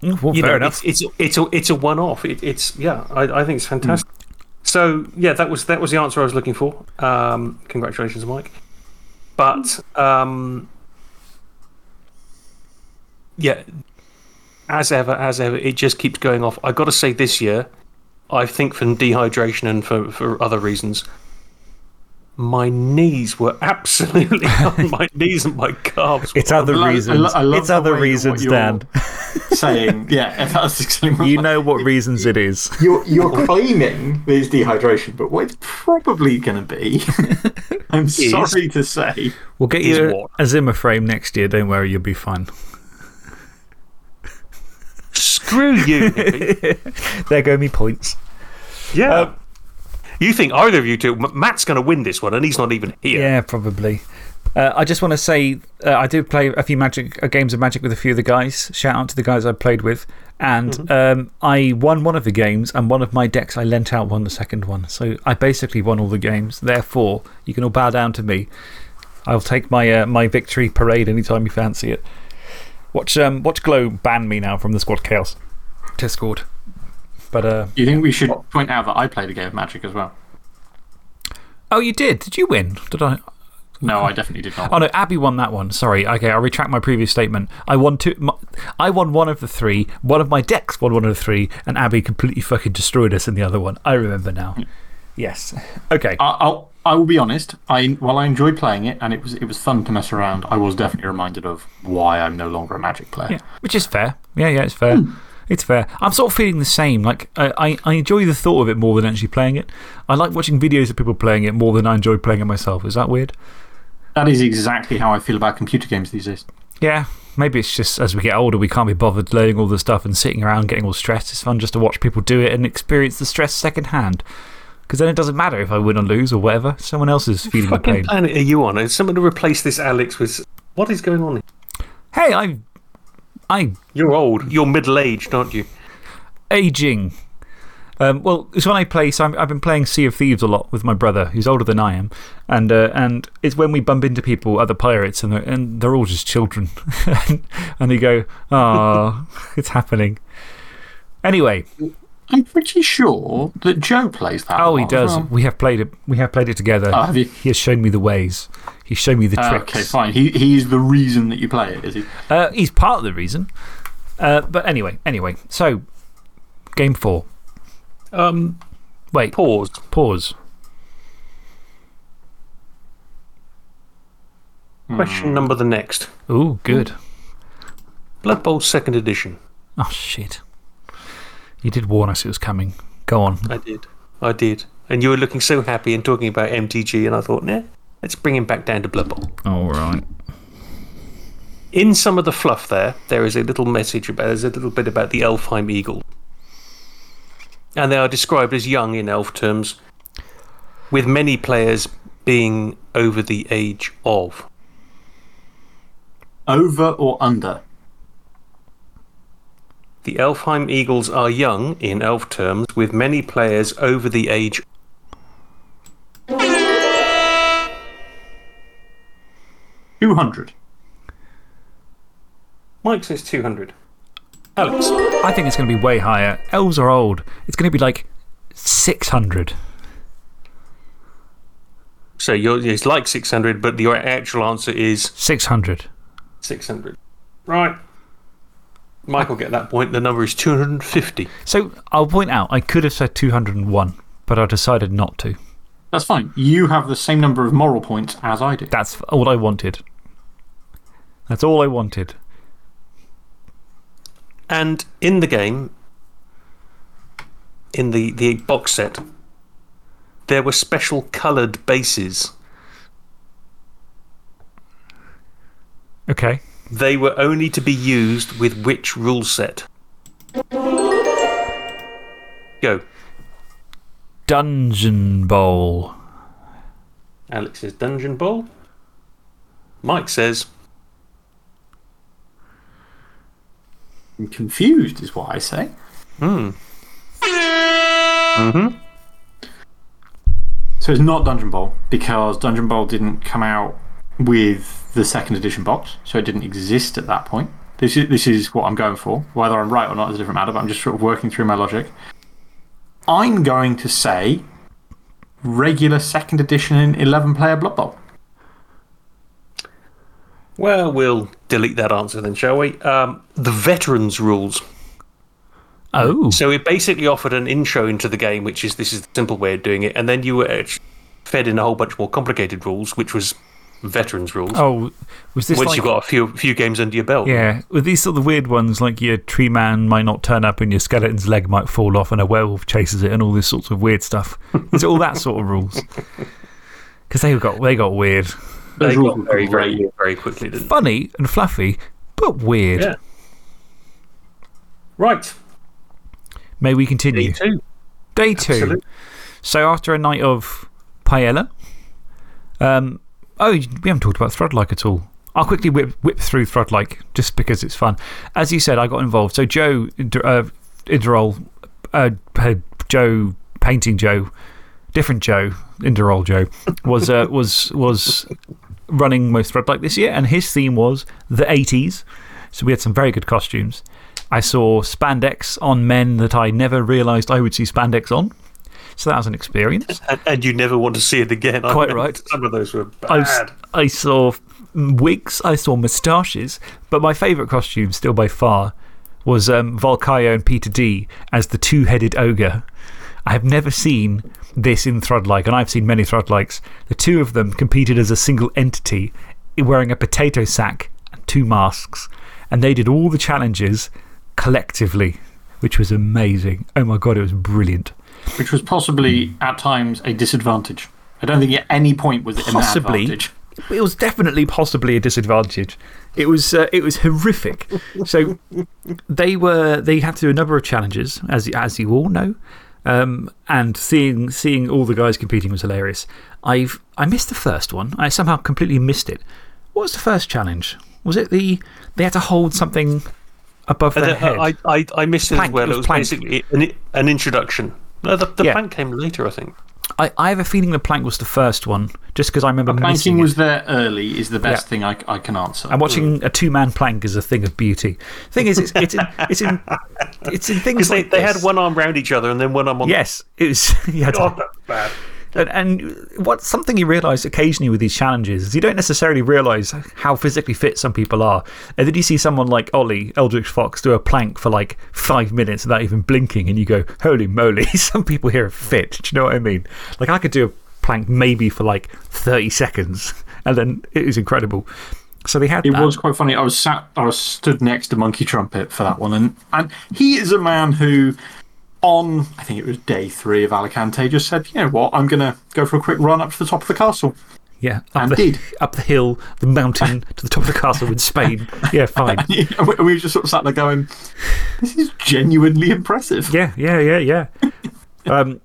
Mm, Well, you fair know, enough. It's, it's, it's, a, it's a one off. It, it's, yeah, I, I think it's fantastic. So, yeah, that was, that was the answer I was looking for. Um, congratulations, Mike. But, um, yeah, as ever, as ever, it just keeps going off. I've got to say, this year, I think from dehydration and for, for other reasons, my knees were (laughs) absolutely (laughs) on my knees and my calves. It's were- other I lo- I reasons. lo- I love it's other reasons, what Dan. (laughs) saying, yeah, that's exactly what You know what reasons it is. You're, you're claiming that it's dehydration, but what it's probably going to be, I'm sorry to say, We'll get Is you what? a Zimmer frame next year. Don't worry, you'll be fine. Screw you, (laughs) There go me points. Yeah. you think either of you two, Matt's going to win this one, and he's not even here. Yeah, probably. Uh, I just want to say uh, I did play a few magic uh, games of Magic with a few of the guys. Shout out to the guys I played with. And Mm-hmm. um, I won one of the games, and one of my decks I lent out won the second one. So I basically won all the games. Therefore, you can all bow down to me. I'll take my uh, my victory parade anytime you fancy it. Watch, um, watch Glow ban me now from the Squad Chaos Discord. But uh, you think we should point out that I played a game of Magic as well? oh, you did? Did you win? Did I? No, I definitely did not. Oh no, Abby won that one. Sorry. Okay, I'll retract my previous statement. I won two. My, I won one of the three. One of my decks won one of the three, and Abby completely fucking destroyed us in the other one. I remember now. Yes. Okay. I, I'll, I will be honest. I, while I enjoyed playing it and it was, it was fun to mess around, I was definitely reminded of why I'm no longer a Magic player. Yeah, which is fair. Yeah, yeah, it's fair. Hmm. It's fair. I'm sort of feeling the same. Like, I, I, I enjoy the thought of it more than actually playing it. I like watching videos of people playing it more than I enjoy playing it myself. Is that weird? That is exactly how I feel about computer games these days. Yeah, maybe it's just as we get older, we can't be bothered learning all the stuff and sitting around getting all stressed. It's fun just to watch people do it and experience the stress secondhand. Because then it doesn't matter if I win or lose or whatever. Someone else is feeling the pain. planet are you on? Is someone to replace this Alex with. What is going on here? Hey, I. I. You're old. You're middle aged, aren't you? Aging. Um, well, it's when I play. So I'm, I've been playing Sea of Thieves a lot with my brother, who's older than I am. And, uh, and it's when we bump into people, other pirates, and they're, and they're all just children. (laughs) and they go, oh, (laughs) it's happening. Anyway, I'm pretty sure that Joe plays that. Oh, he lot does. well. We have played it. We have played it together. Oh, have you? He has shown me the ways. He's shown me the Ah, tricks. okay, fine. He, he's the reason that you play it, is he? Uh, he's part of the reason. Uh, but anyway, anyway. So, game four. Um, Wait, pause. pause. Question number the next Ooh, good. Blood Bowl second edition. Oh, shit. You did warn us it was coming. Go on. I did. I did. And you were looking so happy and talking about MTG, and I thought, nah, let's bring him back down to Blood Bowl. All right. In some of the fluff there, there is a little message about, there's a little bit about the Elfheim Eagle. And they are described as young in elf terms, with many players being over the age of. Over or under? The Elfheim Eagles are young in elf terms, with many players over the age. Two hundred. Mike says 200. Alex. I think it's going to be way higher. Elves are old. It's going to be like 600. So you're, it's like 600, but your actual answer is 600. 600. Right. Mike will get that point. The number is 250. So, I'll point out, I could have said 201, but I decided not to. That's fine. You have the same number of moral points as I do. That's all I wanted. That's all I wanted. And in the game, in the, the box set, there were special coloured bases. Okay. They were only to be used with which rule set? Go. Dungeon Bowl. Alex says Dungeon Bowl. Mike says I'm confused, is what I say. Hmm. Mm-hmm. So it's not Dungeon Bowl because Dungeon Bowl didn't come out with the second edition box, so it didn't exist at that point. This is, this is what I'm going for. Whether I'm right or not is a different matter, but I'm just sort of working through my logic. I'm going to say regular second edition in 11 player Blood Bowl. Well, we'll delete that answer then, shall we? Um, the veterans rules. Oh. So it basically offered an intro into the game, which is this is the simple way of doing it, and then you were fed in a whole bunch more complicated rules, which was veterans rules. Oh, was this Once like. you've got a few few games under your belt. Yeah, with these sort of weird ones, like your tree man might not turn up and your skeleton's leg might fall off and a werewolf chases it and all this sorts of weird stuff. Is it all that sort of rules? (laughs) Because they got, they got weird. They Those rules got were very, very, great. very quickly, didn't Funny and fluffy, but weird. Yeah. Right. May we continue? Day two. Day two. Absolutely. So after a night of paella, um, oh, we haven't talked about Thrudlike at all. I'll quickly whip, whip through Thrudlike just because it's fun. As you said, I got involved. So Joe, uh, Interroll, uh, Joe, Painting Joe, different Joe, Interroll Joe, was, uh, was, was running most Thrudlike this year, and his theme was the 80s. So we had some very good costumes. I saw spandex on men that I never realised I would see spandex on. So that was an experience. (laughs) And, and you never want to see it again. I Quite right. Some of those were bad. I saw wigs, I saw moustaches, but my favourite costume, still by far, was um, Volkayo and Peter D as the two headed ogre. I have never seen this in Thrudlike, and I've seen many Thrudlikes. The two of them competed as a single entity, wearing a potato sack and two masks, and they did all the challenges collectively, which was amazing. Oh my god, it was brilliant. Which was possibly at times a disadvantage. I don't think at any point was it an Possibly. advantage. It was definitely possibly a disadvantage. It was, uh, it was horrific. So they, were, they had to do a number of challenges, as, as you all know. Um, and seeing, seeing all the guys competing was hilarious. I've, I missed the first one. I somehow completely missed it. What was the first challenge? Was it the. They had to hold something above their then, head? I, I, I missed it Plank, as well. it It was was basically an, an introduction. No, the, the Yeah. plank came later, I think. I, I have a feeling the plank was the first one, just because I remember missing Planking it. was there early, is the best Yeah. thing I, I can answer. And watching a two man plank is a thing of beauty. Thing is, it's, it's, in, it's, in, it's in (laughs) things Because they, like they had one arm round each other and then one arm on Yes, it was. (laughs) You had God, that's bad. And, and what, something you realise occasionally with these challenges is you don't necessarily realise how physically fit some people are. And then you see someone like Ollie, Eldritch Fox, do a plank for like five minutes without even blinking, and you go, holy moly, (laughs) some people here are fit. Do you know what I mean? Like, I could do a plank maybe for like 30 seconds, (laughs) and then it was incredible. So they had It that. was quite funny. I was sat, I was stood next to Monkey Trumpet for that one, and, and he is a man who, on I think it was day three of Alicante, just said, you know what, I'm going to go for a quick run up to the top of the castle. Yeah, up And the, up the hill, the mountain, to the top of the castle in Spain. (laughs) Yeah, fine. (laughs) and we just sort of sat there going, this is genuinely impressive. Yeah, yeah, yeah, yeah. (laughs) um,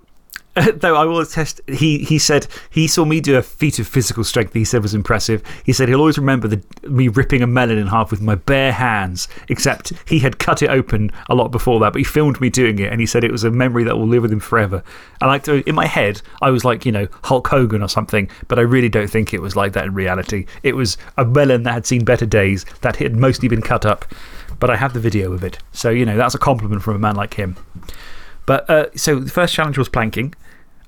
(laughs) though I will attest, he, he said he saw me do a feat of physical strength he said was impressive. He said he'll always remember the, me ripping a melon in half with my bare hands, except he had cut it open a lot before that, but he filmed me doing it and he said it was a memory that will live with him forever. And like in my head, I was like, you know, Hulk Hogan or something, but I really don't think it was like that in reality. It was a melon that had seen better days, that had mostly been cut up, but I have the video of it. So, you know, that's a compliment from a man like him. But uh, so the first challenge was planking.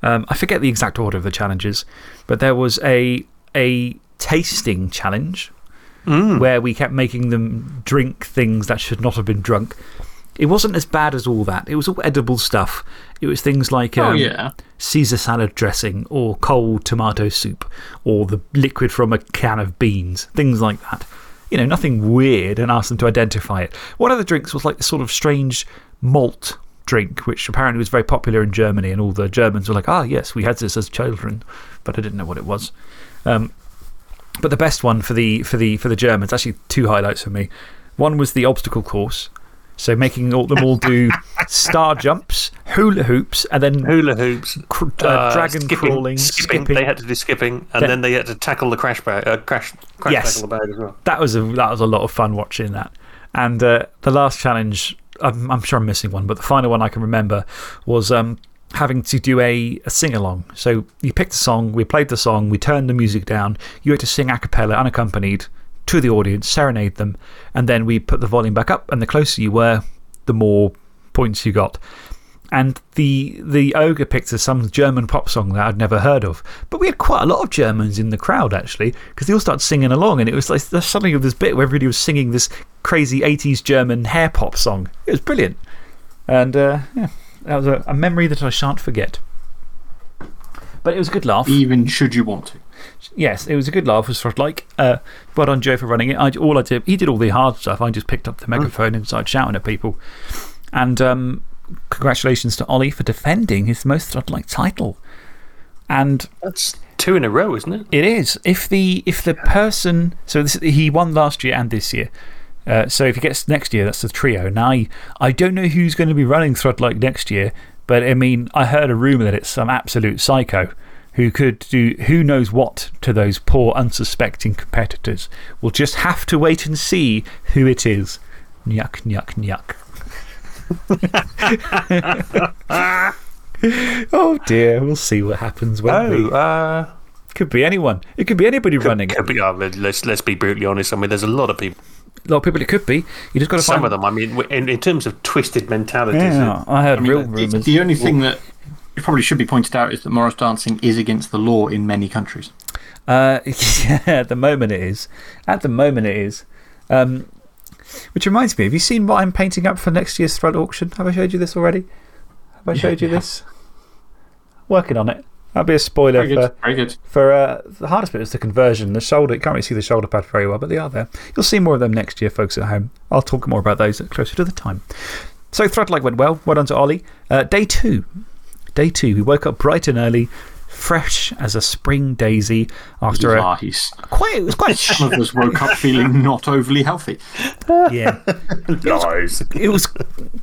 Um, I forget the exact order of the challenges, but there was a, a tasting challenge where we kept making them drink things that should not have been drunk. It wasn't as bad as all that. It was all edible stuff. It was things like Oh, um, yeah. Caesar salad dressing or cold tomato soup or the liquid from a can of beans, things like that. You know, nothing weird and asked them to identify it. One of the drinks was like this sort of strange malt drink, which apparently was very popular in Germany, and all the Germans were like, ah, yes, we had this as children, but I didn't know what it was. Um, but the best one for the, for, the, for the Germans, actually, two highlights for me. One was the obstacle course, So making all, them all do (laughs) star jumps, hula hoops, and then Hula hoops, cr- uh, dragon skipping, crawling, skipping. skipping. They had to do skipping, and Then- then they had to tackle the crash bag, uh, crash, crash Yes. tackle the bag as well. that was, a, that was a lot of fun watching that. And uh, the last challenge, I'm, I'm sure I'm missing one, but the final one I can remember was um, having to do a, a sing along. So you picked a song, we played the song, we turned the music down, you had to sing a cappella, unaccompanied, to the audience, serenade them, and then we put the volume back up. And the closer you were, the more points you got. And the, the ogre picked some German pop song that I'd never heard of. But we had quite a lot of Germans in the crowd, actually, because they all started singing along. And it was like there's something of this bit where everybody was singing this crazy 80s German hair pop song. It was brilliant. And uh, yeah, that was a, a memory that I shan't forget. But it was a good laugh. Even should you want to. Yes, it was a good laugh. It was sort of like, uh, well done, Joe, for running it. I, all I did, he did all the hard stuff. I just picked up the megaphone and started shouting at people. And um, congratulations to Ollie for defending his most like title. And That's two in a row, isn't it? it is. If the, if the person, so this, he won last year and this year. Uh, so if he gets next year, that's the trio. Now, I, I don't know who's going to be running Thrudlike next year, but I mean, I heard a rumour that it's some absolute psycho who could do who knows what to those poor, unsuspecting competitors. We'll just have to wait and see who it is. Nyuk, nyuk, nyuk. (laughs) oh dear, we'll see what happens. Won't Oh, we? uh, Could be anyone. It could be anybody running could be, uh, let's, let's be brutally honest. I mean, there's a lot of people. A lot of people it could be. You just got to Some find of them, I mean, in, in terms of twisted mentalities. Yeah, I heard I mean, real the, rumours. the only thing that it probably should be pointed out is that Morris dancing is against the law in many countries. Uh, (laughs) yeah, at the moment it is. At the moment it is. Um, which reminds me, have you seen what I'm painting up for next year's Thrud auction? Have I showed you this already? Have I showed you this? Working on it. That'll be a spoiler Very for, good. Very good. for uh, the hardest bit is the conversion. The shoulder, you can't really see the shoulder pad very well, but they are there. You'll see more of them next year, folks at home. I'll talk more about those closer to the time. So, Thrudlike went well. Well done to Ollie. Uh, day two. Day two. We woke up bright and early, fresh as a spring daisy after a. Lies. Quite, it was quite. Some of us woke up feeling (laughs) not overly healthy. yeah. Lies. It was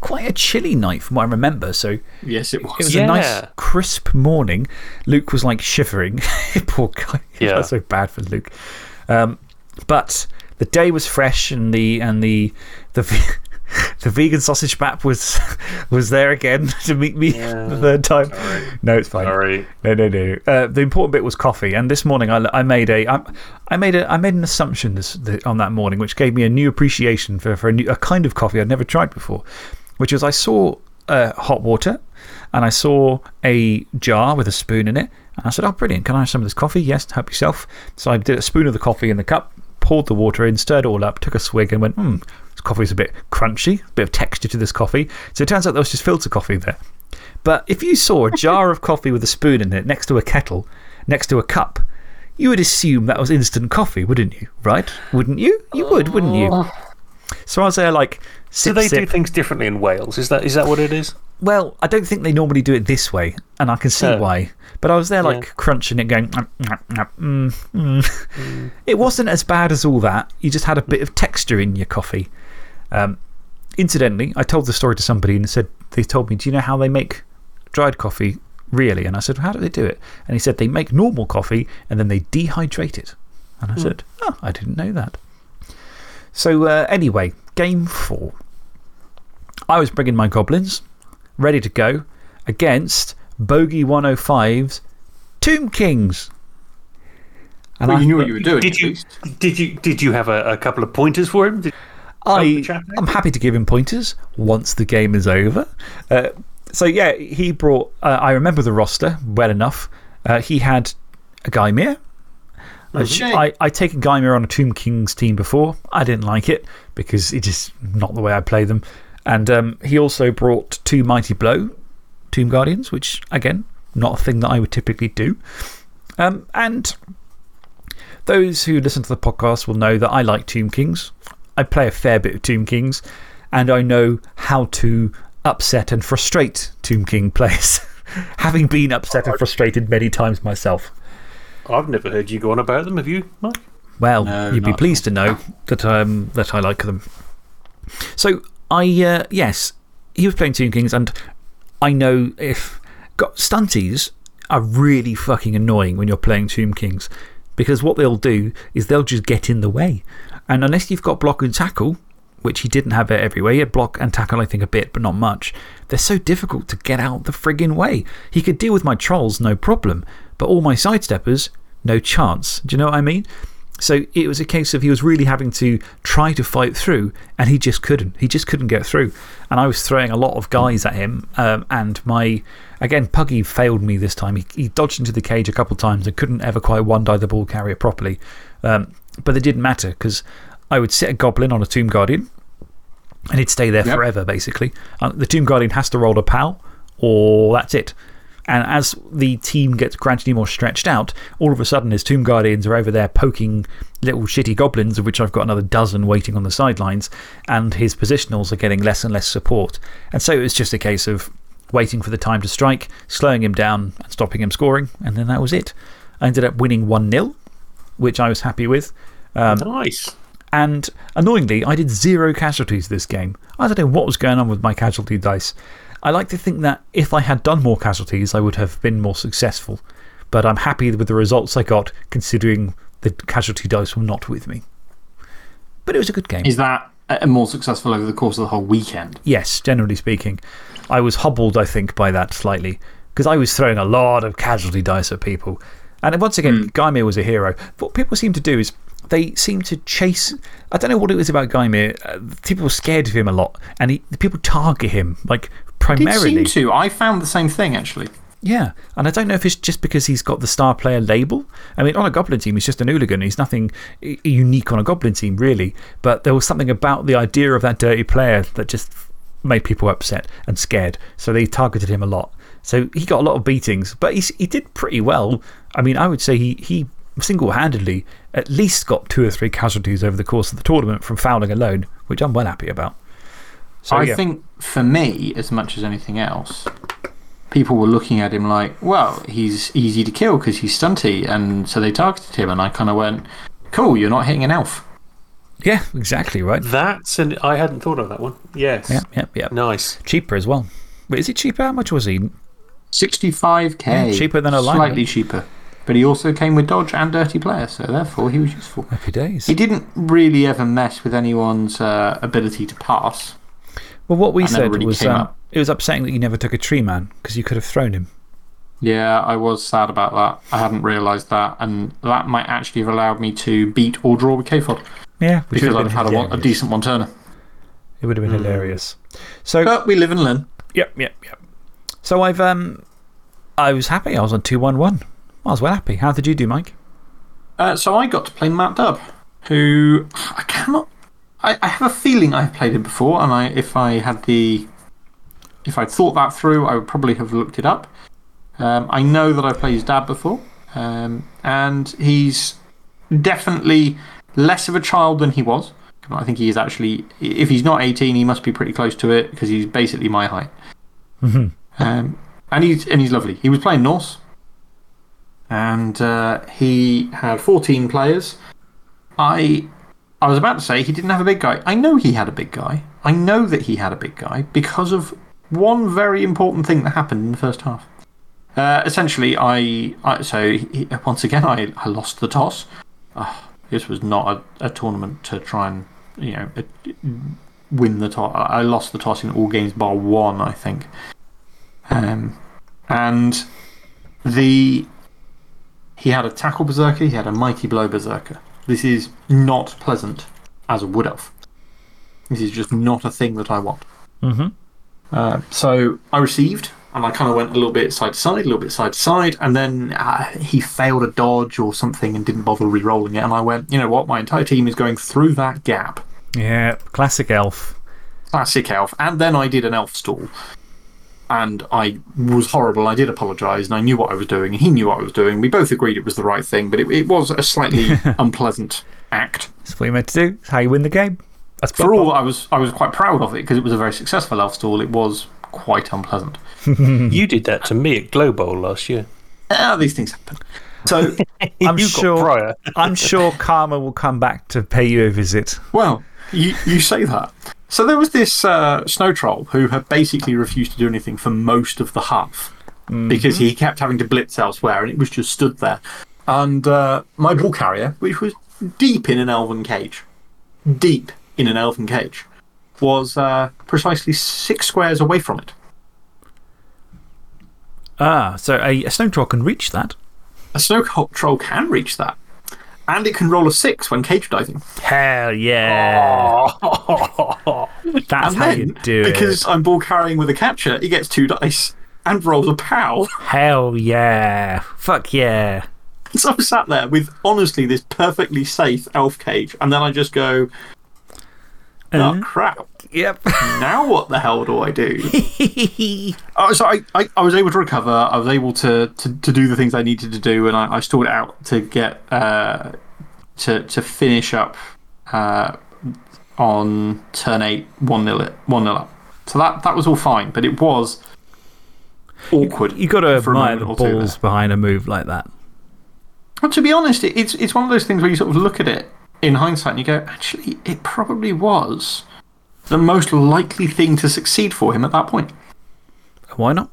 quite a chilly night from what I remember. So, Yes, it was. it was a nice, crisp morning. Luke was like shivering. (laughs) Poor guy. (laughs) Yeah. felt so bad for Luke. Um, but the day was fresh and the, and the, the, ve- (laughs) the vegan sausage map was, (laughs) was there again (laughs) to meet me the third time. No, it's fine. Sorry. No, no, no. Uh, the important bit was coffee. And this morning I, I, made, a, I, I, made, a, I made an assumption this, the, on that morning, which gave me a new appreciation for, for a, new, a kind of coffee I'd never tried before, which was I saw uh, hot water and I saw a jar with a spoon in it. And I said, Oh, brilliant. Can I have some of this coffee? Yes, help yourself. So I did a spoon of the coffee in the cup, poured the water in, stirred it all up, took a swig, and went, Hmm, coffee's a bit crunchy, a bit of texture to this coffee. So it turns out there was just filter coffee there. But if you saw a jar of coffee with a spoon in it next to a kettle, next to a cup, you would assume that was instant coffee, wouldn't you? Right? Wouldn't you? You would, wouldn't you? So I was there like, Do sip, they do things differently in Wales? Is that, is that what it is? Well, I don't think they normally do it this way, and I can see Oh. why. But I was there like crunching it, going, "Mm, mm, mm, mm, mm." It wasn't as bad as all that. You just had a bit of texture in your coffee. Um, incidentally, I told the story to somebody and said, they told me, Do you know how they make dried coffee really? And I said, How do they do it? And he said, They make normal coffee and then they dehydrate it. And I said, Oh, I didn't know that. So, uh, anyway, game four. I was bringing my goblins, ready to go, against Bogey 105's Tomb Kings. And Well, I, you knew what you were doing. Did you, did you, did you have a, a couple of pointers for him? Did, I, the chat there? I'm happy to give him pointers once the game is over. Uh, so, yeah, he brought. Uh, I remember the roster well enough. Uh, he had a. Uh, Okay. I, I'd taken Guymere on a Tomb Kings team before. I didn't like it because it's just not the way I play them. And um, he also brought two Mighty Blow Tomb Guardians, which, again, not a thing that I would typically do. Um, and those who listen to the podcast will know that I like Tomb Kings. I play a fair bit of Tomb Kings, and I know how to upset and frustrate Tomb King players, (laughs) having been upset and frustrated many times myself. I've never heard you go on about them, have you, Mike? Well, No, you'd be pleased to know that, um, that I like them. So I, uh, yes, he was playing Tomb Kings, and I know if. Got, stunties are really fucking annoying when you're playing Tomb Kings because what they'll do is they'll just get in the way. And unless you've got block and tackle, which he didn't have it everywhere, he had block and tackle, I think, a bit, but not much, they're so difficult to get out the friggin' way. He could deal with my trolls, no problem, but all my sidesteppers, no chance. Do you know what I mean? So it was a case of he was really having to try to fight through, and he just couldn't. He just couldn't get through. And I was throwing a lot of guys at him, um, and my. Again, Puggy failed me this time. He, he dodged into the cage a couple of times and couldn't ever quite one die the ball carrier properly. Um, but it didn't matter because I would sit a goblin on a Tomb Guardian and he'd stay there forever, basically. Uh, the Tomb Guardian has to roll a pow, or that's it. And as the team gets gradually more stretched out, all of a sudden his Tomb Guardians are over there poking little shitty goblins, of which I've got another dozen waiting on the sidelines, and his positionals are getting less and less support. And so it was just a case of waiting for the time to strike, slowing him down, and stopping him scoring, and then that was it. I ended up winning 1 0, which I was happy with. Um, nice. and annoyingly, I did zero casualties this game. I don't know what was going on with my casualty dice. I like to think that if I had done more casualties, I would have been more successful. But I'm happy with the results I got, considering the casualty dice were not with me. But it was a good game. Is that more successful over the course of the whole weekend? Yes, generally speaking. I was hobbled, I think, by that slightly. Because I was throwing a lot of casualty dice at people. And once again, Gaimir was a hero. What people seem to do is they seem to chase. I don't know what it was about Gaimir. Uh, people were scared of him a lot. And he, people target him, like, Did primarily. seem to. I found the same thing, actually. Yeah, and I don't know if it's just because he's got the star player label. I mean, on a Goblin team, he's just an hooligan. He's nothing unique on a Goblin team, really. But there was something about the idea of that dirty player that just made people upset and scared. So they targeted him a lot. So he got a lot of beatings, but he's, he did pretty well. I mean, I would say he, he single handedly at least got two or three casualties over the course of the tournament from fouling alone, which I'm well happy about. So, I yeah. think for me, as much as anything else, people were looking at him like, well, he's easy to kill because he's stunty. And so they targeted him. And I kind of went, cool, you're not hitting an elf. Yeah, exactly right. That's an. I hadn't thought of that one. Yes. Yeah, yeah, yeah. Nice. Cheaper as well. Wait, is it cheaper? How much was he? 65k. Yeah, mm, cheaper than a lineup. Slightly cheaper. But he also came with dodge and dirty player. So therefore, he was useful. Happy days. He didn't really ever mess with anyone's uh, ability to pass. Well, what we said really was um, it was upsetting that you never took a tree man because you could have thrown him. Yeah, I was sad about that. I hadn't realised that. And that might actually have allowed me to beat or draw with KFOD. Yeah, which Because I'd have had a, one, a decent one turner. It would have been hilarious. So, But we live and learn. yep, yep, yep. So I've um, I was happy. I was on 2 1 1. I was well happy. How did you do, Mike? Uh, so I got to play Matt Dubb, who I cannot. I, I have a feeling I've played him before, and I, if I had the. If I'd thought that through, I would probably have looked it up. Um, I know that I've played his dad before, um, and he's definitely less of a child than he was. I think he is actually, if he's not 18, he must be pretty close to it because he's basically my height. Mhm. Um, and, he's, and he's lovely. He was playing Norse, and uh, he had 14 players. I, I was about to say he didn't have a big guy. I know he had a big guy. I know that he had a big guy because of one very important thing that happened in the first half. Uh, essentially, I, I so he, once again, I, I lost the toss. Ah, this was not a, a tournament to try and you know uh, win the toss. I lost the toss in all games bar one, I think. Um, and the he had a tackle berserker, he had a mighty blow berserker. This is not pleasant as a wood elf. This is just not a thing that I want. Mhm. Uh, so I received, and I kind of went a little bit side to side, a little bit side to side, and then uh, he failed a dodge or something and didn't bother re rolling it. And I went, you know what? My entire team is going through that gap. Yeah, classic elf. Classic elf. And then I did an elf stall. And I was horrible. I did apologise, and I knew what I was doing, and he knew what I was doing. We both agreed it was the right thing, but it, it was a slightly (laughs) unpleasant act. That's what you meant to do. It's how you win the game. That's For all that I was, I was quite proud of it because it was a very successful elf stall, it was quite unpleasant. (laughs) You did that to me at Glow Bowl last year. Ah, these things happen. So, (laughs) I'm sure. I'm sure Karma will come back to pay you a visit. well, you, you say that. So there was this uh, snow troll who had basically refused to do anything for most of the half because he kept having to blitz elsewhere and it was just stood there. And uh, my ball carrier, which was deep in an elven cage, deep in an elven cage, was uh, precisely six squares away from it. Ah, so a, a snow troll can reach that. A snow troll can reach that. And it can roll a six when cage diving. Hell yeah. (laughs) That's and how you do because it. Because I'm ball carrying with a catcher, he gets two dice and rolls a pow. Hell yeah. Fuck yeah. So I'm sat there with honestly this perfectly safe elf cage, and then I just go, oh crap. Yep. Now what the hell do I do? (laughs) oh, so I, I, I was able to recover. I was able to, to, to do the things I needed to do, and I, I stored out to get uh, to, to finish up uh, on turn 8, 1 0 one nil up. So that, that was all fine, but it was awkward. You've got to admire the moment or two balls behind a move like that. Well, to be honest, it, it's, it's one of those things where you sort of look at it in hindsight and you go, actually, it probably was the most likely thing to succeed for him at that point. Why not?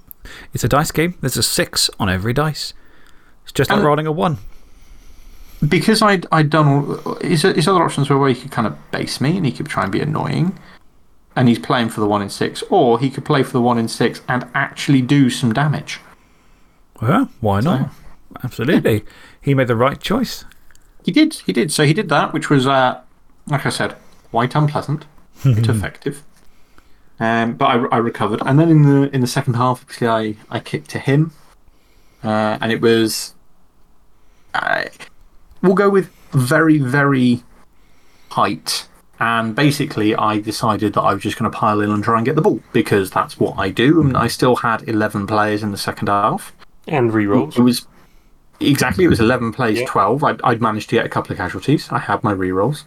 It's a dice game. There's a six on every dice. It's just like And- rolling a one. Because I'd, I'd done all. His, his other options were where he could kind of base me and he could try and be annoying. And he's playing for the one in six. Or he could play for the one in six and actually do some damage. Well, why not? Absolutely. He made the right choice. He did. He did. So he did that, which was, uh, like I said, quite unpleasant, but (laughs) effective. Um, but I, I recovered. And then in the, in the second half, obviously, I, I kicked to him. Uh, and it was. I we'll go with very, very height. And basically, I decided that I was just going to pile in and try and get the ball because that's what I do. And I still had 11 players in the second half. And rerolls. It was exactly, it was 11 plays, Yeah. 12. I'd, I'd managed to get a couple of casualties. I had my rerolls.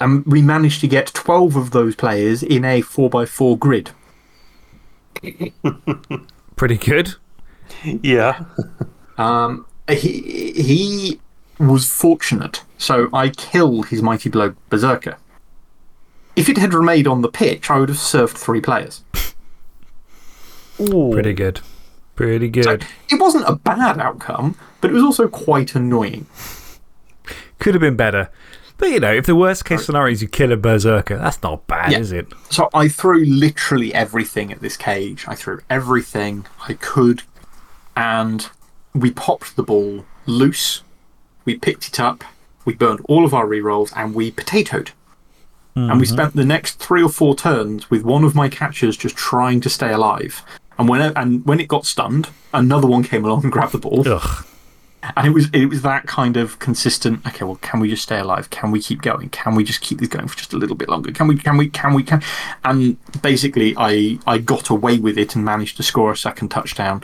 And we managed to get 12 of those players in a 4x4 grid. (laughs) Pretty good. Yeah. Um, he, he was fortunate. So I killed his Mighty Blow Berserker. If it had remained on the pitch, I would have served three players. Pretty good. Pretty good. It wasn't a bad outcome, but it was also quite annoying. Could have been better. But, you know, if the worst case scenario is you kill a berserker, that's not bad, Yeah. is it? So I threw literally everything at this cage. I threw everything I could, and we popped the ball loose. We picked it up. We burned all of our rerolls, and we potatoed. And we mm-hmm. spent the next three or four turns with one of my catchers just trying to stay alive. And when it, and when it got stunned, another one came along and grabbed the ball. Ugh. And it was, it was that kind of consistent. Okay, well, can we just stay alive? Can we keep going? Can we just keep this going for just a little bit longer? Can we, can we, can we, can. And basically, I, I got away with it and managed to score a second touchdown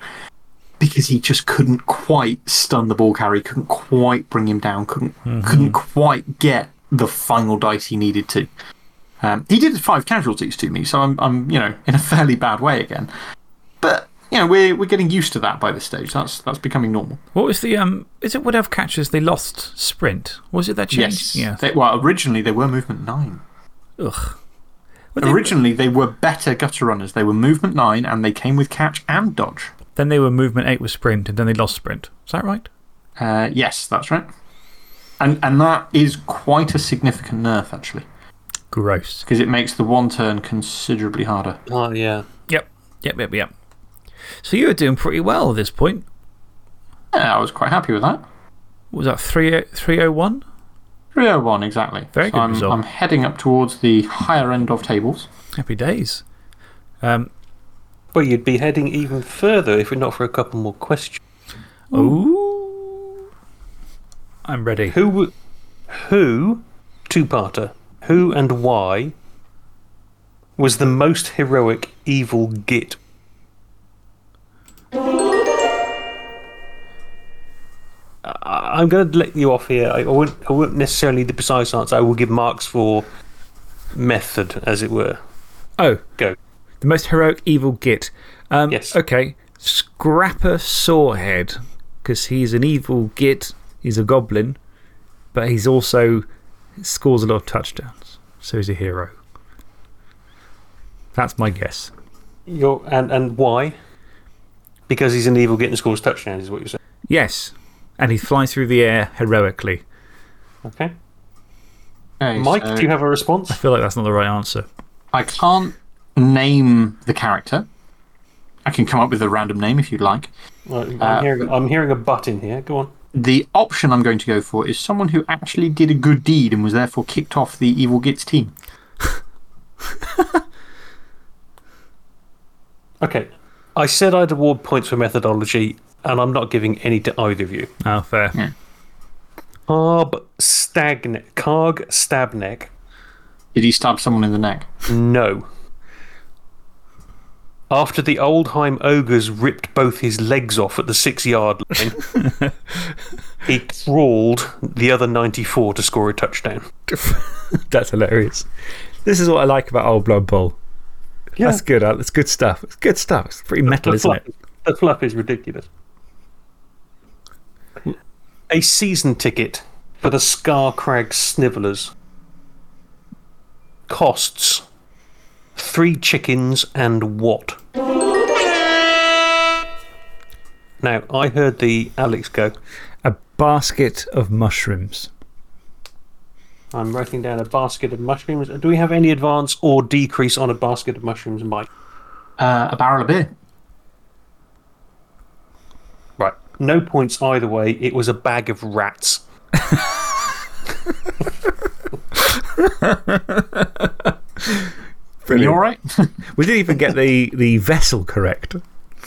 because he just couldn't quite stun the ball carrier, couldn't quite bring him down, couldn't, couldn't quite get the final dice he needed to. Um, he did five casualties to me, so I'm, I'm, you know, in a (laughs) fairly bad way again. But, you know, we're, we're getting used to that by this stage. That's, that's becoming normal. What was the. um? Is it whatever catches they lost sprint? Was it that Yes. changed? Yeah. They, well, originally they were movement nine. Ugh. Were they- Originally they were better gutter runners. They were movement nine and they came with catch and dodge. then they were movement 8 with sprint, and then they lost sprint. Is that right? Uh, yes, that's right. And, and that is quite a significant nerf, actually, Gross. because it makes the one turn considerably harder. Oh, yeah. Yep. Yep, yep, yep. So you were doing pretty well at this point. Yeah, I was quite happy with that. What was that 3 301? 301, exactly. Very So good I'm, result. I'm heading up towards the higher end of tables. Happy days. Um, Well, you'd be heading even further if not for a couple more questions. ooh. I'm ready. Who, who, two parter, who and why was the most heroic evil git? I'm going to let you off here. I I won't, I won't necessarily the precise answer. I will give marks for method, as it were. Oh, Go. the most heroic evil git. Um, Yes. Okay. Scrappa Sorehead. Because he's an evil git. He's a goblin. But he's also scores a lot of touchdowns. So he's a hero. That's my guess. You're, and, and why? Because he's an evil getting scores touchdowns, is what you're saying. Yes. And he flies through the air heroically. Okay. Okay, Mike, so do you have a response? I feel like that's not the right answer. I can't name the character. I can come up with a random name if you'd like. I'm, Uh, hearing, I'm hearing a butt in here. Go on. The option I'm going to go for is someone who actually did a good deed and was therefore kicked off the Evil Gits team. (laughs) Okay. I said I'd award points for methodology, and I'm not giving any to either of you. Oh, fair. Yeah. Karg Stabneck. Karg Stabneck. Did he stab someone in the neck? No. After the Oldheim ogres ripped both his legs off at the six yard line, (laughs) he crawled the other 94 to score a touchdown. (laughs) That's hilarious. This is what I like about Old Blood Bowl. Yeah. That's good. That's good stuff. It's good stuff. It's pretty metal, the isn't fluff, it? The fluff is ridiculous. A season ticket for the Scar Scarcrag Snivellers costs three chickens and what? Now, I heard the Alex go. A basket of mushrooms. I'm writing down a basket of mushrooms. Do we have any advance or decrease on a basket of mushrooms, Mike? Uh, a barrel of beer. Right. No points either way. It was a bag of rats. (laughs) You all right? (laughs) We didn't even get the, the vessel correct.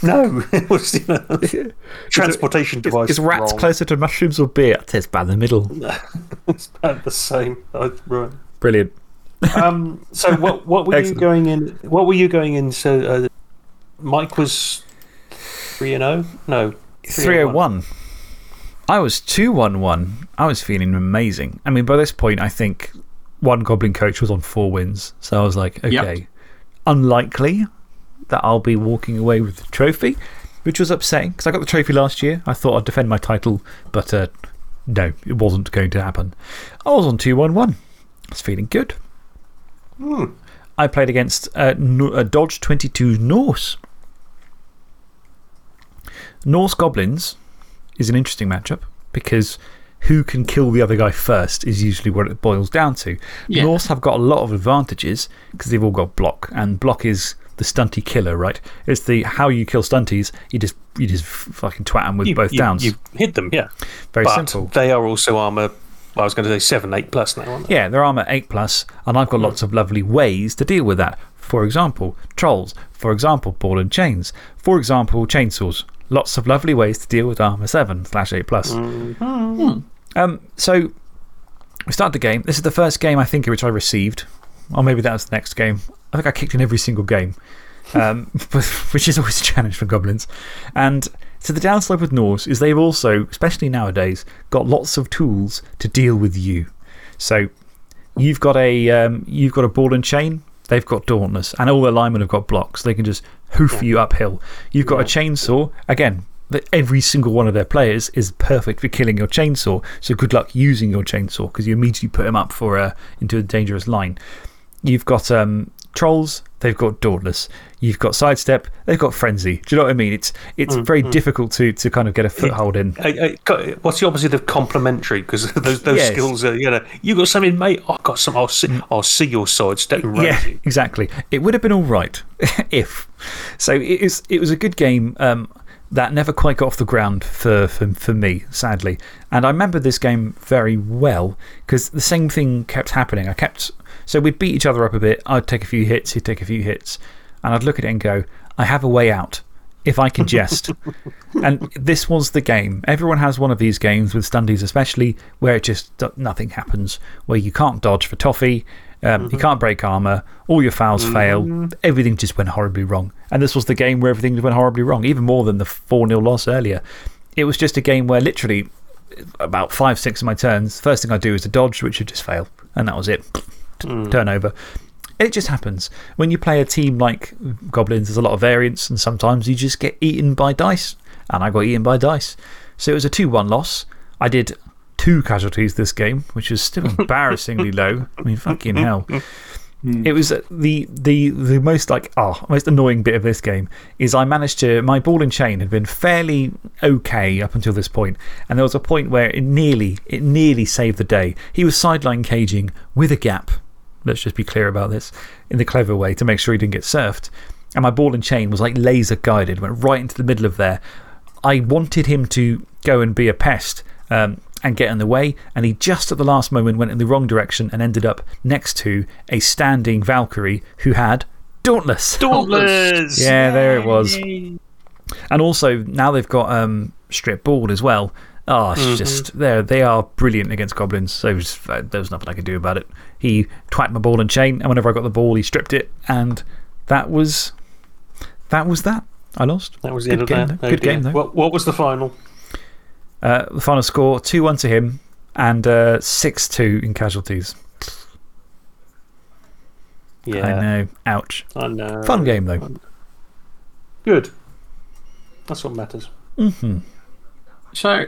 No, (laughs) it was you know, transportation device. Is rats wrong. closer to mushrooms or beer? I'd say it's about the middle. (laughs) It's about the same. Oh, right. Brilliant. Um, so what what were you going in? What were you going in? So uh, Mike was three and zero. No, 301. I was 211. I was feeling amazing. I mean, by this point, I think one Goblin coach was on four wins. So I was like, Yep. okay, unlikely that I'll be walking away with the trophy, which was upsetting because I got the trophy last year. I thought I'd defend my title, but uh, no, it wasn't going to happen. I was on 211. I was feeling good. I played against uh, uh, Dodge 22 Norse. Norse Goblins is an interesting matchup because who can kill the other guy first is usually what it boils down to. Yeah. Norse have got a lot of advantages because they've all got block, and block is the stunty killer, right? It's the how you kill stunties, you just, you just fucking twat them with You, both you, downs. You hit them, yeah. Very but simple. They are also armor. I was going to say seven, eight plus now, aren't they? Yeah, they're armor 8 plus, and I've got lots of lovely ways to deal with that. For example, trolls. For example, ball and chains. For example, chainsaws. Lots of lovely ways to deal with armor 7 slash 8 plus. Um, so, we start the game. This is the first game I think which I received, or maybe that was the next game. I think I kicked in every single game, um, (laughs) which is always a challenge for goblins. And so, the downside with Norse is they've also, especially nowadays, got lots of tools to deal with you. So, you've got a, um, you've got a ball and chain, they've got Dauntless, and all their linemen have got blocks. They can just hoof you uphill. You've got a chainsaw, again, that every single one of their players is perfect for killing your chainsaw. So good luck using your chainsaw because you immediately put them up for a, into a dangerous line. You've got um, trolls, they've got Dauntless. You've got Sidestep, they've got Frenzy. Do you know what I mean? It's, it's very difficult to, to kind of get a foothold in. Uh, co- What's the opposite of complementary? Because (laughs) those, those Yes. skills are, you know, you got something, mate. I've got some. I'll see, I'll see your side. Step Yeah, you. exactly. It would have been all right (laughs) if. So it, is, it was a good game um, that never quite got off the ground for, for, for me, sadly. And I remember this game very well because the same thing kept happening. I kept. So we'd beat each other up a bit. I'd take a few hits, he'd take a few hits. And I'd look at it and go, I have a way out if I can jest. (laughs) and this was the game. Everyone has one of these games with stunties, especially where it just nothing happens, where you can't dodge for toffee, um, you can't break armor, all your fouls fail, everything just went horribly wrong. And this was the game where everything went horribly wrong, even more than the 4 0 loss earlier. It was just a game where literally about five, six of my turns, first thing I do is a dodge, which would just fail. And that was it. Hmm. Turnover. It just happens. When you play a team like Goblins, there's a lot of variance, and sometimes you just get eaten by dice. And I got eaten by dice. So it was a 2 1 loss. I did two casualties this game, which is still (laughs) embarrassingly low. I mean, fucking hell. (laughs) Hmm. It was uh, the, the, the most, like, oh, most annoying bit of this game is I managed to. My ball and chain had been fairly okay up until this point, and there was a point where it nearly, it nearly saved the day. He was sideline caging with a gap. Let's just be clear about this in the clever way to make sure he didn't get surfed. And my ball and chain was like laser guided, went right into the middle of there. I wanted him to go and be a pest um, and get in the way, and he just at the last moment went in the wrong direction and ended up next to a standing Valkyrie who had Dauntless. Dauntless! Yeah, there it was. And also, now they've got um, Strip Ball as well. Oh, it's Mm-hmm. just, they're, they are brilliant against goblins. So was, uh, there was nothing I could do about it. He twacked my ball and chain, and whenever I got the ball, he stripped it, and that was that. Was that. I lost. That was the Good end of that. though. Oh Good dear. game, though. What, what was the final? Uh, the final score 2 1 to him, and uh, 6 2 in casualties. Yeah. I know. Ouch. I know. Fun game, though. Good. That's what matters. -hmm. So,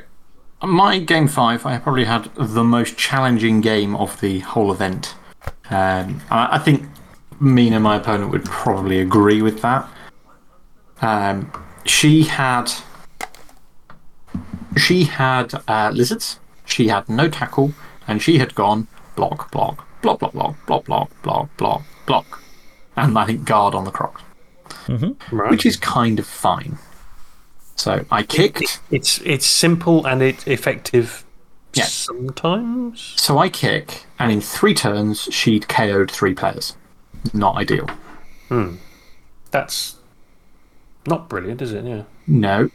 my game five, I probably had the most challenging game of the whole event. Um, I, I think Mina, my opponent, would probably agree with that. Um, she had. She had uh, lizards, she had no tackle, and she had gone block, block, block, block, block, block, block, block, block, block. And I think guard on the crocs, Right. which is kind of fine. So I kicked. It's, it's simple and it's effective Yeah. sometimes. So I kick, and in three turns, she'd KO'd three players. Not ideal. Hmm. That's not brilliant, is it? Yeah. No.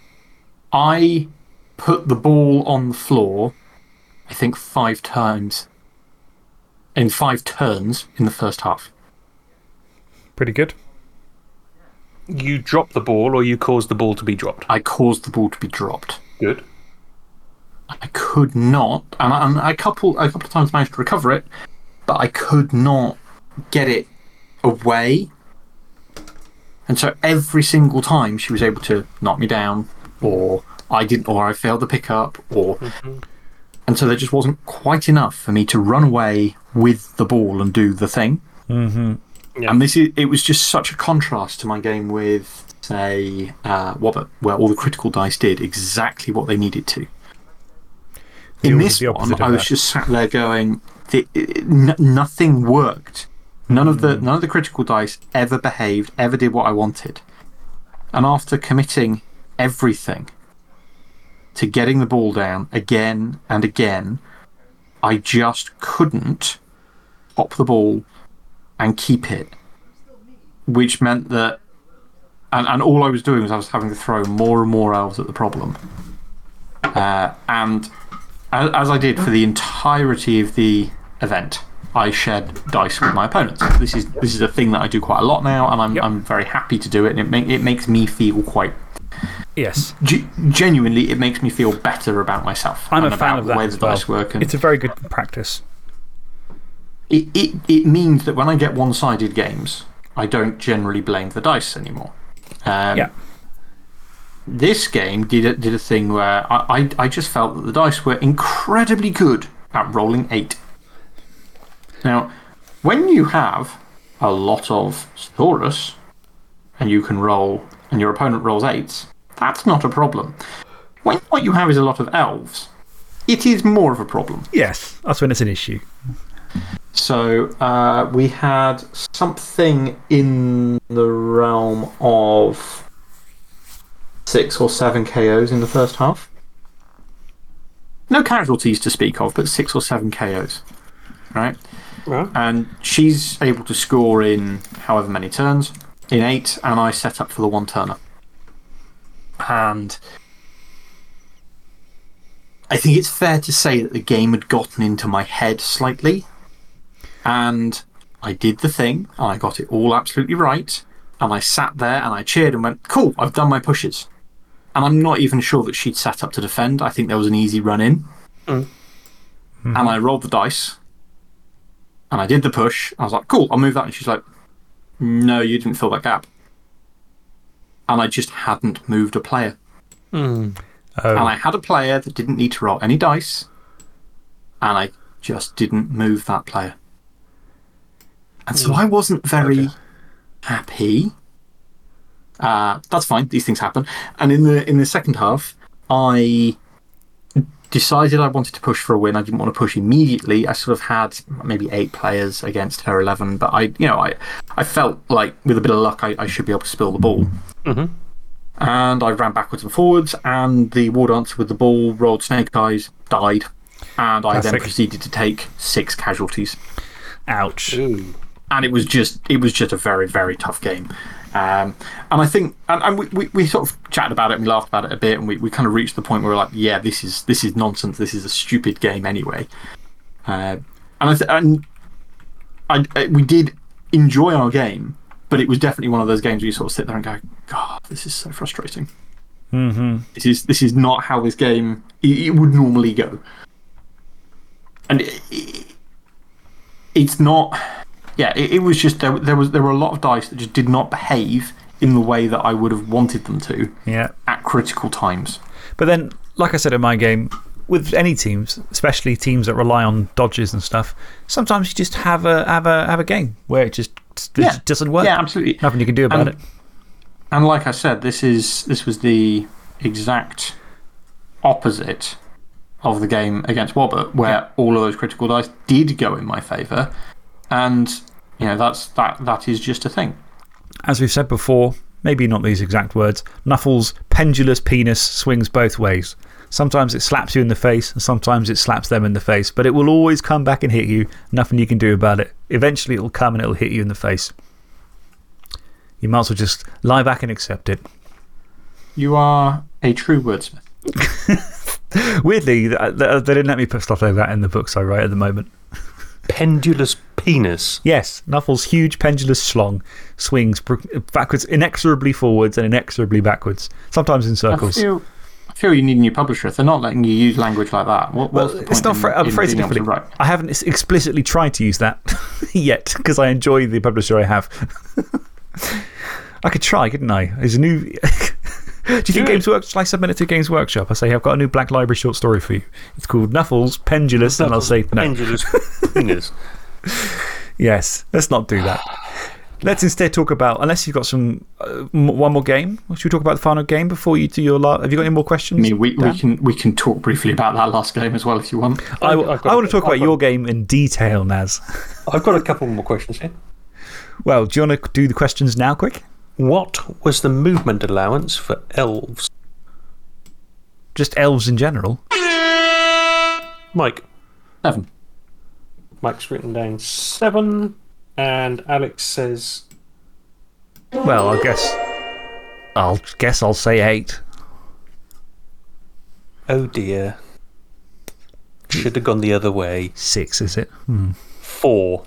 I put the ball on the floor, I think five times. In five turns in the first half. Pretty good. You drop the ball or you cause the ball to be dropped. I caused the ball to be dropped. Good. I could not, and I, and I couple, a couple of times managed to recover it, but I could not get it away. And so every single time she was able to knock me down, or I didn't, or I failed the pickup, or. And so there just wasn't quite enough for me to run away with the ball and do the thing. -hmm. Yeah. And this is, it was just such a contrast to my game with, say, uh, Wobbit, where all the critical dice did exactly what they needed to. In this one, I was that. just sat there going, the, nothing worked. None, of the, none of the critical dice ever behaved, ever did what I wanted. And after committing everything to getting the ball down again and again, I just couldn't pop the ball and keep it. Which meant that. And, and all I was doing was I was having to throw more and more elves at the problem. Uh, and as, as I did for the entirety of the event, I shared dice with my opponents. This is, this is a thing that I do quite a lot now, and I'm, I'm very happy to do it. And it, make, it makes me feel quite. Yes. Ge genuinely, it makes me feel better about myself. I'm a fan of the that. way as the dice work. And It's a very good practice. It, it, it means that when I get one sided games, I don't generally blame the dice anymore. Um, Yeah. This game did a, did a thing where I, I, I just felt that the dice were incredibly good at rolling eight. Now, when you have a lot of Saurus and you can roll, and your opponent rolls eights, that's not a problem. When what you have is a lot of elves, it is more of a problem. Yes. That's when it's an issue. So uh, we had something in the realm of six or seven KOs in the first half. No casualties to speak of, but six or seven KOs. Right? Right. And she's able to score in however many turns, in eight, and I set up for the one turner. And I think it's fair to say that the game had gotten into my head slightly. And I did the thing, and I got it all absolutely right. And I sat there and I cheered and went, Cool, I've done my pushes. And I'm not even sure that she'd sat up to defend. I think there was an easy run in. Mm. Mm-hmm. And I rolled the dice. And I did the push. I was like, Cool, I'll move that. And she's like, No, you didn't fill that gap. And I just hadn't moved a player. Mm. Oh. And I had a player that didn't need to roll any dice. And I just didn't move that player. And so I wasn't very happy. Uh, that's fine. These things happen. And in the in the second half, I decided I wanted to push for a win. I didn't want to push immediately. I sort of had maybe eight players against her 11, but I, you know, I, I felt like with a bit of luck, I, I should be able to spill the ball. Mhm. And I ran backwards and forwards, and the war dancer with the ball rolled snake eyes, died. And I then proceeded to take six casualties Ouch. Ooh. And it was just it was just a very very tough game. Um, and I think, and, and we, we, we sort of chatted about it and we laughed about it a bit, and we, we kind of reached the point where we're like, yeah, this is this is nonsense. This is a stupid game anyway. Uh, and I, th- and I, I we did enjoy our game, but it was definitely one of those games where you sort of sit there and go, God, this is so frustrating. Mm hmm. This is this is not how this game it, it would normally go. And it, it, it's not. Yeah, it, it was just there. There was there were a lot of dice that just did not behave in the way that I would have wanted them to Yeah. at critical times. But then, like I said in my game, with any teams, especially teams that rely on dodges and stuff, sometimes you just have a, have a, have a game where it just, it Yeah. just doesn't work. Yeah, absolutely. Nothing you can do about And- it. And like I said, this is this was the exact opposite of the game against Wobbert, where all of those critical dice did go in my favour, and you know that's that that is just a thing. As we've said before, maybe not these exact words, Nuffle's pendulous penis swings both ways. Sometimes it slaps you in the face, and sometimes it slaps them in the face, but it will always come back and hit you. Nothing you can do about it. Eventually, it'll come and it'll hit you in the face. You might as well just lie back and accept it. You are a true wordsmith. (laughs) Weirdly, th- th- they didn't let me put stuff like that in the books I write at the moment. Pendulous penis. Yes, Nuffle's huge pendulous schlong swings backwards, inexorably forwards and inexorably backwards, sometimes in I circles. feel, I feel you need a new publisher if they're not letting you use language like that. What, Well, what's the it's not in- I'm in phrasing being differently. I haven't explicitly tried to use that (laughs) yet because I enjoy the publisher I have. (laughs) I could try, couldn't I? There's a new. (laughs) Do you think Do Games Workshop? Shall I submit it to Games Workshop? I say, I've got a new Black Library short story for you. It's called Nuffles, Pendulous, and I'll say, no. Pendulous penis. (laughs) Yes, let's not do that. Let's instead talk about, unless you've got some, uh, one more game. Should we talk about the final game before you do your last? Have you got any more questions? I mean, we, we, can, we can talk briefly about that last game as well if you want. I, I've I want to talk I've about got- your game in detail, Naz. I've got a couple more questions here. Well, do you want to do the questions now, quick? What was the movement allowance for elves? Just elves in general. Mike. Seven. Mike's written down seven, and Alex says Well, I guess. I'll guess I'll say eight. Oh dear. Should have gone the other way. Six, is it? Hmm. Four.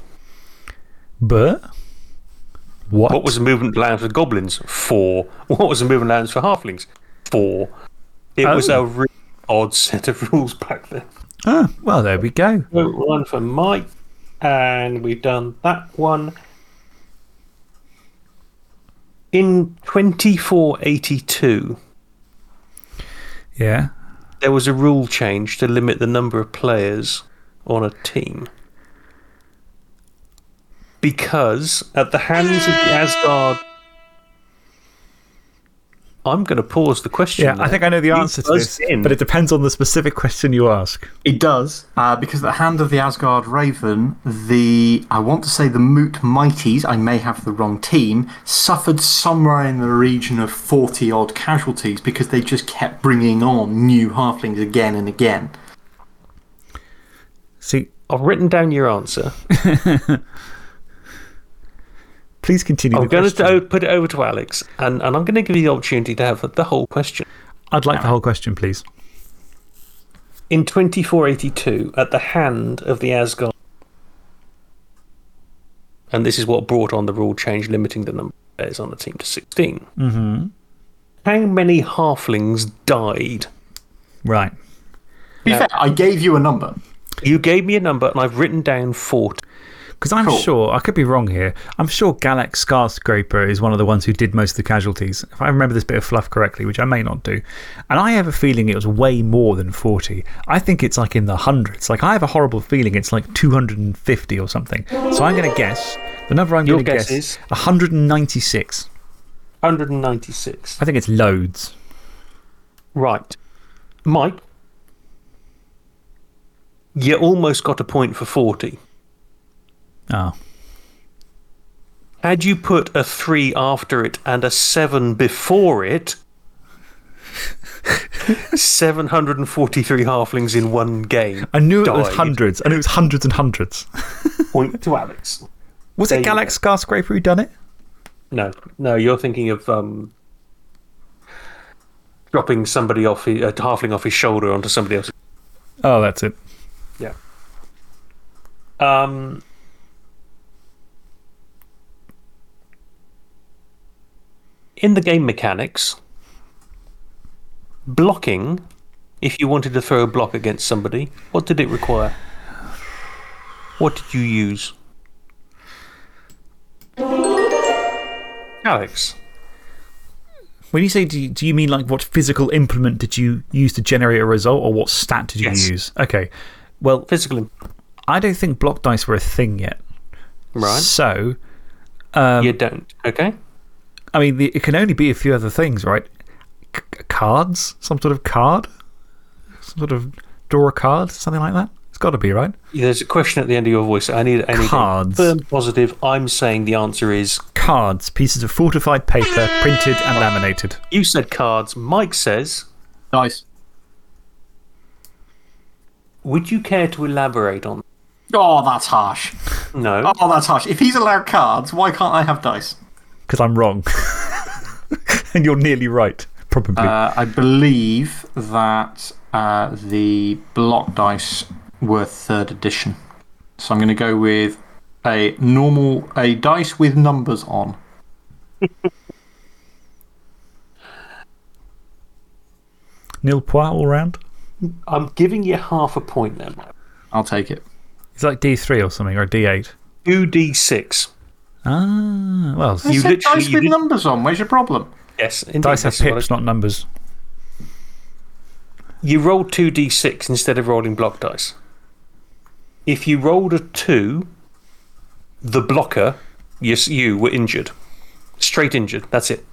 But. What? What was the movement allowance for goblins? Four. (laughs) What was the movement allowance for halflings? Four. It was Oh. a really odd set of (laughs) rules back then. Ah, well, there we go. One for Mike, and we've done that one. In 2482, Yeah. there was a rule change to limit the number of players on a team. Because at the hands of the Asgard. I'm going to pause the question. Yeah, I think I know the You answer to this, in. but it depends on the specific question you ask. It does, uh, because at the hand of the Asgard Raven, the, I want to say the Moot Mighties, I may have the wrong team, suffered somewhere in the region of 40 odd casualties because they just kept bringing on new halflings again and again. See, I've written down your answer. (laughs) please continue. I'm going question. to put it over to Alex, and, and I'm going to give you the opportunity to have the whole question. I'd like the whole question, please. In 2482, at the hand of the Asgard. And this is what brought on the rule change limiting the number of players on the team to 16. Mm hmm. How many halflings died? Right. To be fair, I gave you a number. You gave me a number, and I've written down 40. Because I'm Cool. sure, I could be wrong here, I'm sure Galax Skarscraper is one of the ones who did most of the casualties, if I remember this bit of fluff correctly, which I may not do. And I have a feeling it was way more than 40. I think it's like in the hundreds. Like, I have a horrible feeling it's like 250 or something. So I'm going to guess, the number I'm going to guess guess is? 196. 196. I think it's loads. Right. Mike, you almost got a point for 40. Oh. Had you put a 3 after it and a 7 before it, 743 halflings in one game. I knew it was hundreds. I knew it was hundreds and hundreds. Point to Alex. Was There it Galax Skarscraper who done it? No, no, you're thinking of um, dropping somebody off, his, a halfling off his shoulder onto somebody else. Oh, that's it. Yeah. Um, in the game mechanics, blocking, if you wanted to throw a block against somebody, what did it require? What did you use? Alex. When you say, do you, do you mean like what physical implement did you use to generate a result, or what stat did you Yes. use? Okay. Well, Physical. imp- I don't think block dice were a thing yet. Right. So, you um, don't. Okay. I mean, the, it can only be a few other things, right? C cards? Some sort of card? Some sort of draw a card? Something like that? It's got to be, right? There's a question at the end of your voice. I need, I need Cards. firm positive. I'm saying the answer is Cards, pieces of fortified paper, printed and laminated. you said cards. Mike says, Dice. would you care to elaborate on? Oh, that's harsh. No. Oh, that's harsh. If he's allowed cards, why can't I have dice? Because I'm wrong. (laughs) and you're nearly right, probably. Uh, I believe that uh, the block dice were third edition. So I'm going to go with a normal, a dice with numbers on. (laughs) Nil point all round? I'm giving you half a point then. I'll take it. It's like D3 or something, or D8. 2d6. Ah, well, I You said literally- dice you with did- numbers on. Where's your problem? Yes, indeed. dice have this is what I- pips, not numbers. You rolled 2d6 instead of rolling block dice. If you rolled a 2, the blocker, yes, you were injured. Straight injured. That's it.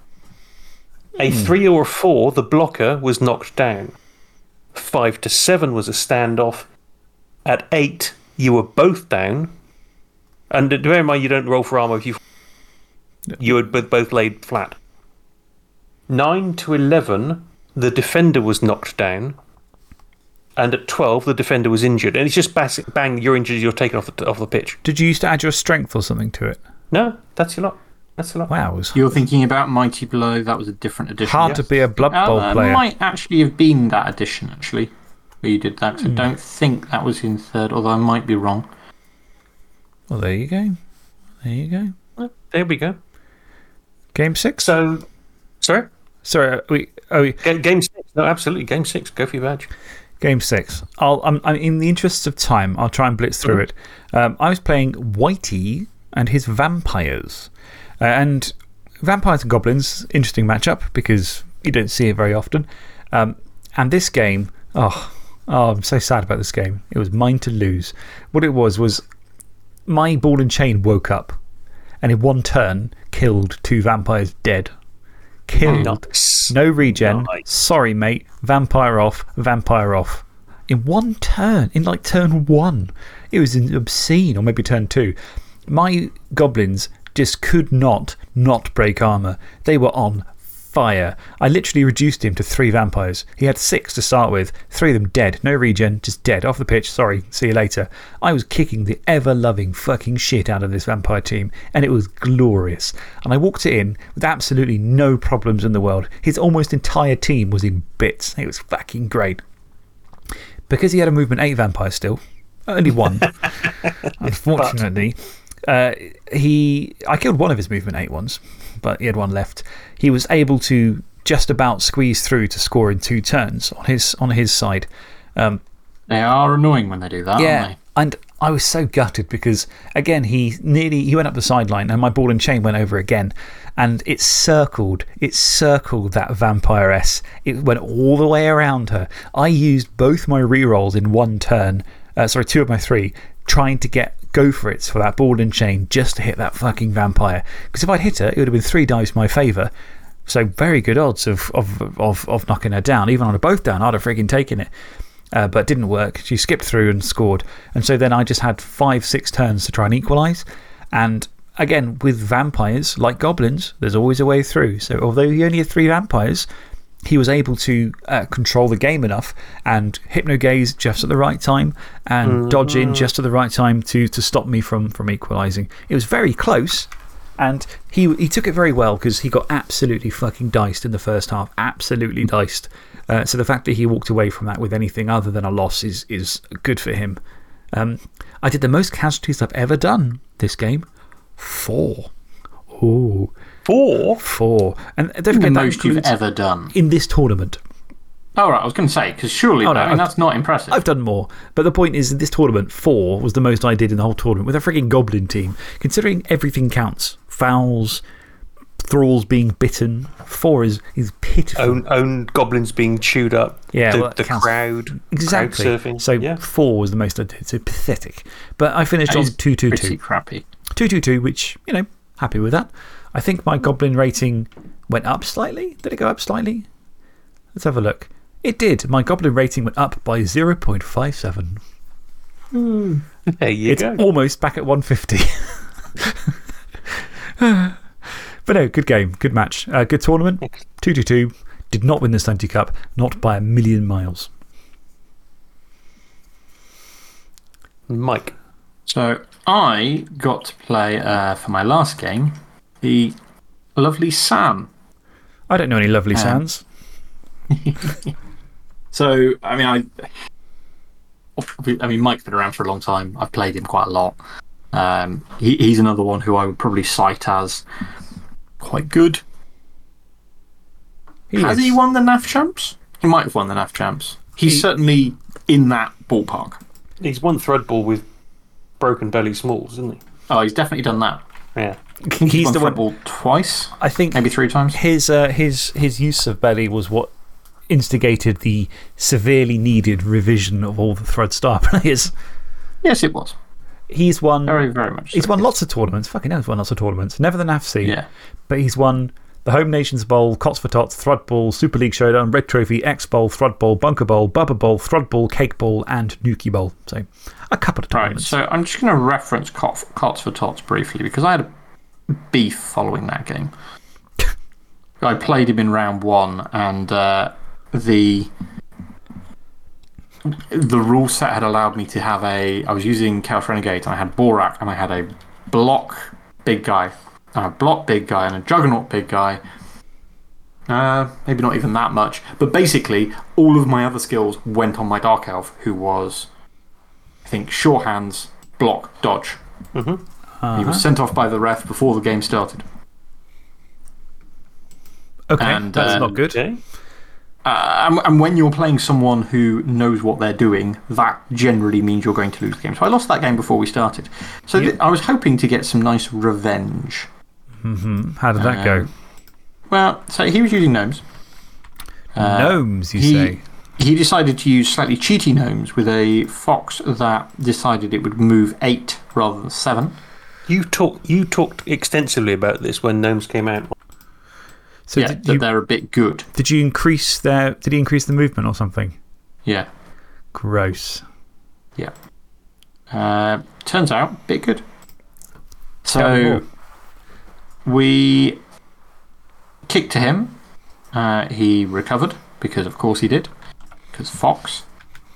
A 3 or a 4, the blocker was knocked down. 5 to 7 was a standoff. At 8, you were both down. And bear in mind, you don't roll for armor if you. You had both both laid flat. 9 to 11, the defender was knocked down. And at 12, the defender was injured. And it's just basic, bang, you're injured, you're taken off the, off the pitch. Did you used to add your strength or something to it? No, that's your lot. That's a lot. Wow, You're thinking about Mighty Blow. That was a different edition. hard to be a Blood Uh, Bowl that player. might actually have been that edition, actually, where you did that. 'cause I don't think that was in third, although I might be wrong. Well, there you go. There you go. There we go. Game six? So, sorry? Sorry, are we, are we, Ga- Game six. No, absolutely. Game six. Go for your badge. game six. I'll, I'm, I'm, in the interests of time, I'll try and blitz through it. Um, I was playing Whitey and his vampires. Uh, and vampires and goblins, interesting matchup because you don't see it very often. Um, and this game, oh, oh, I'm so sad about this game. It was mine to lose. What it was was my ball and chain woke up and in one turn killed two vampires dead. Killed. Nice. No regen. Nice. Sorry, mate. Vampire off, vampire off. In one turn, in like turn one. It was obscene, or maybe turn two. My goblins just could not not break armor. They were on fire. I literally reduced him to three vampires. He had six to start with, three of them dead. No regen, just dead. Off the pitch. Sorry, see you later. I was kicking the ever loving fucking shit out of this vampire team, and it was glorious. And I walked it in with absolutely no problems in the world. His almost entire team was in bits. It was fucking great. Because he had a movement 8 vampire still, only one, (laughs) unfortunately. Uh, he, I killed one of his movement 8 ones, but he had one left. He was able to just about squeeze through to score in two turns on his, on his side. Um, They are annoying when they do that, yeah. And I was so gutted because, again, he nearly he went up the sideline and my ball and chain went over again. And it circled, it circled that vampiress. It went all the way around her. I used both my rerolls in one turn, uh, sorry, two of my three, trying to get go for it for that ball and chain just to hit that fucking vampire. Because if I'd hit her, it would have been three dice in my favour. So very good odds of, of, of, of knocking her down. Even on a both down, I'd have frigging taken it. Uh, but it didn't work. She skipped through and scored. And so then I just had five, six turns to try and equalise. And again, with vampires, like goblins, there's always a way through. So although he only had three vampires, he was able to uh, control the game enough and hypno gaze just at the right time and dodge in just at the right time to, to stop me from, from equalising. It was very close. And he, he took it very well because he got absolutely fucking diced in the first half. Absolutely diced. Uh, so the fact that he walked away from that with anything other than a loss is, is good for him. Um, I did the most casualties I've ever done this game four. Ooh, Four? four. And don't The forget that most you've ever done. in this tournament. Oh, right. I was going to say, because surely, Oh, no, I mean, I've- that's not impressive. I've done more. But the point is, in this tournament, four was the most I did in the whole tournament with a frigging goblin team. Considering everything counts fouls, thralls being bitten, four is, is pitiful. Own, own goblins being chewed up. Yeah, the, well, the crowd. Exactly. Crowd surfing. So yeah. four was the most I did. So pathetic. But I finished That on is 2 2 Pretty 2. crappy. 222, which, you know, happy with that. I think my goblin rating went up slightly. Did it go up slightly? Let's have a look. It did. My goblin rating went up by 0.57. There you It's go. almost back at 150. (laughs) but no, good game. Good match. Uh, good tournament. 222. Did not win the Stunty Cup. Not by a million miles. Mike. So I got to play uh, for my last game the lovely Sam. I don't know any lovely sounds. (laughs) So, I mean, I. I mean, Mike's been around for a long time. I've played him quite a lot. Um, he, he's another one who I would probably cite as quite good. He Has is. he won the NAF champs? He might have won the NAF champs. He's He- certainly in that ballpark. He's won Thrudball with Broken Belly Smalls, isn't he? Oh, he's definitely done that. Yeah. He's won the one. football twice, I think maybe three times. his, uh, his, his use of belly was what instigated the severely needed revision of all the Thread Star (laughs) players. Yes, it was. He's won, Very, very much. he's so. won lots of tournaments. Fucking hell, he's won lots of tournaments. Never the NAFC. Yeah. But he's won the Home Nations Bowl, Cots for Tots, Thrud Bowl, Super League Showdown, Red Trophy, X Bowl, Thrud Bowl, Bunker Bowl, Bubba Bowl, Thrud Bowl, Cake Bowl, and Nuki Bowl. So a couple of Right, so I'm just going to reference Cots for Tots briefly because I had a beef following that game. I played him in round one, and uh, the the rule set had allowed me to have a. I was using Chaos Renegade, and I had Borak, and I had a block big guy, and a block big guy, and a Juggernaut big guy. Uh, maybe not even that much. But basically, all of my other skills went on my Dark Elf, who was I think sure hands, block, dodge. He was sent off by the ref before the game started. okay, and, that's uh, not good. Okay. Uh, and, and when you're playing someone who knows what they're doing, that generally means you're going to lose the game. So I lost that game before we started. So th- I was hoping to get some nice revenge. How did that go? Well, so he was using gnomes. Gnomes, you he, say? He decided to use slightly cheaty gnomes with a fox that decided it would move eight rather than seven. You, talk, you talked extensively about this when Gnomes came out. So yeah, did, that you, they're a bit good. did you increase their. Did he increase the movement or something? Yeah. Gross. Yeah. Uh, turns out, a bit good. Tell me more. So we kicked to him. Uh, he recovered because, of course, he did. Because Fox.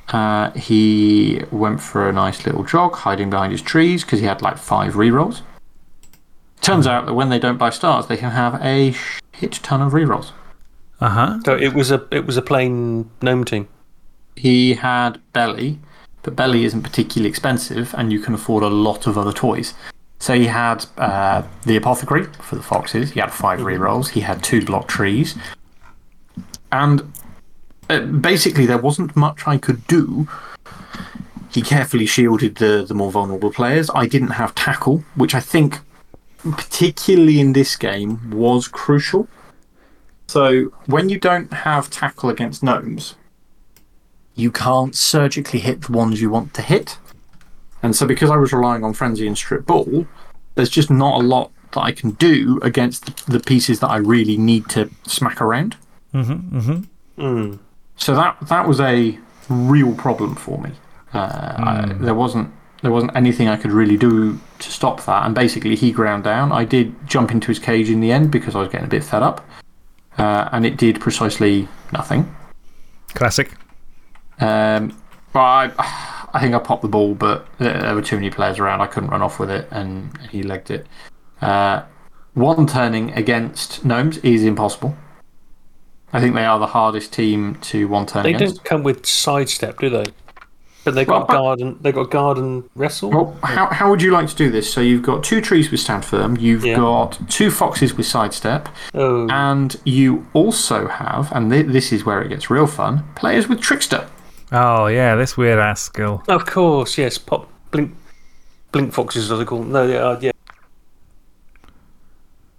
Uh, he went for a nice little jog, hiding behind his trees because he had like five rerolls. Turns out that when they don't buy stars, they can have a shit ton of rerolls. Uh huh. So it was a, it was a plain Gnome team. He had Belly, but Belly isn't particularly expensive, and you can afford a lot of other toys. So he had uh, the Apothecary for the foxes, he had five rerolls, he had two block trees. And uh, basically, there wasn't much I could do he carefully shielded the, the more vulnerable players. I didn't have tackle, which I think, particularly in this game, was crucial. So when you don't have tackle against gnomes, you can't surgically hit the ones you want to hit. And so, because I was relying on Frenzy and Strip Ball, there's just not a lot that I can do against the pieces that I really need to smack around. Mm-hmm, So that that was a real problem for me. Uh, I, there wasn't there wasn't anything I could really do to stop that, and basically he ground down. I did jump into his cage in the end because I was getting a bit fed up, uh, and it did precisely nothing. Classic. Um, but I, I think I popped the ball, but there there were too many players around. I couldn't run off with it, and he legged it. Uh, one turning against gnomes is impossible. I think they are the hardest team to one turn They against. don't come with sidestep, do they? But they got Well, guard and they got guard and wrestle. Well, how, how would you like to do this? So you've got two trees with stand firm, you've Yeah. got two foxes with sidestep, oh, and you also have, and th this is where it gets real fun, players with trickster. Oh, yeah, this weird ass skill. of course, yes. Pop blink, blink foxes, as they call them. No, they are. Yeah.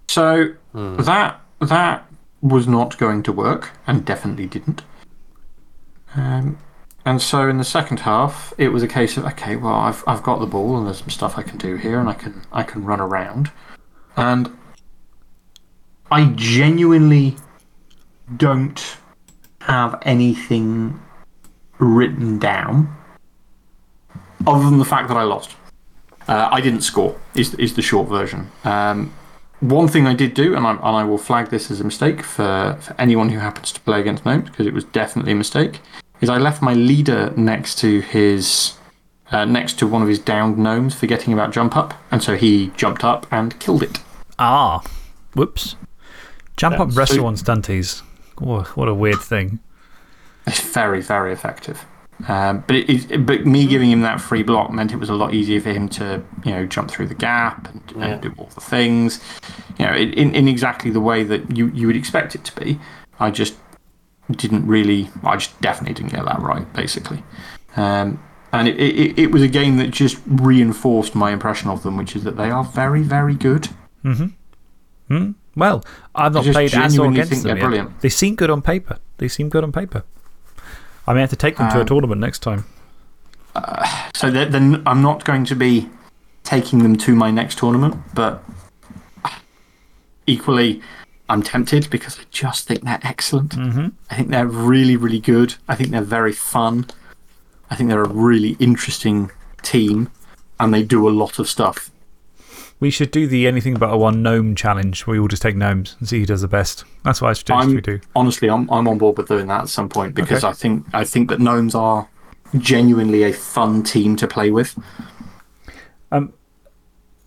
So hmm. that that was not going to work, and definitely didn't. Um, and so in the second half, it was a case of okay, well, I've I've got the ball, and there's some stuff I can do here, and I can I can run around, and I genuinely don't have anything written down other than the fact that I lost. Uh, I didn't score, is, is the short version. Um, one thing I did do, and I, and I will flag this as a mistake for, for anyone who happens to play against Gnomes, because it was definitely a mistake, is I left my leader next to his. Uh, next to one of his downed gnomes, forgetting about jump up, and so he jumped up and killed it. Ah. Whoops. Jump up so- wrestle on stunties. Whoa, what a weird thing. It's very, very effective. Um, but, it, it, but me giving him that free block meant it was a lot easier for him to, you know, jump through the gap and, Yeah. and do all the things, you know, in, in exactly the way that you, you would expect it to be. I just didn't really, I just definitely didn't get that right, basically. Um, and it, it, it was a game that just reinforced my impression of them, which is that they are very, very good. Hmm. Hmm. Well, I've not just played as or genuinely against think them they're yet. brilliant. They seem good on paper. They seem good on paper. I may have to take them to a Um, tournament next time. So then then I'm not going to be taking them to my next tournament, but equally, I'm tempted because I just think they're excellent. -hmm. I think they're really, really good. I think they're very fun. I think they're a really interesting team, and they do a lot of stuff. We should do the anything but a one gnome challenge where we all just take gnomes and see who does the best. That's what I suggest I'm, we do. Honestly, I'm, I'm on board with doing that at some point because Okay. I, think, I think that gnomes are genuinely a fun team to play with.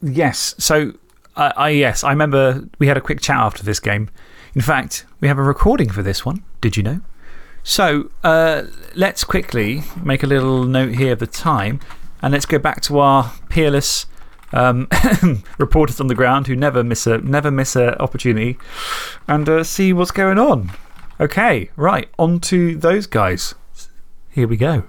Yes. So, uh, I, yes, I remember we had a quick chat after this game. In fact, we have a recording for this one. Did you know? So, uh, let's quickly make a little note here of the time and let's go back to our peerless um, (laughs) reporters on the ground who never miss a never miss an opportunity and uh, see what's going on. Okay, right, on to those guys. Here we go.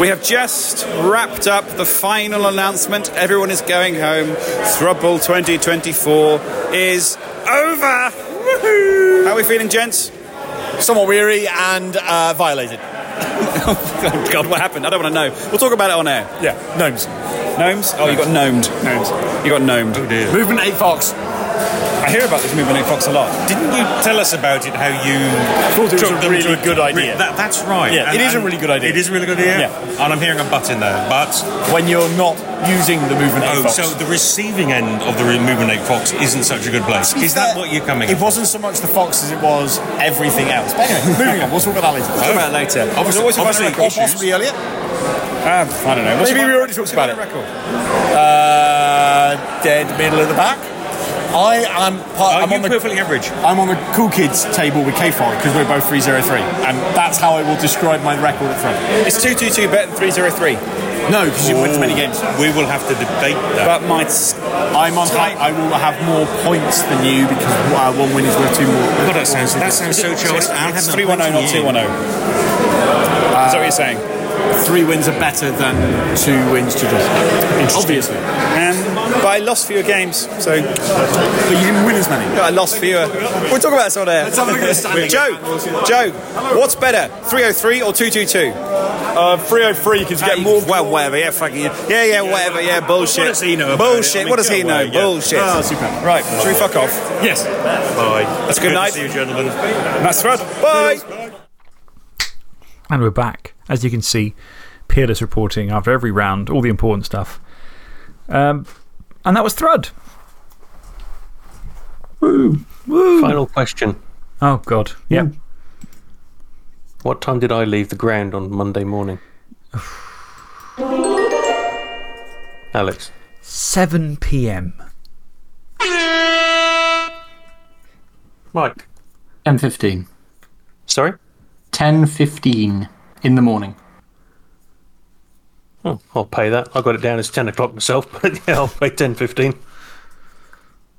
We have just wrapped up the final announcement. Everyone is going home. Thrudball 2024 is over. Woohoo! How are we feeling, gents? Somewhat weary and uh, violated. (laughs) Oh, God, what happened? I don't want to know. We'll talk about it on air. Yeah, gnomes. Gnomes? Oh, you got gnomed. Gnomes. You got gnomed. Oh, Movement 8 Fox. I hear about this movement in Fox a lot. Didn't you tell us about it? How you Thought it was a really good idea. That, that's right. Yeah, it is a really good idea. It is a really good idea. Yeah. And I'm hearing a but in there. But When you're not using the movement oh, Fox. so the receiving end of the movement eight fox isn't such a good place. Is that what you're coming? It at? wasn't so much the Fox as it was everything else. But anyway, (laughs) moving on. We'll talk about that later. Talk about it later. Obviously- There's always a obviously- final Or possibly earlier. Uh, I don't know. What's Maybe the we already talked about it. record? Uh, dead middle of the back. I am part. Are I'm you on the perfectly average? I'm on the cool kids table with KFOD because we're both 303, and that's how I will describe my record at front. It's 222 better than 303. No, because you went to many games. We will have to debate that. But my. I'm on. I, I will have more points than you because uh, one win is worth two more. God, that sounds that sounds so childish. I'll have It's no 310, not 210. you. Is that what you're saying? three wins are better than two wins to draw. Obviously. Um, but I lost fewer games, so But you didn't win as many. I lost fewer. We'll talk about this on air. Let's have a look at the (laughs) standing. Joe, Joe, what's better, 303 or 222? Uh, 303 because you get more. Well, whatever, yeah, fucking, yeah, yeah, whatever, yeah, bullshit. What does he know about it? Bullshit, I mean, what does he go know? away, yeah. Bullshit. Ah, super. Right, should we fuck off? Yes. Bye. That's a good night. see you, gentlemen. That's right. Bye. And we're back. As you can see, Peerless reporting after every round, all the important stuff. Um, and that was Thrud. Final question. Oh, God. Yeah. What time did I leave the ground on Monday morning? (sighs) Alex. 7 p.m. Mike. 10.15. Sorry? 10.15 in the morning. Oh, I'll pay that. I got it down as 10 o'clock myself, (laughs) but yeah, I'll pay 10.15.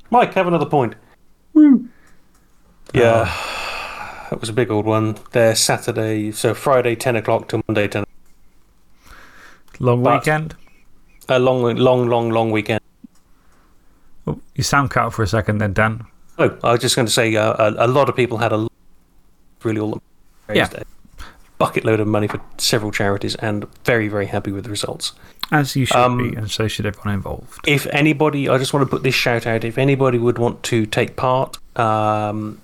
Mike, have another point. Woo. Yeah, that was a big old one. There, Saturday, so Friday 10 o'clock to Monday 10 Long But- weekend. A long, long, long, long weekend. Oh, you sound cut out for a second then, Dan. Oh, I was just going to say uh, a, a lot of people had a lot, really all Yeah. a bucket load of money for several charities and very, very happy with the results. As you should Um, be, and so should everyone involved. If anybody, I just want to put this shout out. If anybody would want to take part, um,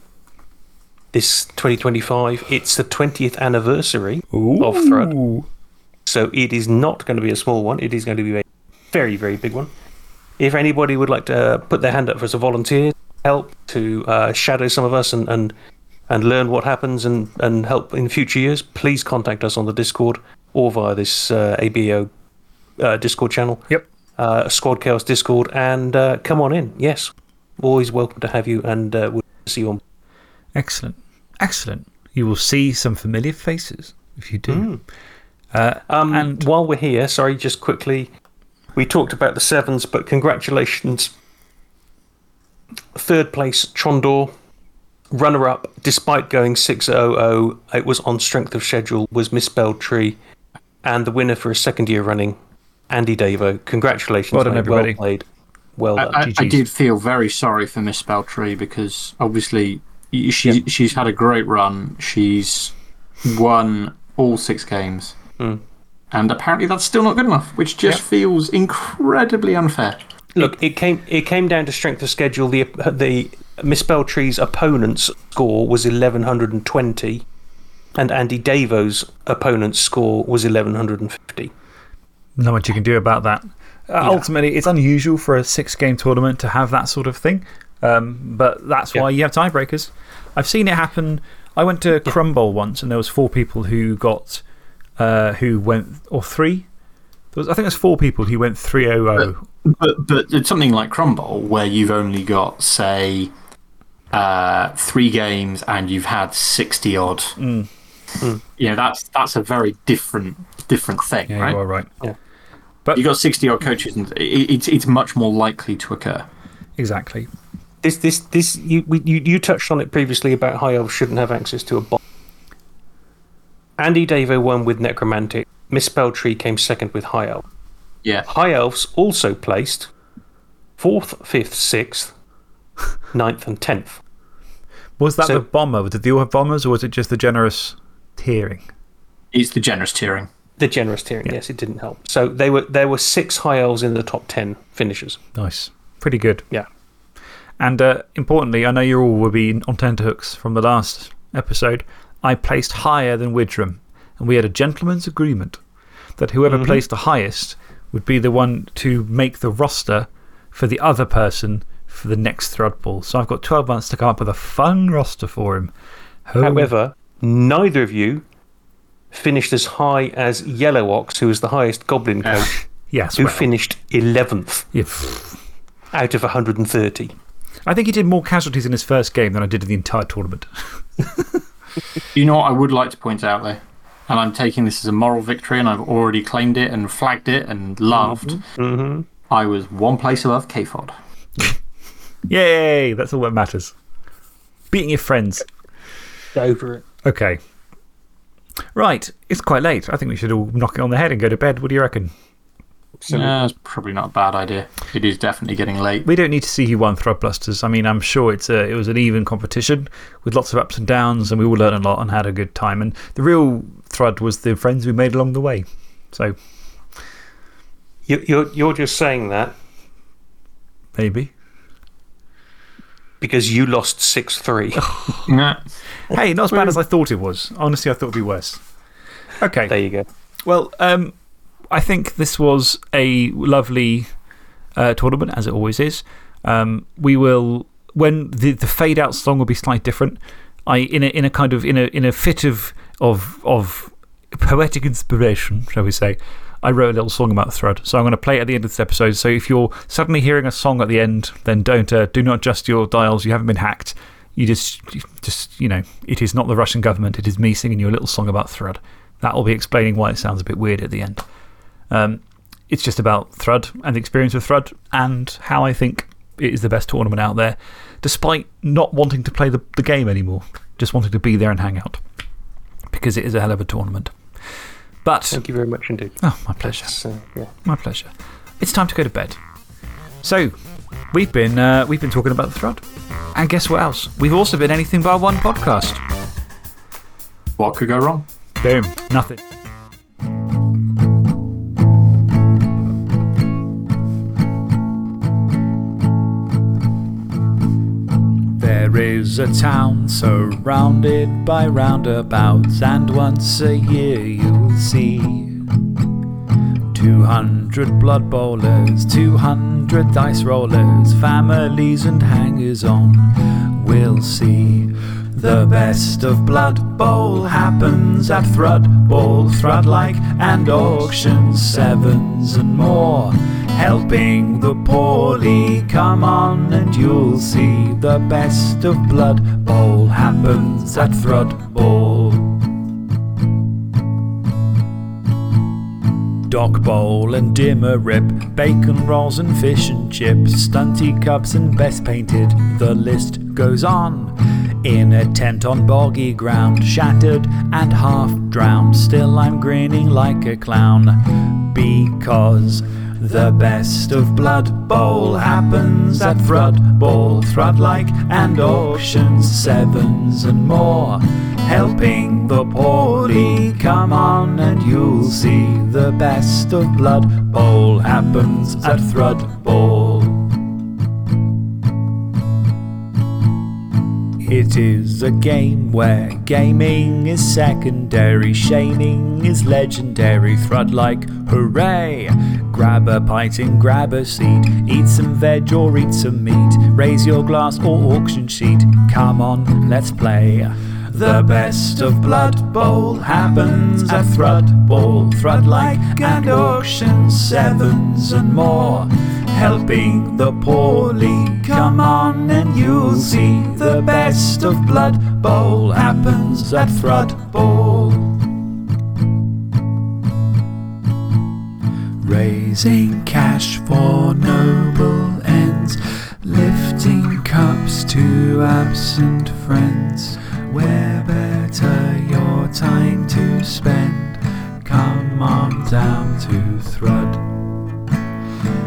this 2025, it's the 20th anniversary of Thrud. So it is not going to be a small one. It is going to be a very, very big one. If anybody would like to put their hand up for as a volunteer, help to uh, shadow some of us and, and, and learn what happens and, and help in future years, please contact us on the Discord or via this uh, ABAO uh, Discord channel Yep. uh, Squad Chaos Discord, and uh, come on in. Yes, always welcome to have you, and uh, we'll see you on. Excellent. Excellent. You will see some familiar faces if you do. Uh, Um, and while we're here, sorry, just quickly, we talked about the sevens, but congratulations. Third place, Trondor. Runner up, despite going 6 0 it was on strength of schedule, was Misspelled Tree. And the winner for a second year running, Andy Davo. Congratulations, Well done, mate. everybody. Well played. Well I, done. I, I GGs. did feel very sorry for Miss Spelltree because obviously y- she, she's had a great run. She's won all six games. Hmm. And apparently that's still not good enough, which just feels incredibly unfair. Look, it came it came down to strength of schedule. The the Misspelled Tree's opponent's score was eleven hundred and twenty, and Andy Davo's opponent's score was eleven hundred and fifty. not much you can do about that. Uh, Ultimately, it's unusual for a six game tournament to have that sort of thing. Um, but that's why you have tiebreakers. I've seen it happen. I went to Crumble once and there was four people who got uh, who went, or three? There was, I think there's four people who went 3 0 But, but it's something like Crumble, where you've only got, say, uh, three games and you've had 60 odd. You know, that's, that's a very different, different thing, Yeah, right? you are right. Yeah. You've got 60 odd coaches, and it, it's, it's much more likely to occur. Exactly. This this this you we, you you touched on it previously about high elves shouldn't have access to a bot. Andy Davo won with Necromantic. Misspelled Tree came second with High Elf. Yeah. High Elves also placed fourth, fifth, sixth, ninth, and tenth. Was that So- the bomber? Did they all have bombers or was it just the generous tiering? It's the generous tiering. The generous tiering, yes, it didn't help. So they were there were six High Elves in the top ten finishers. Nice. Pretty good. Yeah. And uh, importantly, I know you all will be on tenterhooks from the last episode. I placed higher than Widram, and we had a gentleman's agreement that whoever Mm-hmm. placed the highest would be the one to make the roster for the other person for the next Thrud Ball. So I've got 12 months to come up with a fun roster for him. However, neither of you finished as high as Yellow Ox, who was the highest Goblin coach, yes, who well, finished eleventh yeah, out of 130. I think he did more casualties in his first game than I did in the entire tournament. (laughs) You know what I would like to point out, though? And I'm taking this as a moral victory, and I've already claimed it and flagged it and laughed. Mm-hmm. I was one place above KFOD. Yay! That's all that matters. Beating your friends. Over it. Okay. Right, it's quite late. I think we should all knock it on the head and go to bed. What do you reckon? Yeah, it's probably not a bad idea. It is definitely getting late. We don't need to see who won Thrudblusters. I mean, I'm sure it's a, it was an even competition with lots of ups and downs, and we all learned a lot and had a good time. And the real Thrud was the friends we made along the way. So You, you're, you're just saying that maybe. Because you lost 6 3. (laughs) Nah. hey, not as bad as I thought it was. Honestly, I thought it would be worse. Okay. there you go. Well, um, I think this was a lovely uh, tournament, as it always is. Um, we will, when the, the fade out song will be slightly different. I, in a, in a kind of, in a, in a fit of, of, of poetic inspiration, shall we say, I wrote a little song about Thrud. So I'm going to play it at the end of this episode. So if you're suddenly hearing a song at the end, then don't, uh, do not adjust your dials. You haven't been hacked. You just, just, you know, it is not the Russian government. It is me singing you a little song about Thrud. That will be explaining why it sounds a bit weird at the end. Um, it's just about Thrud and the experience of Thrud and how I think it is the best tournament out there, despite not wanting to play the, the game anymore, just wanting to be there and hang out because it is a hell of a tournament. But, Thank you very much indeed. oh, my pleasure. So, yeah. My pleasure. It's time to go to bed. So, we've been, uh, we've been talking about the Thrud. And guess what else? We've also been Anything But One podcast. What could go wrong? Boom. Nothing. There is a town surrounded by roundabouts, and once a year you'll see 200 blood bowlers, 200 dice rollers, families and hangers on. We'll see. The best of Blood Bowl happens at Thrudball, Thrud like, and auctions, sevens and more. Helping the poorly, come on and you'll see. The best of Blood Bowl happens at Thrudball. Dock bowl and dimmer rip, bacon rolls and fish and chips, stunty cups and best painted, the list goes on. In a tent on boggy ground, shattered and half drowned, still I'm grinning like a clown. Because the best of Blood Bowl happens at Thrudball, Thrud like, and auctions, sevens and more. Helping the poorly, come on and you'll see the best of Blood Bowl happens at Thrudball. It is a game where gaming is secondary, shaming is legendary. Thrudlike, hooray! Grab a pint and grab a seat, eat some veg or eat some meat, raise your glass or auction sheet. Come on, let's play. The best of Blood Bowl happens at Thrudball, Thrud like, and auction sevens and more helping the poorly. Come on and you'll see the best of Blood Bowl happens at Thrudball. Raising cash for noble ends, lifting cups to absent friends. Where better your time to spend? Come on down to Thrud.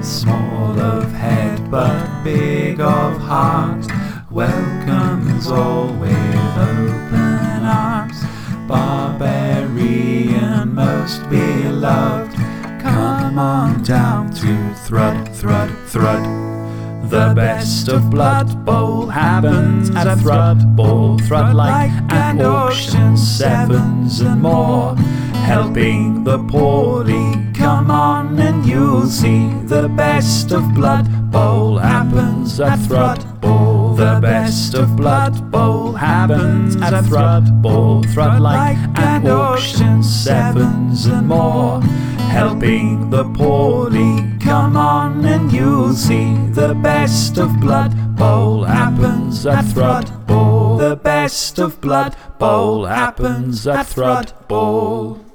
Small of head but big of heart, welcomes all with open arms. Barbarian most beloved, come on down to Thrud, Thrud, Thrud. The best of Blood Bowl happens at Thrudball, Thrud like, and auctions, sevens and more. Helping the poorly, come on and you'll see the best of Blood Bowl happens at Thrudball. The best of Blood Bowl happens at Thrudball, Thrud like, and auctions, sevens and more. Helping the poorly, come on and you'll see the best of Blood Bowl happens at Thrudball. The best of Blood Bowl happens at Thrud Ball.